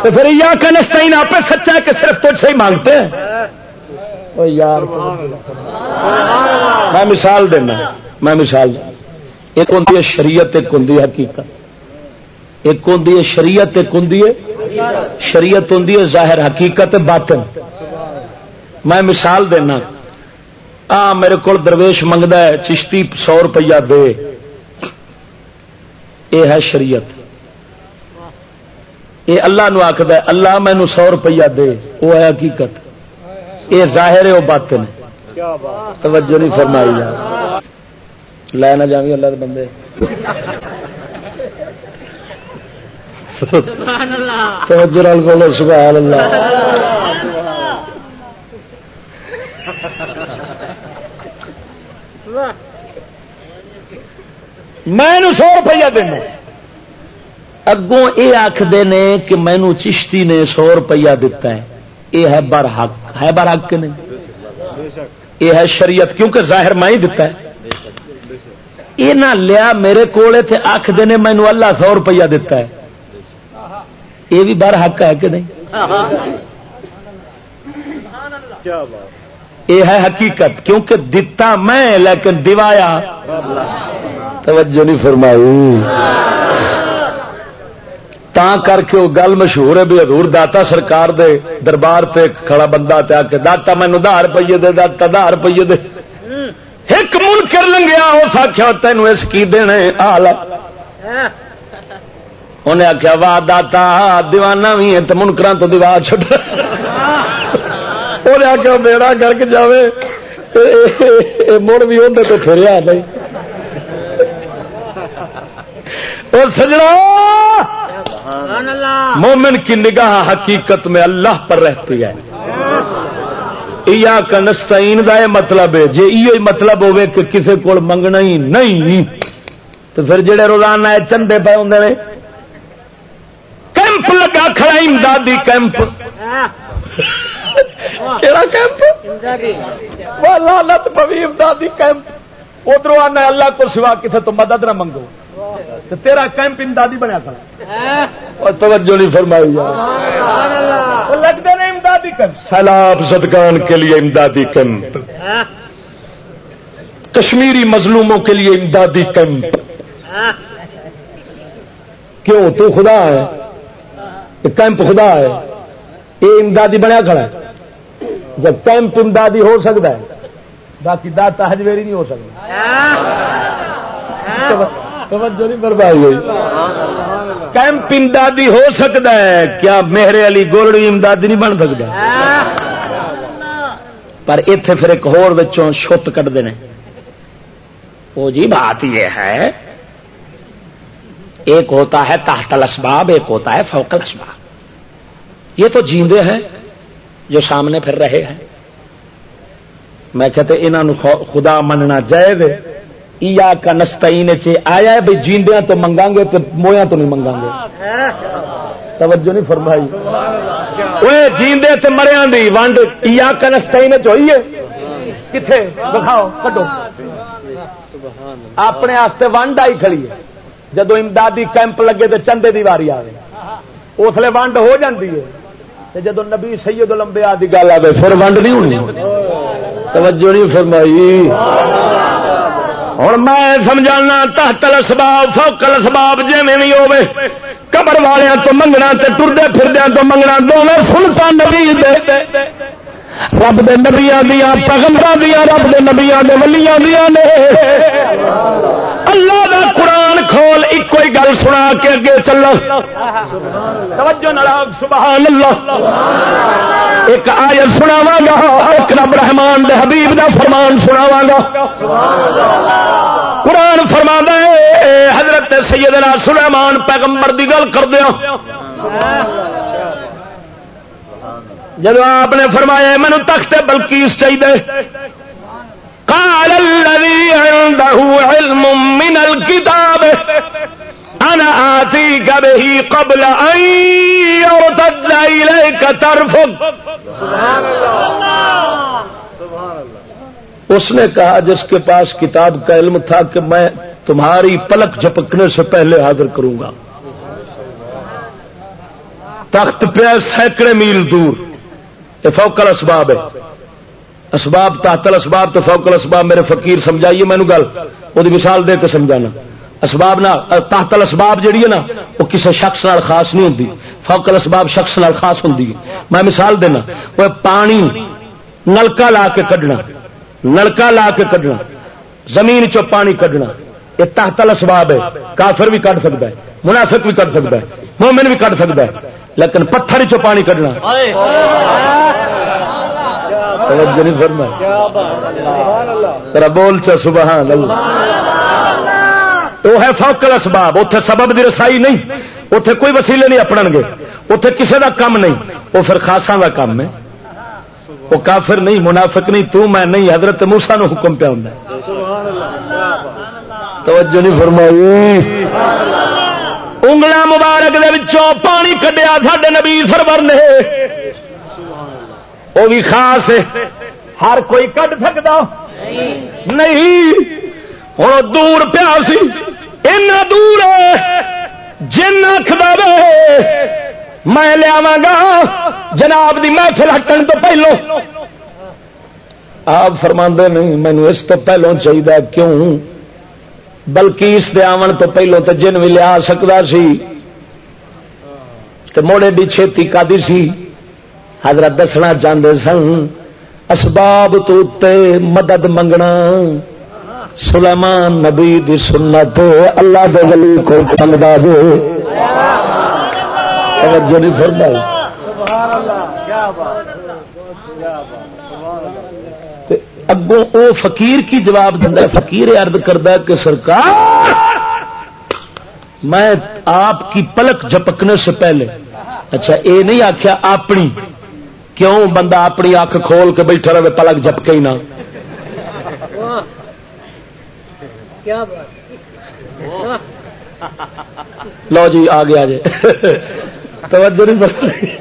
تو پھر یا کنستین آپ سچا ہے کہ صرف تجھ سے ہی مانگتے ہیں؟ یار۔ میں مثال دینا، میں مثال۔ ایک ہوں شریعت، ایک ہوں حقیقت۔ ایک ہوں شریعت، ایک ہوں شریعت ہوں ظاہر حقیقت باطن۔ میں مثال دینا۔ آ، میرے کو درویش منگتا ہے، چشتی سو روپیہ دے۔ یہ ہے شریعت۔ یہ اللہ نو آخد اللہ مینو سو روپیہ دے۔ وہ ہے حقیقت۔ یہ ظاہر ہے وہ باطن توجہ نہیں فرمائی لے نہ جاوی اللہ کے بندے۔ توجہ بولو سبحان اللہ۔ میں سو روپیہ دینا اگوں یہ آخر نے کہ مینو چشتی نے سو روپیہ دتا ہے۔ یہ ہے بر حق ہے بر حق کہ نہیں؟ بے شک یہ ہے شریعت کیونکہ ظاہر میں ہی دتا ہے۔ یہ نہ لیا میرے کول تھے آخر نے مینو اللہ سو روپیہ دتا ہے۔ یہ بھی بر حق ہے کہ نہیں؟ یہ ہے حقیقت کیونکہ دتا میں لیکن دوایا توجہ نہیں فرمائی۔ تا کر کے وہ گل مشہور ہے بھی حضور داتا سرکار دے دربار تے کھڑا بندہ تے آ کے داتا مینو دہ روپیے دے داتا دہ روپیے دے۔ ایک من کر لنگیا اس آخیا تینوں اس کی دینے آل انہیں آخیا واہ داتا دیوانہ بھی ہے تو منکرا تو دیوا چھٹ انہیں آخیا بیڑا گرک جاوے اے مڑ بھی اندر تو پھریا نہیں اور سجڑا مومن کی نگاہ حقیقت میں اللہ پر رہتی ہے کا نستعین دا یہ مطلب ہے جی یہ مطلب ہوے کہ کسی کو منگنا ہی نہیں تو پھر جڑے روزانہ چندے پے ہوں کیمپ لگا کھڑا امدادی کیمپ۔ کہڑا کیمپ؟ زندگی لالت پوی امدادی کیمپ۔ ادھر آنا اللہ کو سوا کسی تو مدد نہ منگو۔ تو تیرا کیمپ امدادی بنیا کھڑا۔ اور توجہ نہیں فرمائی وہ لگتے نہیں امدادی کیمپ۔ سیلاب زدگان کے لیے امدادی کیمپ۔ کشمیری مظلوموں کے لیے امدادی کیمپ۔ کیوں؟ تو خدا ہے۔ کیمپ خدا ہے یہ امدادی بنیا کھڑا ہے۔ جب کیمپ امدادی ہو سکتا ہے باقی داتا ہجویری نہیں ہو سکتا۔ توجہ نہیں برباد ہوئی۔ کیمپ امدادی ہو سکتا ہے کیا میرے علی گولڑی امدادی نہیں بن سکتا؟ پر اتے پھر ایک ہور بچوں شت کٹتے ہیں وہ جی بات یہ ہے ایک ہوتا ہے تحت الاسباب ایک ہوتا ہے فوق الاسباب۔ یہ تو جیندے ہیں جو سامنے پھر رہے ہیں۔ میں کہتے انہوں خدا مننا جائے دے یا کا نستعین چ آیا ہے بھائی جیندیاں تو منگا گے تو مویا تو نہیں منگا گے۔ توجہ نہیں فرمائی۔ وہ جیندے تے مریا دی ونڈ یا کا نستعین چ ہوئی ہے۔ کتنے دکھاؤ کٹو اپنے ونڈ آئی کھڑی ہے۔ جدو امدادی کیمپ لگے تو چندے دی واری آئے اسلے ونڈ ہو جاتی ہے جدو نبی سید لمبے آدھی گل آئے پھر ونڈ نہیں ہونی۔ توجہ نہیں فرمائی۔ ہوں میں سمجھانا تحت الاسباب، فوق الاسباب جی بھی ہوے قبر والوں تو منگنا تے ٹردے پھردیا تو منگنا دونوں سنتا نبی دے۔ رب دے نبیا دیا پیغمبر دیا رب دے نبیا دے ولیاں دیا نے۔ اللہ دا قرآن کھول ایک کوئی گل سنا کے اگے چلو۔ توجہ نال سبحان اللہ ایک آیت سناواں گا، ایک رب رحمان دے حبیب دا فرمان سناواں گا۔ قرآن فرما ہے حضرت سیدنا سلیمان پیغمبر دی گل کر دیا جب آپ نے فرمایا مینو تخت بلکیس چاہیے قال الذي عنده علم من الكتاب انا آتيك به قبل ان يرتد اليك طرفك اس نے کہا، جس کے پاس کتاب کا علم تھا کہ میں تمہاری پلک جھپکنے سے پہلے حاضر کروں گا۔ تخت پہ سینکڑے میل دور۔ یہ فوکل اسباب ہے۔ اسباب تحت اسباب تو فوکل اسباب میرے فقیر سمجھائیے مینو گل وہ مثال دے کے سمجھانا۔ اسباب نہ، تحت اسباب جہی ہے نا، وہ کسی شخص نال خاص نہیں ہوتی فوکل اسباب شخص نال خاص ہوتی میں مثال دینا، وہ پانی نلکا لا کے کڈنا، نلکا لا کے کڈنا، زمین چو پانی کڈنا، یہ تحت اسباب ہے۔ کافر بھی کٹ سکتا ہے، منافق بھی کٹ سکتا ہے، مومن بھی کٹ سکتا ہے، لیکن پتھر چو پانی کڈنا۔ نہیں ترا بول چ سبحان اللہ۔ وہ ہے فوکل اسباب اتے سبب دی رسائی نہیں۔ اتے کوئی وسیلے نہیں اپن گے۔ اتے کسی دا کم نہیں۔ وہ پھر خاصا دا کام ہے۔ وہ کافر نہیں، منافق نہیں، تو میں نہیں۔ حضرت موسا نو حکم پہ ہوں توجہ نہیں فرمائی۔ انگلا مبارک دے وچوں پانی کڈیا، ساڈے نبی سرور نے۔ وہ بھی خاص ہے۔ ہر کوئی کٹ سکتا نہیں ہوں دور پیا سی۔ اینا دور جن آخر میں لیا گا۔ جناب دی محفل ہٹن تو پہلو۔ آپ فرما نہیں، مینو اس تو پہلو چاہیے کیوں؟ بلکہ اس دے آن تو پہلو تو جن بھی لیا سکتا سی۔ موڑے بھی چھتی کا سی۔ حضرت دسنا چاہتے سن، اسباب تو مدد منگنا۔ سلیمان نبی دی سنت اللہ دے ولی کو منگا دے توجہ نہیں اگوں او فقیر کی جواب دینا فقیر ارد کرتا کہ سرکار، میں آپ کی پلک جھپکنے سے پہلے اچھا اے نہیں آخیا اپنی کیوں بندہ اپنی اکھ کھول کے بیٹھا رہے پلک جھپکے ہی نہ؟ لو جی آ گیا جی توجہ نہیں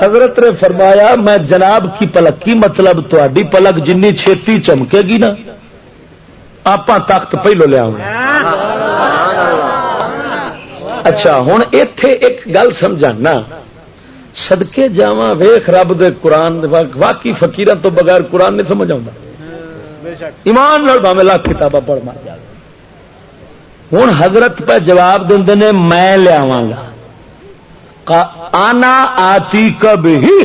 حضرت نے فرمایا میں جناب کی پلک کی مطلب تھی پلک جن چھتی چمکے گی نا؟ آپ تخت پہلو لیا اچھا ہوں اتے ایک گل سمجھانا۔ سدکے جا ویخ رب دے قرآن واقعی فقیر تو بغیر قرآن نہیں سمجھ آتا ایمان بھاوے لاکھ کتاباں پڑھ مار جائے ہوں حضرت پہ جواب دے نے، میں لیا گا۔ آنا آتی کب ہی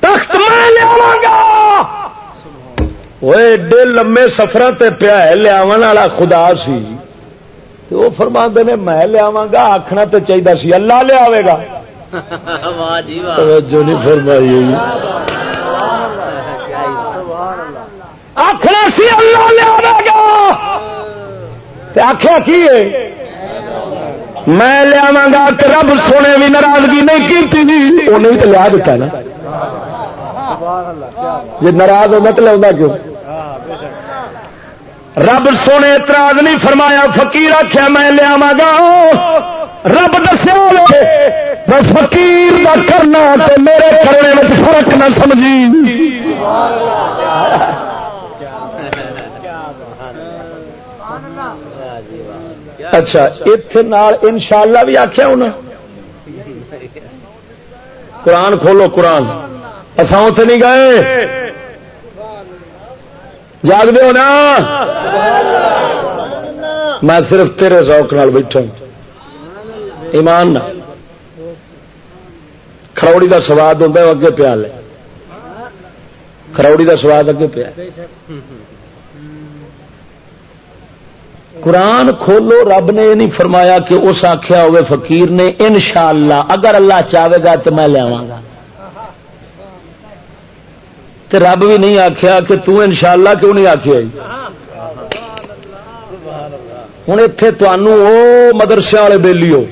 تخت میں لیا گا۔ وہ ایڈے لمے سفر پیا ہے لیا والا خدا سی۔ وہ فرما نے، میں لیا گا آخنا تو چاہیے سی، اللہ لیا گا۔ جی، توجہ نہیں فرمائی سبحان اللہ آخنا سی اللہ لیا گا۔ آخیا کی ہے؟ میں لیا گا رب سونے بھی ناراضگی نہیں کی وہ نہیں تو لیا دیتا نا۔ جی ناراض ہوتا تو لیا کیوں؟ رب سونے اعتراض نہیں فرمایا، فقیر آخیا میں لیا گا۔ رب دسیا فقیر کا کرنا تے میرے کرنے میں فرق نہ سمجھی۔ اچھا اتے ان شاء اللہ بھی آخیا انہیں قرآن کھولو، قرآن۔ اصا اتنے نہیں گئے۔ جاگ دو نا۔ میں صرف تیرے ذوق نال بیٹھا ہوں۔ ایمان نہ۔ کروڑی کا سواد ہوتا ہے اگے پیا لے۔ کروڑی کا سواد اگے پیا۔ قرآن کھولو، رب نے یہ نہیں فرمایا کہ اس آخیا ہوئے فقیر نے، انشاءاللہ، اگر اللہ چاہے گا تو میں لیا گا۔ تے رب بھی نہیں آخیا کہ تو انشاءاللہ کیوں نہیں آخیا جی؟ ہوں اتے وہ مدرسے والے بےلی ہو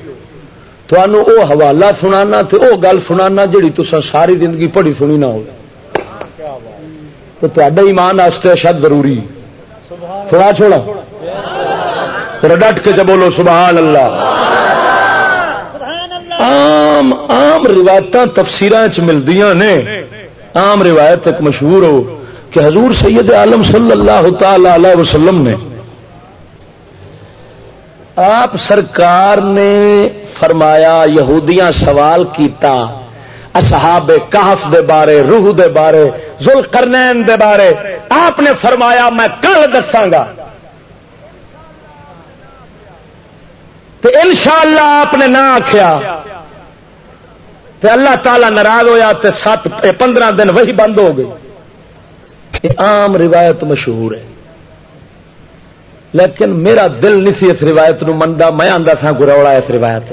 تمہوں وہ حوالہ سنانا تے وہ گل سنانا جڑی تسا ساری زندگی پڑھی سنی نہ ہو تو تے ایمان واسطے شد ضروری۔ سنا چھوڑا۔ پھر ڈٹ کے چ بولو، سبحان اللہ۔ عام عام روایت تفسیر ملدی نے۔ عام روایت ایک مشہور ہو کہ حضور سید عالم صلی اللہ تعالی علیہ وسلم نے آپ سرکار نے فرمایا، یہودیاں سوال کیتا، اصحاب کہف دے بارے، روح دے بارے ذل کرنین دے بارے، آپ نے فرمایا، میں کل دساگا تو انشاءاللہ آپ نے نہ آخیا تے اللہ تعالی ناراض ہویا تے سات، پندرہ دن وہی بند ہو گئی عام روایت مشہور ہے۔ لیکن میرا دل نہیں سی اس روایت نو منتا میں آتا تھا گروڑا اس روایت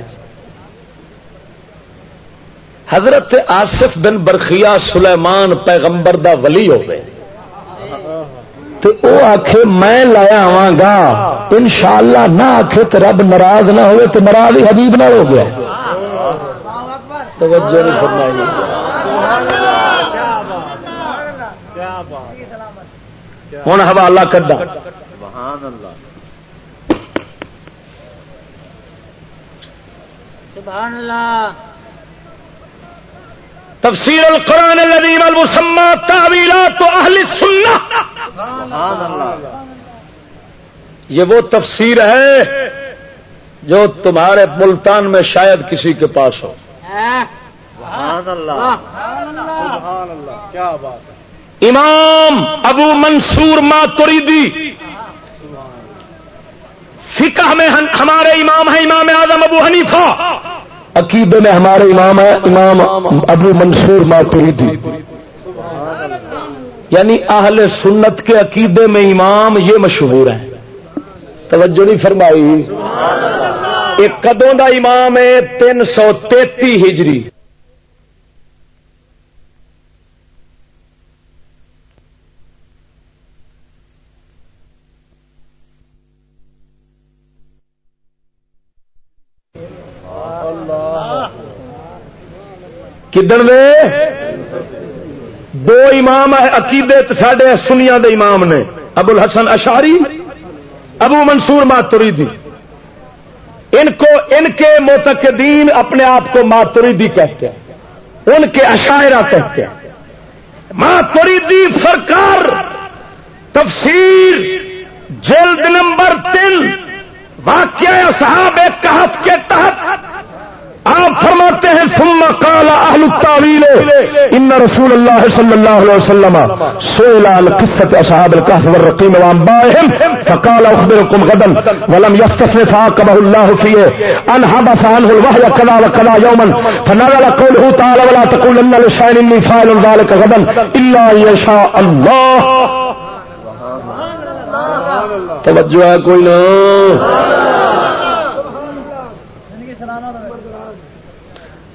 حضرت آصف بن برخیا سلیمان پیغمبر دا ولی ہو گئے تو وہ آخے میں لایا آواں گا۔ انشاءاللہ نہ آخے تو رب ناراض نہ ہوئے تو ناراض ہی حبیب نہ ہو گیا۔ توجہ نہیں فرمائی۔ ہوں حوالہ کدا سبحان اللہ. سبحان اللہ. تفسیر القرآن العظیم المسمى تعویلات اہل السنہ. سبحان اللہ. یہ وہ تفسیر ہے جو تمہارے ملتان میں شاید کسی کے پاس ہو. سبحان اللہ. سبحان اللہ. کیا بات ہے. امام ابو منصور ماتریدی فقہ میں ہمارے امام ہیں، امام اعظم ابو حنیفہ۔ عقیدے میں ہمارے امام ہے امام ابو منصور ماتریدی۔ یعنی اہل سنت کے عقیدے میں امام یہ مشہور ہیں۔ توجہ نہیں فرمائی۔ ایک کدوں دا امام ہے، تین سو تیتی ہجری۔ کدن دے دو امام عقیدے سڈے سنیا دے امام نے۔ ابو الحسن اشاری ابو منصور ماتریدی۔ ان کو، ان کے موتقدین اپنے آپ کو ماتریدی کہتے ہیں۔ ان کے اشاعرہ کہتے ہیں۔ ماتریدی سرکار، تفسیر، جلد نمبر تین، واقعہ صاحب کہف کے تحت آپ فرماتے ہیں، ثم قال اهل التاويل ان رسول الله صلى الله عليه وسلم سئل عن قصه اصحاب الكهف والرقيم وانبائهم، فقال اخبركم غدا ولم يستثن فعاقبه الله فيه، ان حبس عنه الوحي كذا وكذا يوما، فنزل قوله تعالى ولا تقولن لشيء اني فاعل ذلك غدا الا ان يشاء الله. توجہ ہے کوئی نہ۔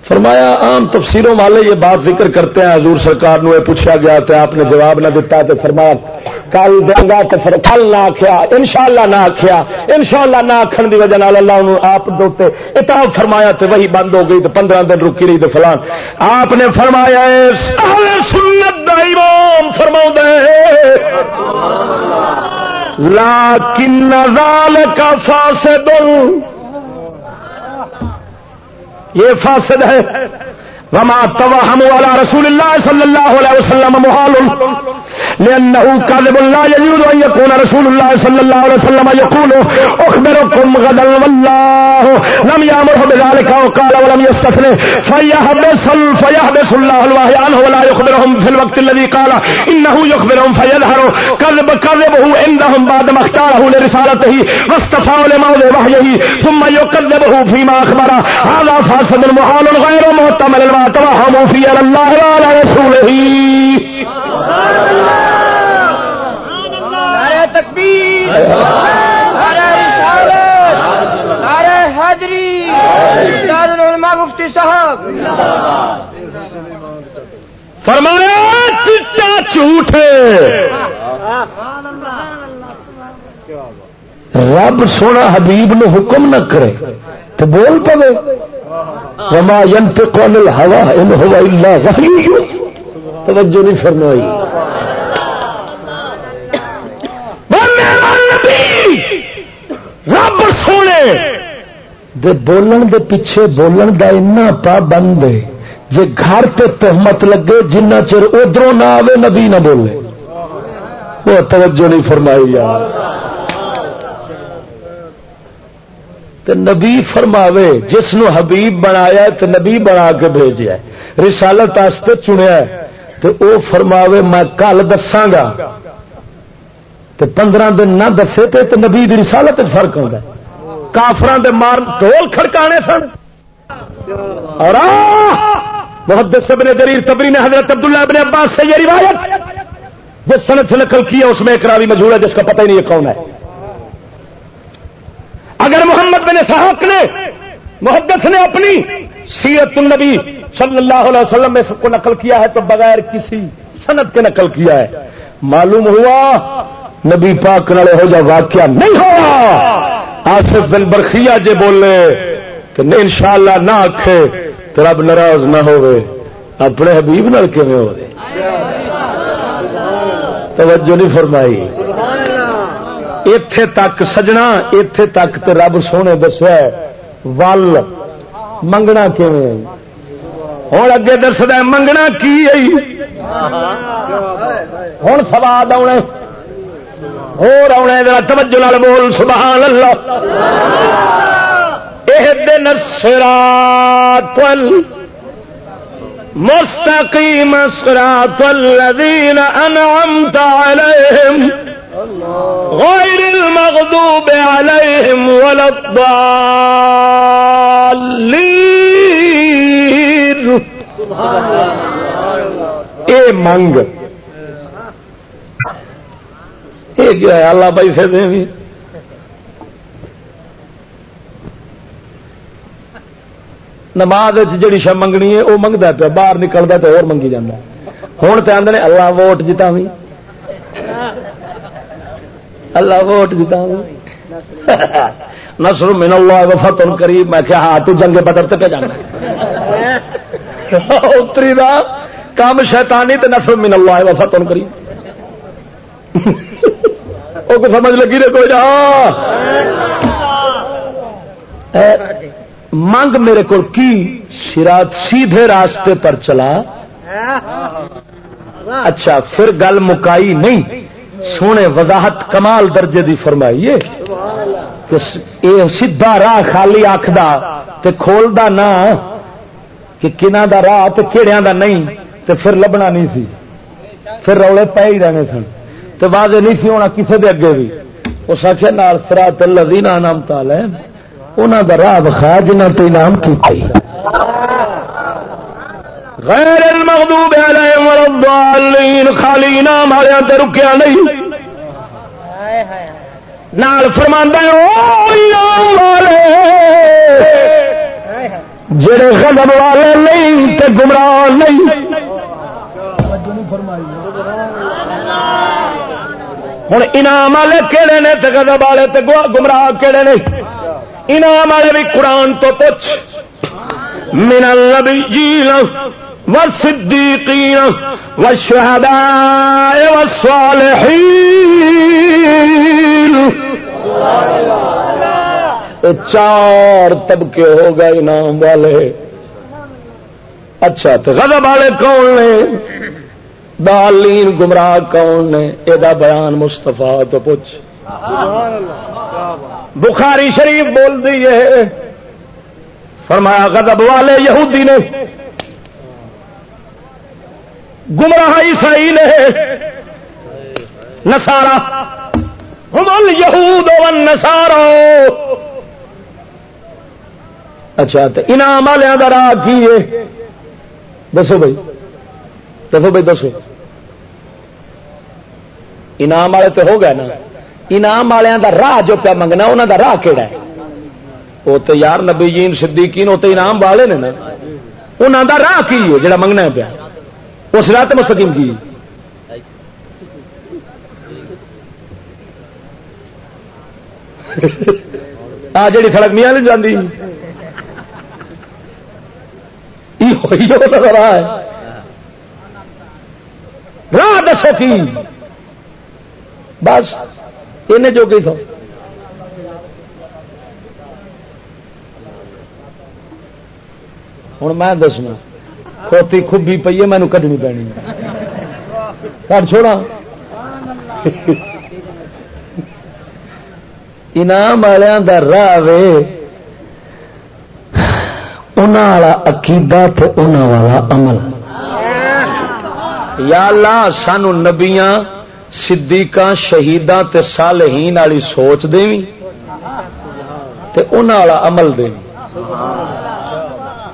فرمایا، عام تفسیروں والے یہ بات ذکر کرتے ہیں، حضور سرکار نو پوچھا گیا تو آپ نے جواب نہ دیتا تو فرمایا، کل دیں گا تو پھر کل نہ آخیا ان شاء اللہ نہ آخیا ان شاء اللہ نہ آخر کی وجہ اللہ انہوں آپ دوتے اتاب فرمایا تو وہی بند ہو گئی تو پندرہ دن رکی رہی تو فلان۔ آپ نے فرمایا سنت دا امام فرما لا کن کا فاسد یہ فاسد ہے۔ وما توہم والا رسول اللہ صلی اللہ علیہ وسلم محال۔ لأنه كاذب لا يجوز أن يكون رسول الله صلى الله عليه وسلم يقول، أخبركم غدا والله. لم يأمره بذلك وقال ولم يستثني فيحبس فيحبس الله الوحي عنه ولا يخبرهم في الوقت الذي قال. إنه يخبرهم فيظهر. كذب كذبه عندهم بعد ما اختاره لرسالته. واستفاه لموضع وحيه. ثم يكذبه فيما أخبر. هذا فاسد محال غير محتمل توهموا في الله وعلى رسوله. نعرہ تکبیر، نعرہ رسالت، نعرہ حاضری استاد العلماء مفتی صاحب۔ فرمایا، چٹا جھوٹ۔ رب سونا حبیب نے حکم نہ کرے تو بول پوے، وما ينطق عن الهوى ان هو الا وحي۔ توجہ نہیں فرمائی۔ دے بولن دے پیچھے بولن دا اتنا پابند ہے۔ جے گھر تے تہمت لگے، جنہ چر ادھر نہ آوے، نبی نہ بولے۔ وہ توجہ نہیں فرمائی یار۔ تو نبی فرماوے، جس نو حبیب بنایا تو نبی بنا کے بھیجا رسالت آستے چنیا تو او فرماوے، میں کل دساگا پندرہ دن نہ دسے تے تو نبی دی رسالت فرق ہوگا کافران دے مار ٹول کھڑکانے سن۔ اور محدث ابن جریر تبری نے حضرت عبداللہ ابن عباس سے یہ روایت، جس صنعت سے نقل کیا اس میں ایک راوی مجھول ہے، جس کا پتہ ہی نہیں ہے کون ہے۔ اگر محمد بن صحاق نے، محدث نے اپنی سیرت النبی صلی اللہ علیہ وسلم میں سب کو نقل کیا ہے، تو بغیر کسی صنعت کے نقل کیا ہے۔ معلوم ہوا، نبی پاک نالے ہو جا واقعہ نہیں ہوا۔ آصف بن برخیا جے بولے تو نہیں، انشاءاللہ نہ آکھے تو رب ناراض نہ ہوئے اپنے حبیب نال کیویں ہو رہے توجہ نہیں فرمائی۔ اتے تک سجنا اتے تک تے رب سونے دسیا ول منگنا کیون ہوں اگے دسد منگنا کی ہوں سواد آنا ہوا توجہ لال بول سبحان اللہ یہ دن سرات مستقیم سرات الذین انعمت علیہم غير المغضوب عليهم ولا الضالين اے منگ یہ کیا ہے؟ اللہ بھائی سے دیں نماز جڑی شا منگنی ہے، وہ منگتا پیا، باہر نکلتا تو اور منگی جانا ہوں تو آدھے اللہ ووٹ جتا بھی اللہ ووٹ دیتا ہوں نسر من اللہ وفتن قریب میں کیا ہاں تو جنگ بدر تے پہ جانا اتری دا کام شیطانی تے نسر من اللہ وفتن قریب وہ کو سمجھ لگی رے کوئی جا۔ منگ میرے کو کی سرات سیدھے راستے پر چلا۔ اچھا پھر گل مکائی نہیں۔ سونے وضاحت کمال درجے دی فرمائیے۔ کہ یہ سیدھا راہ خالی آخدا تے کھولدا نہ کہ کنہ دا راہ تے کیڑیاں دا نہیں تے پھر لبنا نہیں سی۔ پھر رولے پے ہی رہنے سن۔ تو واضح نہیں سی ہونا کسی دے اگے بھی اس آخیا نال سرات الذین انعمت علیہم۔ انہاں دا راہ بخا جنہاں تے انعام کیتا غیر المغضوب علیہم ولا الضالین، خالی انعام والے تے رکیا نہیں۔ نال فرماندا ہے، او انعام والے، جڑے غضب والے نہیں تے گمراہ نہیں۔ توجہ نہیں فرمائی ہوں انعام والے کہڑے نے تے غضب والے تے گمراہ کہڑے نے؟ انعام والے بھی قرآن تو پوچھ۔ من النبیین والصدیقین والشہداء والصالحین۔ چار طبقے ہو گئے انعام والے۔ اچھا تو غضب والے کون نے؟ دالین گمراہ کون نے؟ یہ بیان مستفا تو پوچھ۔ بخاری شریف بول دیے فرمایا، غضب والے یہودی نے گمراہ عیسائی نے نسارا ہم یہود نسارا اچھا تو انعام والوں کا راہ کی ہے؟ دسو بھائی۔ دسو بھائی دسو۔ انعام والے تو ہو گئے نا۔ انعام والوں کا راہ جو پیا منگنا انہوں کا راہ کہڑا ہے؟ وہ تو یار نبی جین صدیقین، وہ تو انعام والے نے نا۔ انہوں کا راہ کی ہے جڑا منگنا پیا؟ اس راہ تو مستقیم کی آ، جڑی سڑک میاں نہیں جاتی راہ ہے۔ راہ دسو کی؟ بس ان جو کی تھا ہوں میں دسنا، کھوتی کھبی پی ہے مینو کڈنی پینی کٹ چھوڑا؟ انعام والوں کا راہ وے والا عقیدہ تے انہاں والا عمل۔ یا اللہ، سانو نبیاں، صدیقاں، شہیداں تے صالحین والی سوچ دیویں تے انہاں والا عمل دے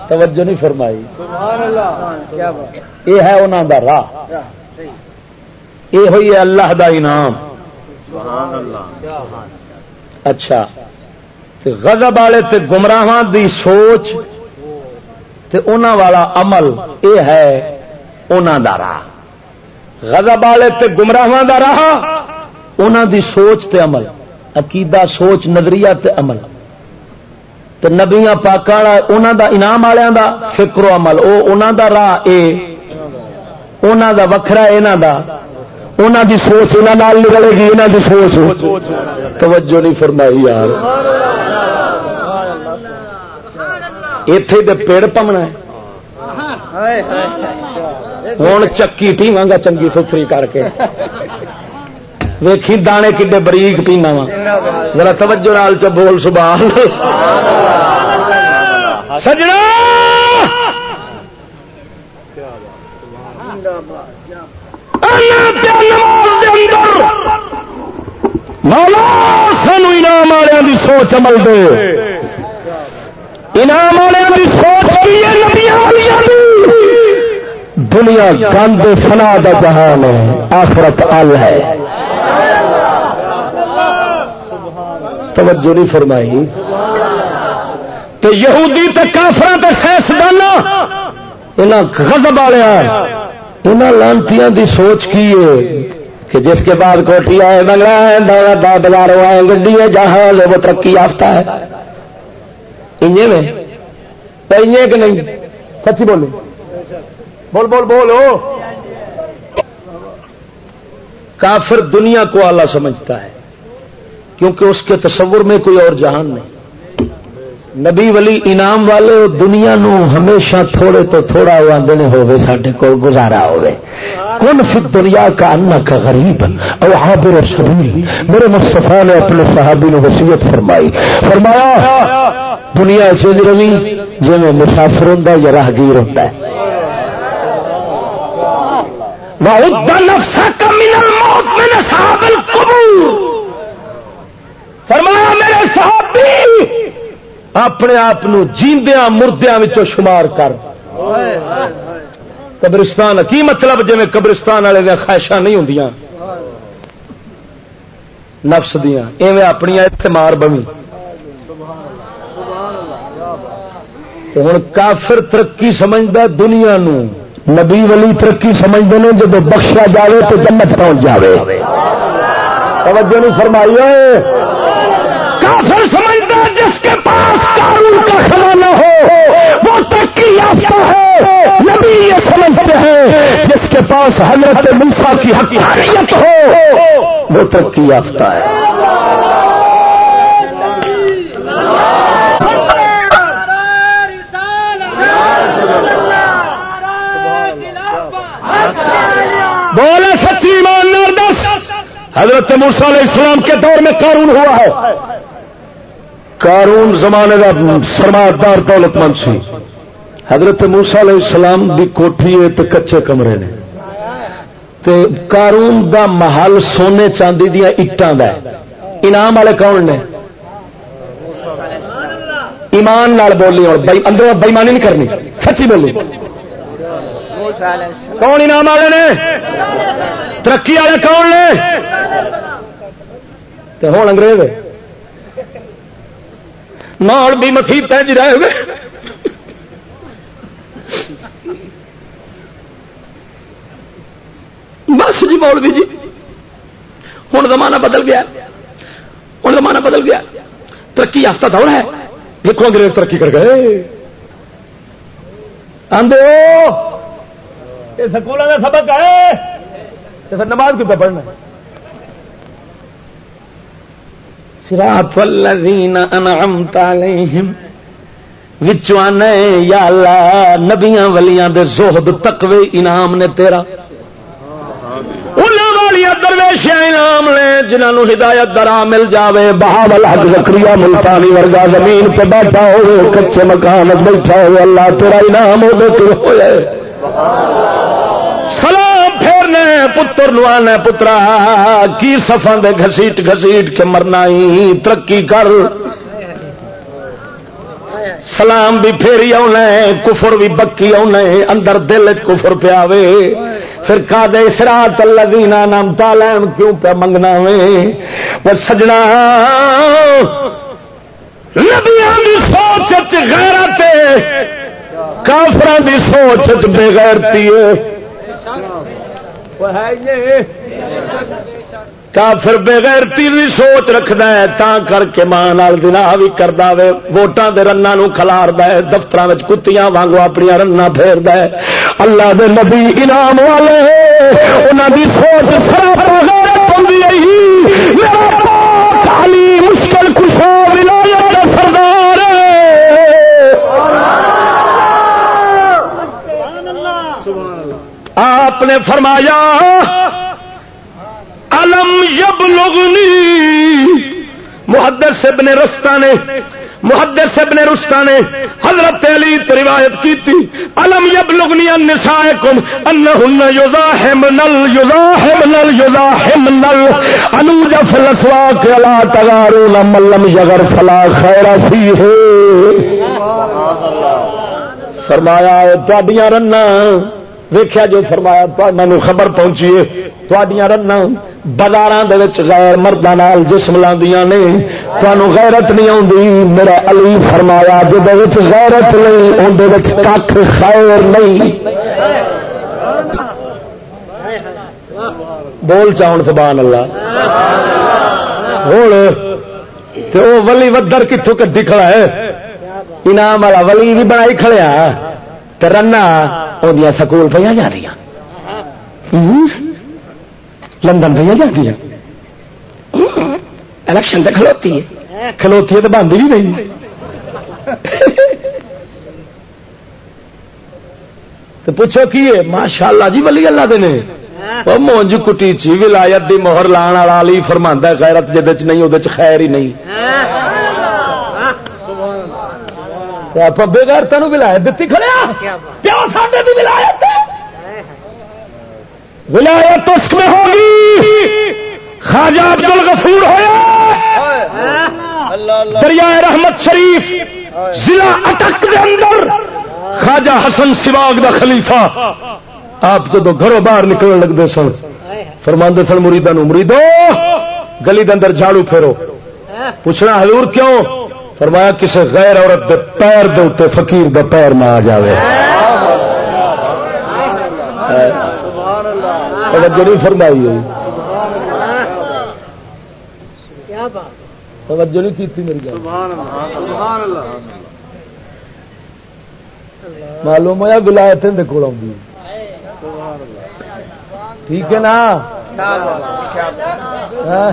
توجہ نہیں فرمائی۔ یہ ہے انہاں دا راہ۔ یہ ہوئی ہے اللہ دا انعام۔ اچھا۔ تے غضب والے تے گمراہاں دی سوچ تے انہاں والا عمل، یہ ہے انہاں دا راہ۔ غضب والے تے گمراہاں دا راہ انہاں دی سوچ تے عمل عقیدہ سوچ نظریہ تے عمل۔ تے نبیاں پاکاں انہاں دا انعام والےاں دا فکر و عمل۔ او انہاں دا راہ اے انہاں دا وکھرا انہاں دا انہاں دی سوچ انہاں نال نکلے گی انہاں دی سوچ۔ توجہ نہیں فرمائی یار۔ اتے تو پیڑ پمنا ہوں چکی پیوا گا چنگی ستری کر کے ویکھی دانے کڈے بریک پینا وا ذرا توجہ نال چ بول، سبحان سجنا! مولا سانو انعام والوں کی سوچ عمل دے۔ انعام والوں کی سوچ کی دنیا گند فنا دا جہان ہے، آخرت ال ہے۔ توجہ نہیں فرمائی۔ تو یہودی تے کافر تے سائنسدان انہاں غضب والے انہاں لانتیاں دی سوچ کی ہے کہ جس کے بعد کوٹی آئے، بنگلہ ہے بازاروں آئے، گڈی ہے، جہاں وہ ترقی یافتہ ہے۔ انجے میں انجے کہ نہیں سچی بولے بول بول بولو کافر دنیا کو آلہ سمجھتا ہے کیونکہ اس کے تصور میں کوئی اور جہان نہیں نبی ولی انعام والے دنیا نو ہمیشہ تھوڑے تو تھوڑا وہ آدھے ہوے سڈے کو گزارا ہوے کن فی دنیا کا انا کا غریب او عابر سبیل۔ میرے مصطفیٰ نے اپنے صحابی نے وصیت فرمائی۔ فرمایا، دنیا چیز روی جی میں مسافر ہوں یا راہگیر ہوتا فرمایا، میرے صحابی اپنے آپ جیندیا مردیا شمار کر۔ قبرستان کی مطلب جی قبرستان والے دیا خواہشاں نہیں ہوں نفس دیا۔ ایویں اپنی اتے مار بمی ہوں کافر ترقی سمجھتا دنیا نو۔ نبی ولی ترقی سمجھتے ہیں جب بخشا جائے تو جنت پہنچ جائے توجہ نہیں فرمائی۔ کافر سمجھتا جس کے پاس قانون کا خزانہ ہو؟ وہ ترقی یافتہ ہے۔ نبی یہ سمجھتے ہیں جس کے پاس حضرت منصا کی حقیقت ہو، وہ ترقی یافتہ ہے۔ بولے سچی مان دس۔ حضرت مرسا علیہ السلام کے دور میں قانون ہوا ہے۔ قارون زمانے کا سرمایہ دولت مند سی۔ حضرت موسا علیہ السلام دی کوٹھی ہے تو کچے کمرے نے۔ تے قارون دا محل سونے چاندی دیا اٹان دا انعام والے کون نے؟ ایمان نال بولی اور اندر بےمانی نہیں کرنی، سچی بولی۔ کون انعام والے نے؟ ترقی والے کون نے؟ ہوں انگریز۔ مال بھی مسیح جی رہے ہوئے بس جی مولوی جی ہوں زمانہ بدل گیا۔ ہوں زمانہ بدل گیا۔ ترقی یافتہ دور ہے۔ دیکھو انگریز ترقی کر گئے۔ آدھے سکولوں کا سبق ہے۔ تو پھر نماز کیوں پڑھنا صراط الذین انعمت علیہم۔ وچوانے یا اللہ، نبیاں ولیاں دے زہد، تقوی، انعام نے تیرا۔ درویشیا انعام لے جنہوں ہدایت درا مل جاوے۔ بہاول حق زکریا ملتانی ورگا زمین پہ بیٹھا ہوئے، کچے مکان بیٹھا ہوئے۔ اللہ تیرا انعام ہو دے تو ہوئے۔ جائے پتر نوانا پترا، کی سفا دے گسیٹ گسیٹ کے مرنا ترقی کر۔ سلام بھی پھیری آنا کفر بھی بکی آنا اندر دل کفر پیا پھر کا دے سرا تلگینا نام تالین کیوں پہ منگنا وے؟ سجنا۔ نبیاں سوچ غیرت کافران دی سوچ بے غیرتی ہے۔ وہ ہے۔ یہ کافر بغیر تیری سوچ رکھد ہے تا کر کے ماں دنا بھی کرتا وے۔ ووٹان کے رنگ کلار دفتر کتیاں وانگو اپنی رنا پھیر اللہ دے نبی انعام والے انہوں کی سوچ مشکل کشا ولایت سردار آپ نے فرمایا الم یب لگنی محدر سب نے رستہ نے محدر سب نے رستہ نے حضرت علی روایت کی تھی الم یب لگنی ان نسائے کم ان ہن یوزا ہم نل یوزا ہم نل یوزا ہم نل انوج فلسوا کے لا تگارو ملم یگر فلا خیر فی ہے فرمایا تڈیاں رنا ویخیا جو فرمایا مینو خبر پہنچی ہے۔ رن بازار غیر مردوں جسم لاندیاں نے۔ تمہوں غیرت نہیں آتی میرا علی فرمایا جب غیرت نہیں اندر کھ خیر نہیں۔ بول چاؤن سبحان اللہ ہوں ولی ودر کتوں کدی کھڑا ہے؟ انعام والا ولی بھی بنائی کھڑیا ہاں۔ رنا وہ سکول پہ جا رہی لندن پہ جا رہی الیکشن تو کھلوتی ہے۔ کھلوتی ہے تو بند بھی نہیں۔ تو پوچھو کی ہے؟ ماشاء اللہ جی ولی اللہ دے وہ مونج کٹی چی، ولایت دی مہر لان والا علی فرماندا ہے، غیرت جدے چ نہیں، اودے چ خیر ہی نہیں۔ آپ بے غیرتاں نو ولایت دتی کھڑیا پیو ساڈے دی ولایت ولایت اس میں ہوگی خواجہ عبد الغفور ہویا دریائے رحمت شریف ضلع اٹک دے اندر خواجہ حسن سواگ دا خلیفہ آپ جدو گھروں باہر نکلنے لگتے سن فرماندے سن مریدا نو مریدو گلی دے اندر جھاڑو پھیرو پوچھنا حضور کیوں فرمایا کسی غیر عورت دے پیر دے اتنے فقیر دا پیر نہ آ جاوے۔ توجہ فرمائی ہوئی۔ توجہ نہیں کی میری معلوم ہوا ولایت کول آؤں ٹھیک ہے نا؟ ہاں؟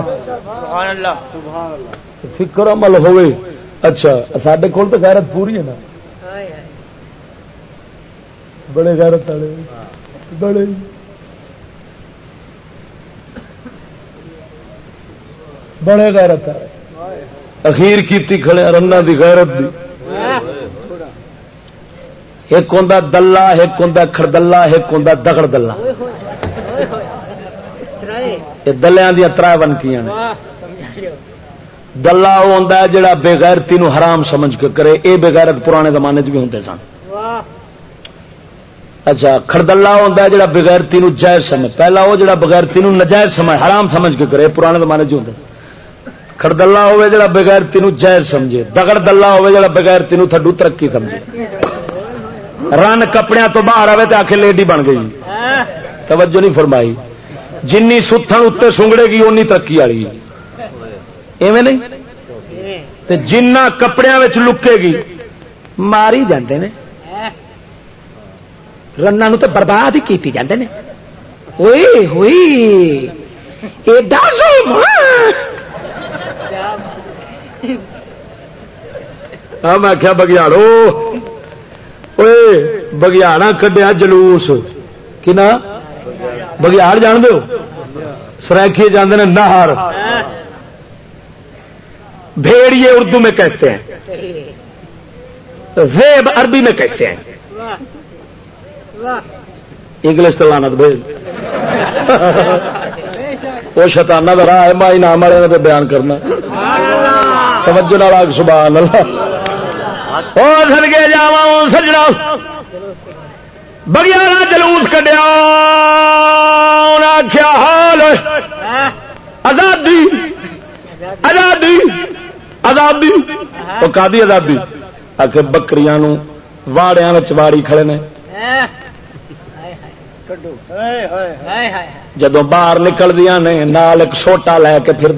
فکر عمل ہوئے۔ اچھا سڈے کول تو غیرت پوری ہے نا۔ بڑے غیرت والے۔ بڑے۔ بڑے غیرت والے۔ اخیر کیتی کھڑے رنا دی غیرت دی۔ ایک ہوں دلہ ایک ہوں کڑدلا ایک ہوں دگڑ دلہ۔ یہ دلیا دیا تر بنکیاں دلہ وہ ہوں جا بےغیرتی حرام سمجھ کے کرے۔ یہ بےغیرت پرانے زمانے چ بھی ہوں سن۔ اچھا خردلا ہوں جا بغیرتی جائز سمجھ۔ پہلا وہ جڑا بغیرتی نجائز سمجھ، حرام سمجھ کے کرے پرانے زمانے چ ہوں خردلا ہوے جڑا بغیرتی جائز سمجھے۔ دگڑ دلہ ہوے جڑا بغیرتی تھڈو ترقی سمجھے۔ رن کپڑے تو باہر آئے تو آخ لیڈی بن گئی۔ توجہ نہیں فرمائی۔ جن ستھن اتنے سنگڑے گی، اونی ترقی والی۔ ایویں نہیں؟ جنہ کپڑے لکے گی، ماری جاندے نے۔ رن تو برباد ہی کی جاندے نے۔ ہوئی ہوئی ایڈا ہاں میں کیا بگیاڑو۔ بگیاڑا کڈیا جلوس۔ کنا؟ بگیاڑ جان دو سرائکی جانے نہر۔ بھیڑیے اردو میں کہتے ہیں۔ زیب عربی میں کہتے ہیں۔ انگلش تو لانا بھیج وہ شتانہ کا راہ ہے، مائی نام والے بیان کرنا۔ توجہ نال سبحان اللہ۔ سڑکے جا سجنا بگیارا جلوس کٹیا آخیا حال آزادی۔ آزادی۔ آزادی وہ کا آزادی آخ بکری واڑیا واڑی کھڑے نے۔ جدو باہر نکل دیا نے، نال ایک سوٹا لے کے پھر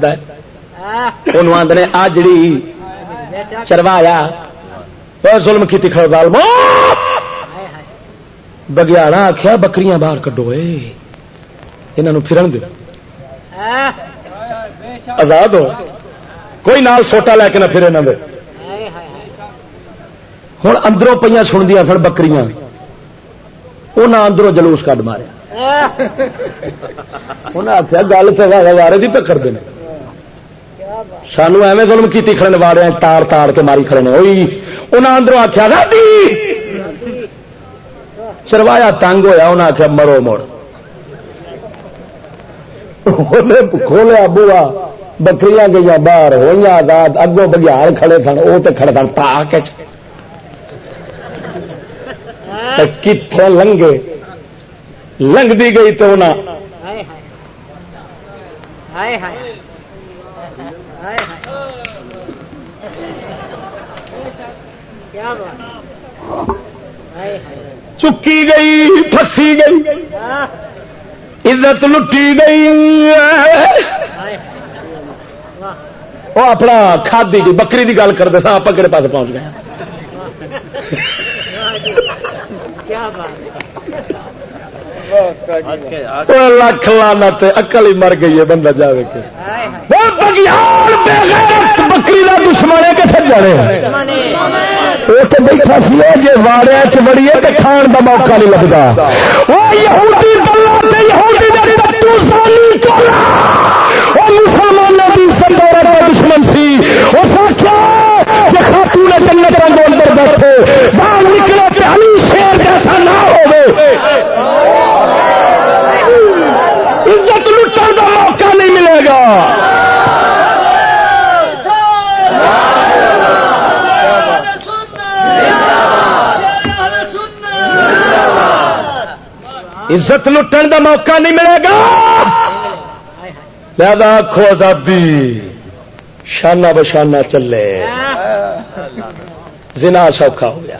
آدھے آ جڑی چروایا۔ ظلم کی تکھڑ ظالم۔ بگیاڑا آخیا بکریاں باہر کڈو یہ پھرن دو۔ آزاد ہو۔ کوئی نال سوٹا لے کے نہ پھر یہاں ہوں اندروں پہ سن دیا سن بکریاں۔ انہیں اندروں جلوس کڈ ماریا۔ انہیں آخیا گل تو وارے کی پہ کرتے ہیں سانو ایویں ظلم کی کھڑے واڑے تار تار کے ماری کھڑے ہوئی انہیں اندروں آخیا چروایا تنگ ہوا انہیں آخیا مرو مڑ۔ کھولیا بوا بکری گئی باہر ہوئی آزاد اگوں بگیار کھڑے سن وہ تو کھڑے سن پا کے کتوں لنگے؟ لنگتی گئی تو انہیں چکی گئی پسی گئی۔ عزت لٹی گئی۔ وہ اپنا کھادی کی بکری کی گل کرتے سا آپ کہڑے پاس پہنچ گئے؟ لکھ لانا اکل ہی مر گئی ہے بندہ جائے بکری کا دشمن ہے کتنے جانے تو بیٹھا سی جی واڑیا چڑیے تو کھان کا موقع نہیں لگتا وہ مسلمانوں کی سندور کا دشمن سی۔ اس آخیا خاتون جنت رنگ اندر بیٹھے، باہر نکلے کہ علی شیر جیسا نہ ہو عزت لٹن کا موقع نہیں ملے گا۔ عزت لٹن کا موقع نہیں ملے گا۔ لہذا آخو آزادی۔ شانہ بشانہ چلے۔ زنا سوکھا ہو گیا۔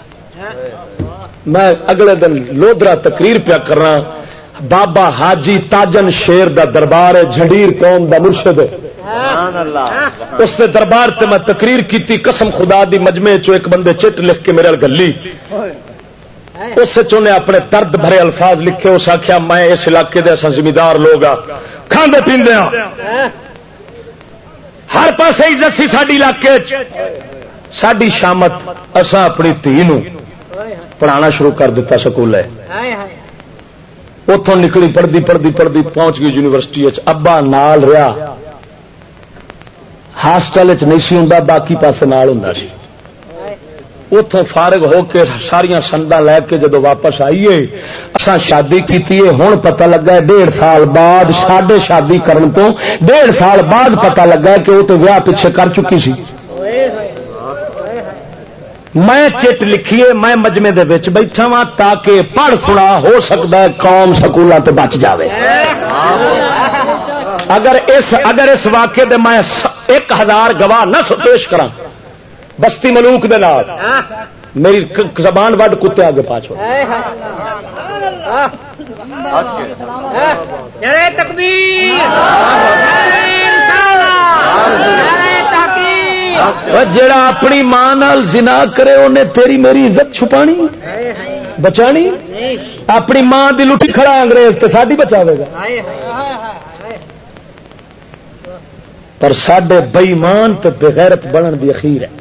میں اگلے دن لودرا تقریر پیا کرنا۔ بابا حاجی تاجن شیر دا دربار ہے، جھنڈیر قوم دا مرشد اس کے دربار تے میں تقریر کیتی، قسم خدا دی مجمے چو ایک بندے چٹ لکھ کے میرے گلی۔ اس نے اپنے درد بھرے الفاظ لکھے، اس آخیا میں اس علاقے دے اصل زمیندار لوگ آ کھانے پیندے ہاں ہر پاس عزت سی ساری علاقے ساری شامت اسا اپنی تھی پڑھانا شروع کر دیتا سکول ہے اتوں نکلی پڑھتی پڑھتی پڑھتی پہنچ گئی یونیورسٹی ابا نال رہا ہاسٹل چ نہیں سی ہوں باقی پاس نال ہوں سی اتوں فارغ ہو کے ساریا سندا لے کے جدو واپس آئیے شادی کی ہوں پتا لگا ڈیڑھ سال بعد ساڈے شادی کرن تو ڈیڑھ سال بعد پتا لگا کہ وہ تو ویاہ پیچھے کر چکی سی۔ میں چٹ لکھیے میں مجمے دے وچ بیٹھا وا تاکہ پڑھ سنا ہو سکتا ہے قوم سکولوں تو بچ جاوے۔ اگر اس اگر اس واقعے دے میں ایک ہزار گواہ نہ پیش کرا بستی ملوک دے نال۔ میری زبان وڈ کتے آگے پاچو جڑا اپنی ماں نال زنا کرے انہیں تیری میری عزت چھپانی؟ بچانی؟ اپنی ماں دی لٹھی کھڑا انگریز تو ساری بچاوے گا۔ پر سڈے بئیمان تو بغیرت بنن دی اخیر ہے۔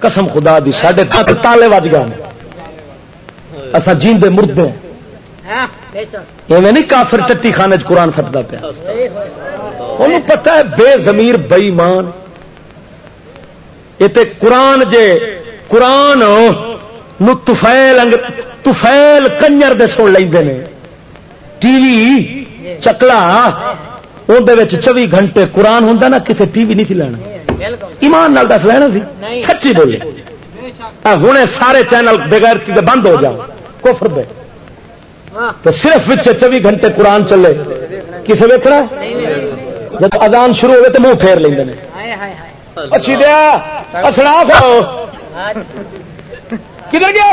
قسم خدا دی سڈے تک تالے وج گئے اصا جیندے مردے ہاں۔ ایویں نہیں کافر ٹٹی خانے چ قرآن فتتا پیا۔ انہوں پتا ہے بے زمیر بئی مان یہ قرآن جے، قرآن نو تفیل انگ تفیل کنجر دے سن لے ٹی وی چکلا اندر چوبی گھنٹے قرآن ہوں نا کتنے ٹی وی نہیں تھی لینا۔ ایمان نال دس لینا سی. سچی بولی. ہوں سارے چینل بغیر بند ہو جاؤ. کفر دے. تو صرف چوبی گھنٹے قرآن چلے. کسے ویکنا جب اذان شروع ہوئے تو منہ پھیر لیں اچھی دیا. سنا کدھر گیا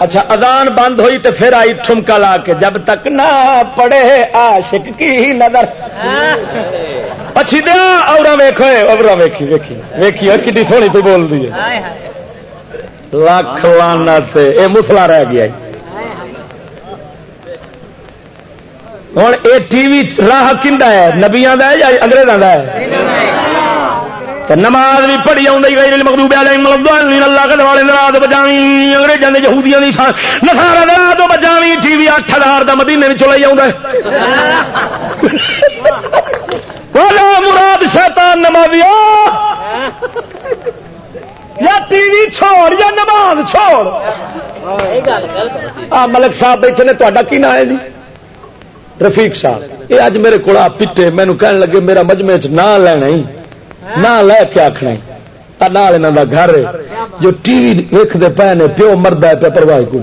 اچھا اذان بند ہوئی تو پھر آئی ٹھمکا لا کے جب تک نہ پڑے عاشق کی نظر. اچھی دیا اور ویخو اور ویکھی ویکھی ویکھی کھی سونی پہ بول دی لاکھ لانا یہ مسلا رہ گیا۔ ہوں یہ ٹی وی راہ کنڈا ہے؟ نبیا کا یا انگریزوں کا ہے؟ نماز بھی پڑھی آئی مقدوب اللہ کے دوالے ناراض بچاوی انگریزوں نے یہودیاں دی نسارا ناراض بچاوی ٹی وی اٹھ ہزار کا مدینے میں چلائی آؤں مراد شیطان نمازیا یا ٹی وی چھوڑ یا نماز چھوڑ. آ ملک صاحب بیٹھے نے تا کی نا ہے جی؟ رفیق صاحب. یہ اج میرے کو پٹے مینو کہنے لگے میرا مجمے چ نہ لینا ہی نہ لے کے آخنا نال یہاں کا گھر جو ٹی وی ویکتے پے نے، پیو مرد ہے پہ پرواہ کو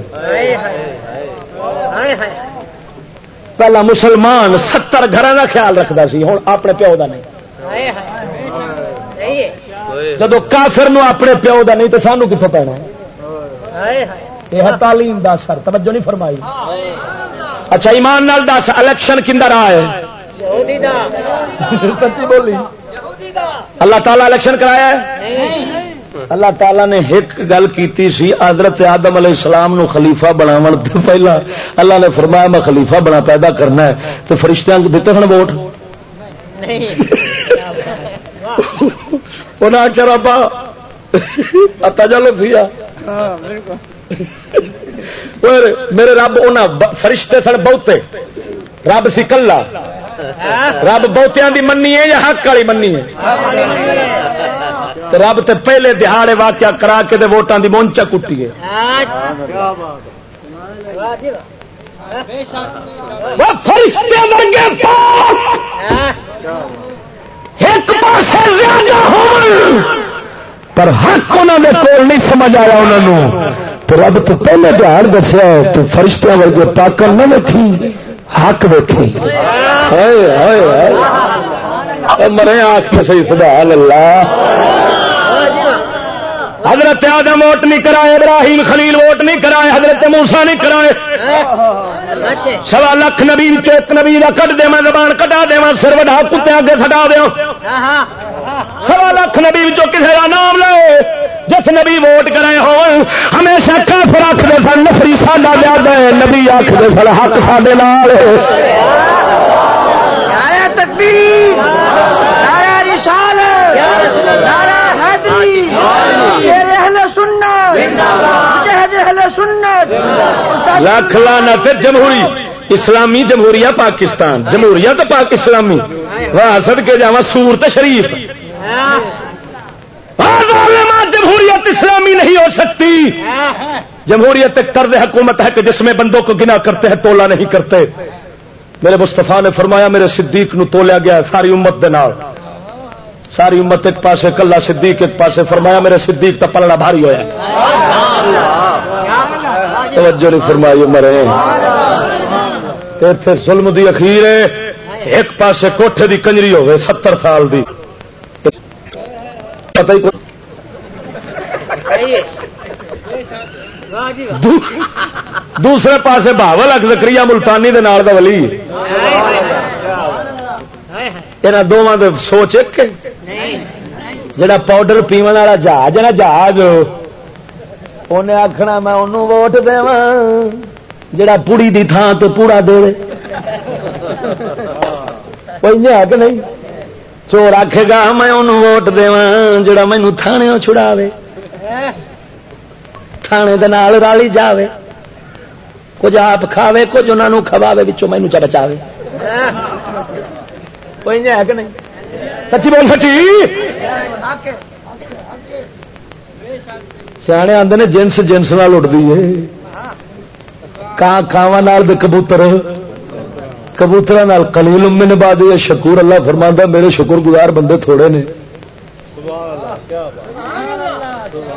پہلا مسلمان ستر گھر کا خیال رکھتا سی ہوں اپنے پیو کا نہیں۔ جب کافر نو اپنے پیو کا نہیں تو سانو کتوں پینا یہ تعلیم دا سر توجہ نہیں فرمائی۔ اچھا ایمان نال دس الیکشن ہے سچی بولی۔ اللہ تعالی الیکشن کرایا ہے؟ اللہ تعالی نے ایک گل کی سی حضرت آدم علیہ السلام نو خلیفہ بناو پہلا۔ اللہ نے فرمایا میں خلیفہ بنا پیدا کرنا ہے۔ تو فرشتہ دیتے سن ووٹ؟ انہیں آخیا رابا پتا چلو تھیا میرے رب ان فرشتے سن بہتے۔ رب سی کلا۔ رب بہتیاں دی منی ہے یا حق والی منی ہے۔ رب تے پہلے دہاڑے واقعہ کرا کے دے ووٹان دی مونچا کٹی ہے۔ فرشتے ورگے پاک! ایک پاس زیادہ ہو پر حق انہوں نے کول نہیں سمجھ آیا انہوں تو رب تو پہلے دھیان دسیا تو فرشتہ ورگے پاکر نہ ویکھی، حق ویکھی۔ مرے آخ تو سی سبحان اللہ۔ حضرت آدم ووٹ نہیں کرائے، ابراہیم خلیل ووٹ نہیں کرائے، حضرت موسا نہیں کرائے۔ سوا لکھ نبی، ایک نبی کا کٹ دے میں، زبان کٹا دے سر وڈا کتے اگے سٹا دیا۔ سوا لکھ نبی چو کسی کا نام لے۔ جس نبی ووٹ کرے ہو ہمیشہ کف رکھتے سن، نفری ساڈا زیادہ ہے، نبی آخر سن، حق سڈے نال۔ لاکھ لانا جمہوری۔ اسلامی جمہوریہ پاکستان۔ جمہوریہ تو پاک اسلامی۔ واہ سد کے جا سور تو شریف۔ جمہوریت اسلامی نہیں ہو سکتی۔ جمہوریت ایک طرز حکومت ہے کہ جس میں بندوں کو گنا کرتے ہیں تولا نہیں کرتے۔ میرے مستفا نے فرمایا میرے صدیق نو تولیا گیا ساری امت دے نال۔ ساری امت ایک پاسے، کلا صدیق ایک پاسے۔ فرمایا میرے صدیق تو پلڑا بھاری ہوا توجہ نہیں فرمائی مرے پھر ظلم دی اخیر ہے۔ ایک پاسے کوٹھے دی کنجری ہوگی ستر سال دی۔ پتہ ہی دوسرے پاسے بہاول اک زکری ملتانی دے نال دا ولی۔ یہاں دونوں سوچ ایک جڑا پاؤڈر پیو والا جہاز ہے نا جہاز انہیں آخنا میں انہوں ووٹ دے جڑا پوڑی دی تھان تو پوڑا دے ہے کہ نہیں چور آخے گا میں انہوں ووٹ دے جڑا مینو تھانے چھڑا تھانے دال رالی جاوے کچھ آپ کھاوے کچھ انہوں کھواوے بچوں مینو چا بچا کوئی ہے کہ نہیں؟ سچی بول سچی؟ سیانے آتے نے جنس جنس نال اٹھتی ہے۔ کان کھاوا کبوتر۔ کبوتر کلیل من بعد شکور اللہ فرما میرے شکر گزار بندے تھوڑے نے۔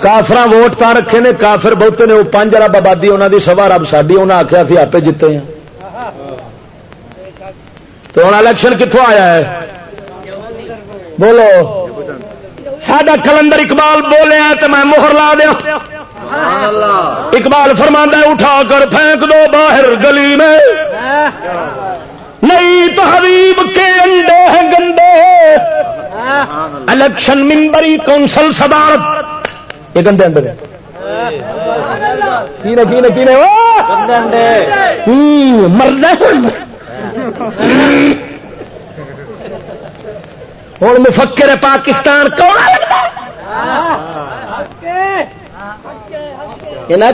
کافر ووٹ تا رکھے نے، کافر بہتے نے، وہ پانچ ارب آبادی انہوں کی سوا رب ساری انہیں آخیا سی آپ جیتے ہیں۔ تو ہوں الیکشن کتوں آیا ہے؟ بولو۔ سڈا کلندر اقبال بولے تو میں مہر لا دیا۔ اقبال فرما اٹھا کر پھینک دو باہر گلی میں۔ نئی تحریب کے انڈے ہیں گندے۔ الیکشن ممبری کونسل صدارت۔ یہ گندے انڈے کینے کینے کینے؟ مرد ہوں مفکر پاکستان کون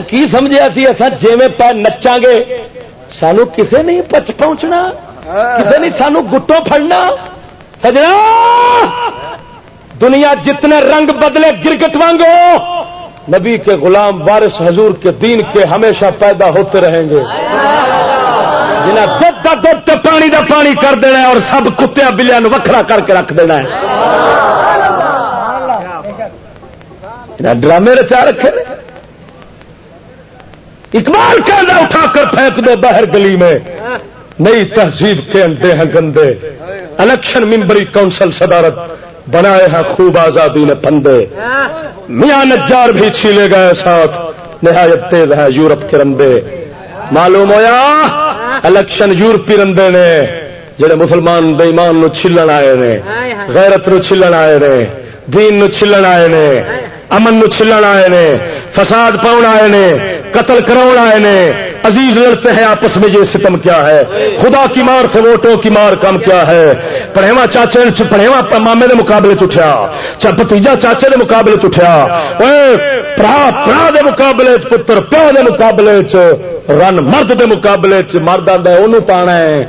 کی سمجھا تھی اصا جی نچا گے؟ سانو کسے نہیں پچ پہنچنا، کسے نہیں سانو گٹوں پھڑنا۔ سجنا! دنیا جتنے رنگ بدلے گرگٹ وانگو، نبی کے غلام وارث حضور کے دین کے ہمیشہ پیدا ہوتے رہیں گے۔ جنہیں دھد کا دھد پانی دا پانی کر دینا اور سب کتیا بلیا وکھرا کر کے رکھ دینا ہے۔ ڈرامے رچا رکھے اقبال کہنا اٹھا کر پھینک دو باہر گلی میں۔ نئی تہذیب کے انڈے ہیں گندے۔ الیکشن ممبری کونسل صدارت بنائے ہیں خوب آزادی نے پندے۔ میاں نجار بھی چھیلے گئے ساتھ۔ نہایت تیز ہے یورپ کے رندے۔ معلوم ہوا الیکشن یورپی رندے نے جڑے مسلمان بےمان نو چھلن آئے نے غیرت نو چھلن آئے نے دین نو چھلن آئے نے امن نو چھلن آئے نے فساد پاؤن آئے نے قتل کراؤ آئے نے عزیز لڑتے ہیں آپس میں یہ ستم کیا ہے؟ خدا کی مار سے ووٹوں کی مار کم کیا ہے؟ پڑھےوا چاچے پڑھےوا مامے دے مقابلے چٹیا بتیجا چاچے دے مقابلے چٹیا دے مقابلے پتر پیو دے مقابلے چ رن مرد دے مقابلے چ مرد آتا انہوں پانا ہے۔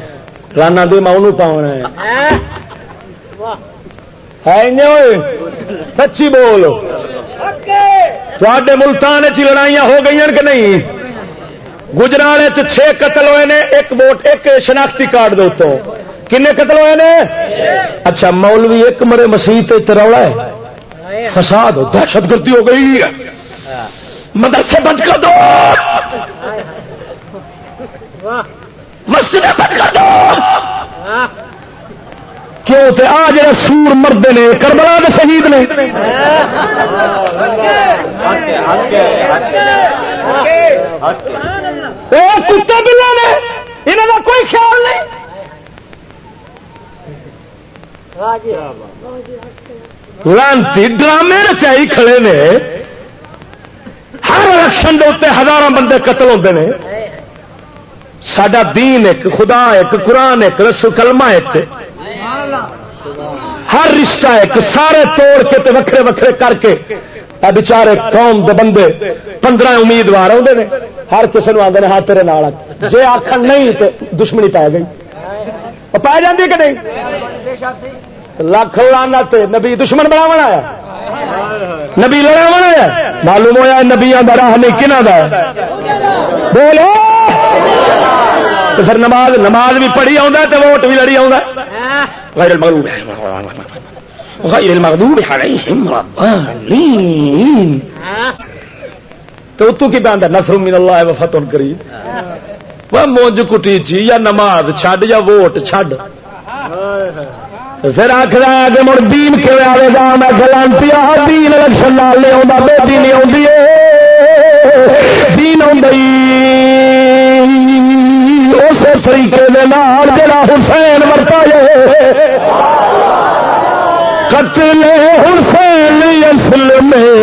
رانا دے میں انہوں پاؤنا ہے۔ سچی بول۔ تے ملتان چ لڑائیاں ہو گئی کہ نہیں؟ گجرال چھ قتل ہوئے نے ایک ووٹ ایک شناختی کارڈ دو تو کن قتل ہوئے نے؟ اچھا مولوی ایک مرے مسیح رولا ہے۔ فساد دہشت گردی ہو گئی۔ مدرسے بند کر دو۔ مسجد بند کر دو۔ کیوں تے آ جڑے سور مرد نے، کربلا کے شہید نے۔ کتے بلا نے یہاں کا کوئی خیال نہیں۔ لانتی، ڈرامے رچائی کھڑے نے۔ ہر الیکشن کے اتنے ہزار بندے قتل ہوتے ہیں سڈا دین ایک، خدا ایک، قرآن ایک رسو کلمہ ایک۔ ہر رشتہ ایک، سارے توڑ کے تے وکھرے وکھرے کر کے۔ بچارے قوم دے بندے، پندرہ امیدوار آتے ہیں ہر کسی نے آدھے ہاتھ تیرے نال جی آخر نہیں تو دشمنی پی گئی۔ پی جاتی کہ نہیں؟ لاکھ لانا نبی دشمن بناو آیا۔ نبی لڑاو آیا۔ معلوم ہوا نبیا کا راہ نہیں، کنہ بولو! تو پھر نماز نماز بھی پڑھی آ ووٹ بھی لڑی آئر المغضوب عليهم الضالين تو اتو کی باندھا نصر من اللہ وفتح قریب وہ مونج کٹی چی یا نماز چھڈ یا ووٹ چھڈ. پھر آخر کہ مڑ دین کے آئے گا؟ میں گلانتی دین الیکشن لال لے آ بے دینی آئی دین آئی اسی طریقے جڑا حسین ورتا ہے. قتل حسین اصل میں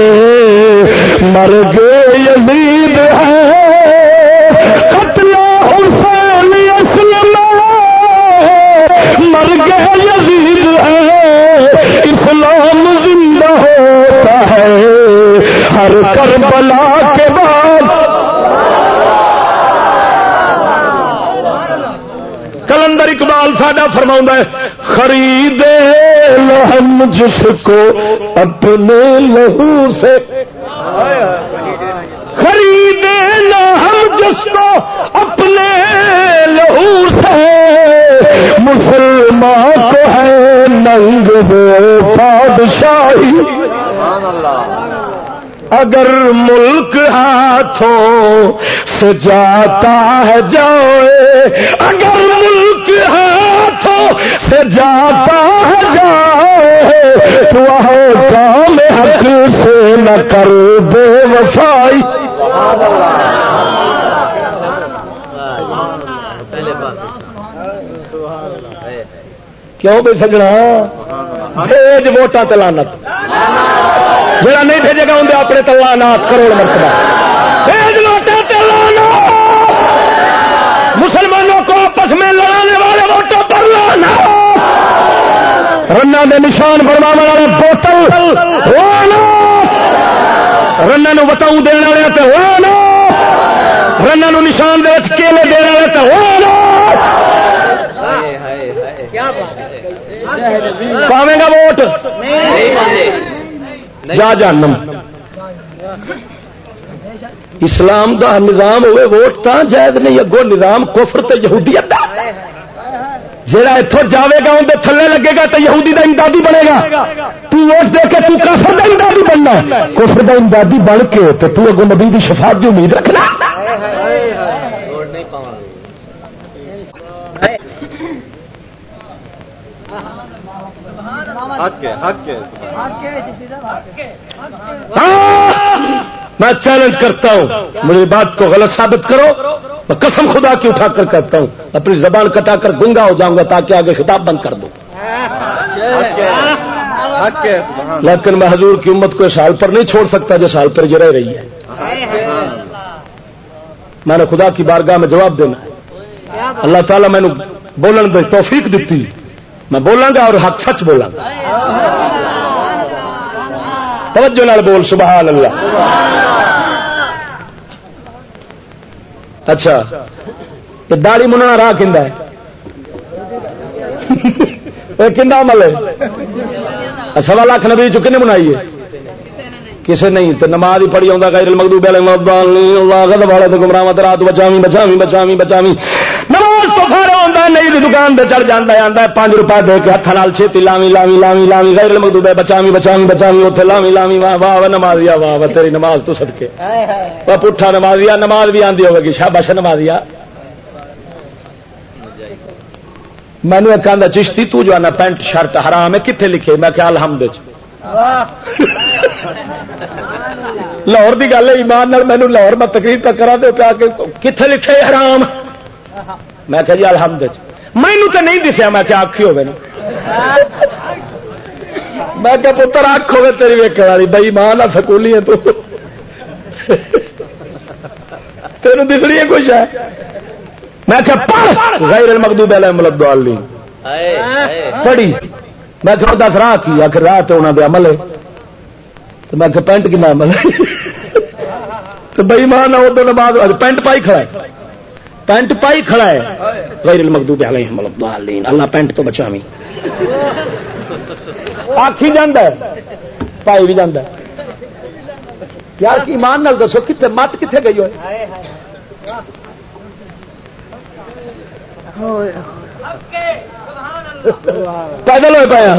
مر گئے یزید ہے. قتل حسین اصل میں مر گئے یزید ہے. اسلام زندہ ہوتا ہے. ہر کربلا کے بعد کلندر اقبال ساڈا فرما ہے، خریدے ہم جس کو اپنے لہو سے۔ خریدے ہم جس کو اپنے لہو سے۔ مسلمان کو ہے ننگ بادشاہی۔ اگر ملک ہاتھوں سے جاتا ہے جائے، اگر ملک ہاتھوں سے جاتا ہے جائے، تو کام حق سے نہ کر دے وفائی۔ کیوں بھی سجنا بھیج ووٹاں تلانت جڑا نہیں بھیجے گا اندر اپنے تلا نات کروڑ مرتبہ۔ بھیج ووٹاں تلانا مسلمانوں کو آپس میں لڑانے والے ووٹوں پر لانا رنا دے نشان بنوا والے بوتل رنا بتاؤ دن والے تو رنا نشان دے کیلے دن والے تو پاوے گا ووٹ؟ جا جانم۔ اسلام دا نظام ہوئے ووٹ تا جائز نہیں اگو نظام کفر تے یہودیت دا۔ جہاں اتوں جاوے گا اندر تھلے لگے گا تو یہودی دا امدادی بنے گا۔ تو ووٹ دے کے تو کافر دا امدادی بننا کفر دا امدادی بن کے تو تو اگو نبی دی شفاعت کی امید رکھنا۔ میں چیلنج کرتا ہوں. مجھے بات کو غلط ثابت کرو. میں قسم خدا کی اٹھا کر کہتا ہوں. اپنی زبان کٹا کر گنگا ہو جاؤں گا تاکہ آگے خطاب بند کر دوں. لیکن میں حضور کی امت کو اس حال پر نہیں چھوڑ سکتا جس حال پر جو رہ رہی ہے. میں نے خدا کی بارگاہ میں جواب دینا ہے. اللہ تعالیٰ میں نے بولن توفیق دیتی. میں بولاں گا اور حق سچ بولاں گا. توجہ نال بول سبحان اللہ اچھا یہ داڑی مننا راہ کھندا ہے؟ یہ کندا عمل ہے؟ اچھا، سوا لاکھ نبی چکے نے بنائی ہے؟ کسے نہیں تو نماز ہی پڑھی آتا غیر المغضوب علیہم الضالین، اللہ غضب والے تے گمراہ مت رات بچاویں بچاویں بچاویں بچاویں۔ نماز تو کھا رہا ہوندا نہیں دکان تے چڑھ جاندا ہے آندا ہے 5 روپے دے کے ہتھ نال چھتی لاویں لاویں لاویں لاویں غیر المغضوب بچاویں بچاویں بچاویں اوتھے لاویں لاویں واہ واہ نمازیا واہ واہ تیری نماز تو صدقے۔ وہ پٹھا نمازیا نماز بھی آندی ہوے گی شاباش نمازیا مینو ایک آدھا چشتی تو جو آنا پینٹ شرٹ حرام ہے کتنے لکھے؟ میں کیا الحمد لاہور کی گل ہے ایمان مینو لاہور میں تقریر تک کرا دے پیا کتنے لکھے؟ حرام۔ میں کہ جی الحمد مینو تو نہیں دسیا میں کیا آخی ہوگی میں کہ پتر اکھ ہوے تیری ویک والی بئی ماں نہ سکولی ہے تو. تین دسنی ہے کچھ ہے؟ میں کہ غیر المغضوب علیہم الضالین. پڑھی. میں کہ دس راہ کی آخر راہ تو انہوں دے عمل ہے. تو میں کہ پینٹ کی عمل ہے. تو بئی ماں نہ ادھر نماز پینٹ پائی کھڑا ہے. پینٹ پائی کھڑا ہے۔ غیر المغضوب علیہم الضالین۔ اللہ پینٹ تو بچاویں آخی جانا ہے۔ پائی بھی جانا ہے۔ یار کی ایمان نال دسو کتنے مت کتنے گئی ہوئے؟ پیدل ہوئے پایا۔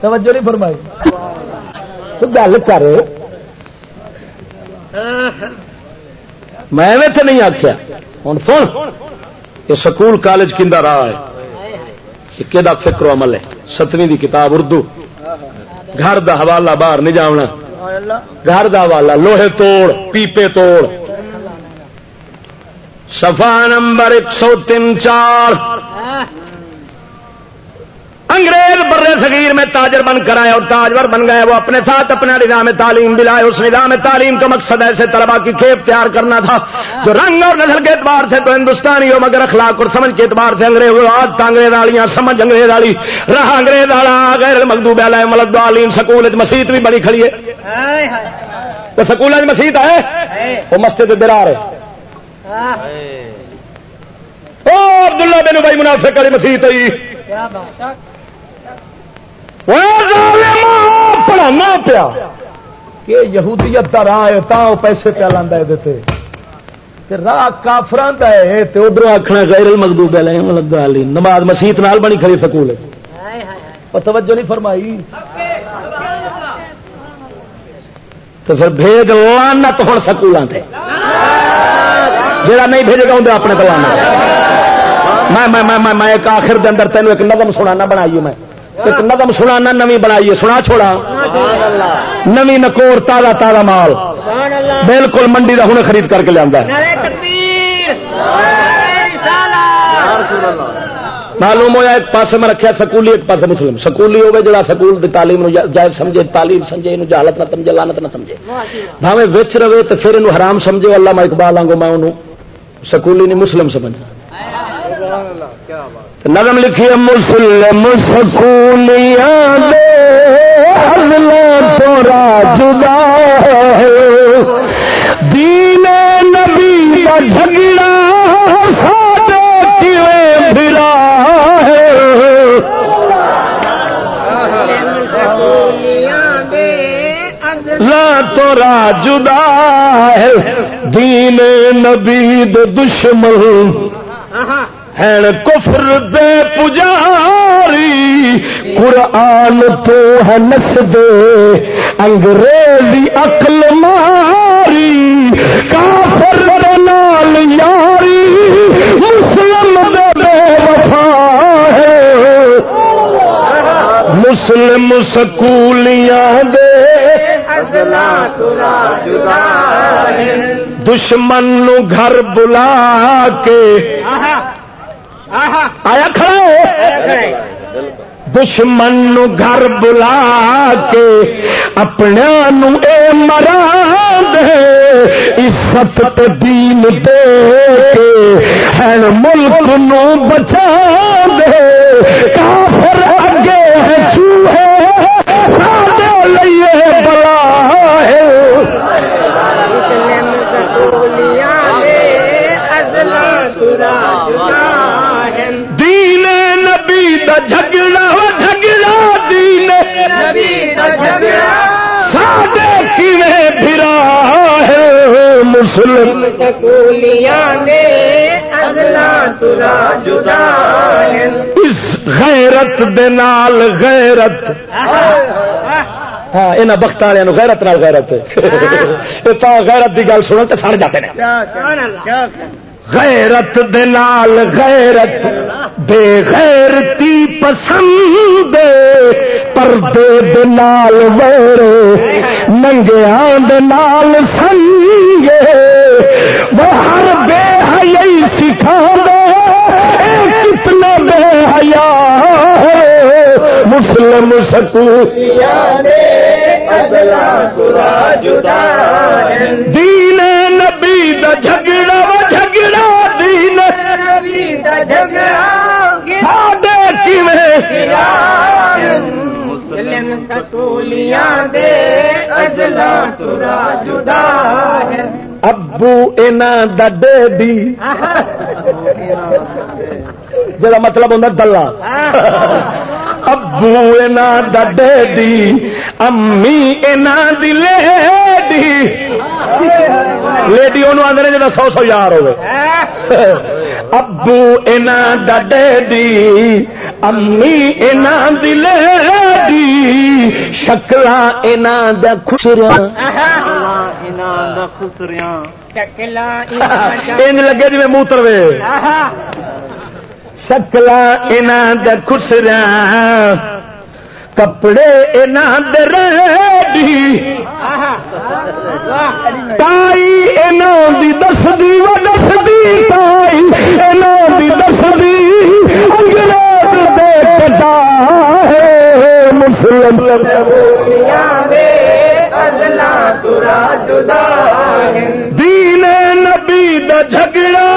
توجہ نہیں فرمائی۔ تو گل کر۔ میں تو نہیں آخیا ہوں سن یہ سکول کالج کھا راہ ہے۔ کہ فکر و عمل ہے؟ ستویں دی کتاب اردو۔ گھر دا حوالہ باہر نہیں جاونا گھر دا حوالہ لوہے توڑ، پیپے توڑ۔ سفا نمبر ایک سو تین چار۔ انگریز برے صغیر میں تاجر بن کر آئے اور تاجور بن گئے وہ اپنے ساتھ اپنا نظام تعلیم دلائے اس نظام تعلیم کا مقصد ایسے طلبا کی کھیپ تیار کرنا تھا جو رنگ اور نسل کے اعتبار سے تو ہندوستانی ہو مگر اخلاق اور سمجھ کے اعتبار سے انگریز آج انگریز والیاں سمجھ انگریز والی راہ انگریز والا غیر مقدوب علیہ ملد عالیم سکول مسیت بھی بڑی کھڑی ہے۔ وہ سکول مسیت ہے وہ مسجد درار ہے۔ عبداللہ بن بھائی منافع کری مسیح پڑھانا پیا۔ کہ یہودیت کا راہ ہے تا پیسے پیا لانا یہ راہ کافران کا ہے ادھر آخنا غیر المغضوب علیہم نماز مسیت نال بنی کھڑی سکول توجہ نہیں فرمائی۔ تو پھر بھیج لانت ہوں سکولوں سے جا نہیں بھیجے گا اندر اپنے کو میں میں ایک آخر دن اندر تینوں ایک نظم سنانا بنائیے میں۔ ایک نظم سنانا نمی بنائیے سنا چھوڑا۔ نمی نکور تازہ تازہ مال۔ بالکل منڈی کا ہوں خرید کر کے لیا معلوم ہوا ایک پاس میں رکھا سکولی ایک پاس مسلم۔ سکولی ہوگی جڑا سکول تعلیم جائز سمجھے تعلیم سمجھے یہ جہالت نہ سمجھے لانت نہ سمجھے۔ بھاوے وچ رہے تو پھر یہ حرام سمجھے اللہ میں اقبال آگوں میں انہوں سکولی نہیں مسلم سمجھنا۔ نظم لکھیے مسلم سکولیاں تورا جدا ہے دین نبی کا جھگڑا بھرا لا تورا جدا ہے۔ دین نبی دشمن۔ ہے کفر دے پجاری، قرآن تو ہے نس دے انگریزی عقل ماری، کافر نال یاری، مسلم دے بے وفا ہے۔ مسلم سکولیاں دے دشمن نو گھر بلا کے آیا کھڑا دشمن نو گھر بلا کے اپنے نو اے مرا دے عزت تے دین دے کے ہن ملک نو بچا دے۔ کافر اگے ہے چوہے سادے لئیے بلا دا جھگڑا ہو جھگڑا دین سادے کیویں پھرا ہے مسلم؟ سکولیاں ترا جدا اس غیرت دے نال غیرت۔ ہاں یہاں بخت والوں غیرت نال غیرت۔ یہ تو غیرت کی گل سنو تو سڑ جاتے ہیں غیرت دے نال غیرت بے غیرتی پسند پردے دے ویرے ننگیاں دے نال سنگے۔ وہ ہر بے حیائی سکھا دے کتنا بے حیا مسلم سکول۔ دین نبی دا جھگڑا۔ ساڈے کیویں مسلم سکولیاں دے ازلا ترا جدا ہے۔ ابو اینا دا ڈیڈی۔ جڑا مطلب ہوندا دلہ۔ ابو اینا دا ڈیڈی امی اینا دی لیڈی۔ لیڈی انہوں آدھے جا سو سو یار ہوے ابو اینا دا ڈیڈی امی اینا دی لیڈی شکلاں اینا دا خسریاں شکلا انج لگے جی موتر وے شکل خسرا کپڑے انہاں دے ریڈی۔ تائی انہاں دی دسدی و دسدی تائی انہاں دی دسدی۔ انگریز دے ہے مسلم۔ ترا جدا دین نبی دا جھگڑا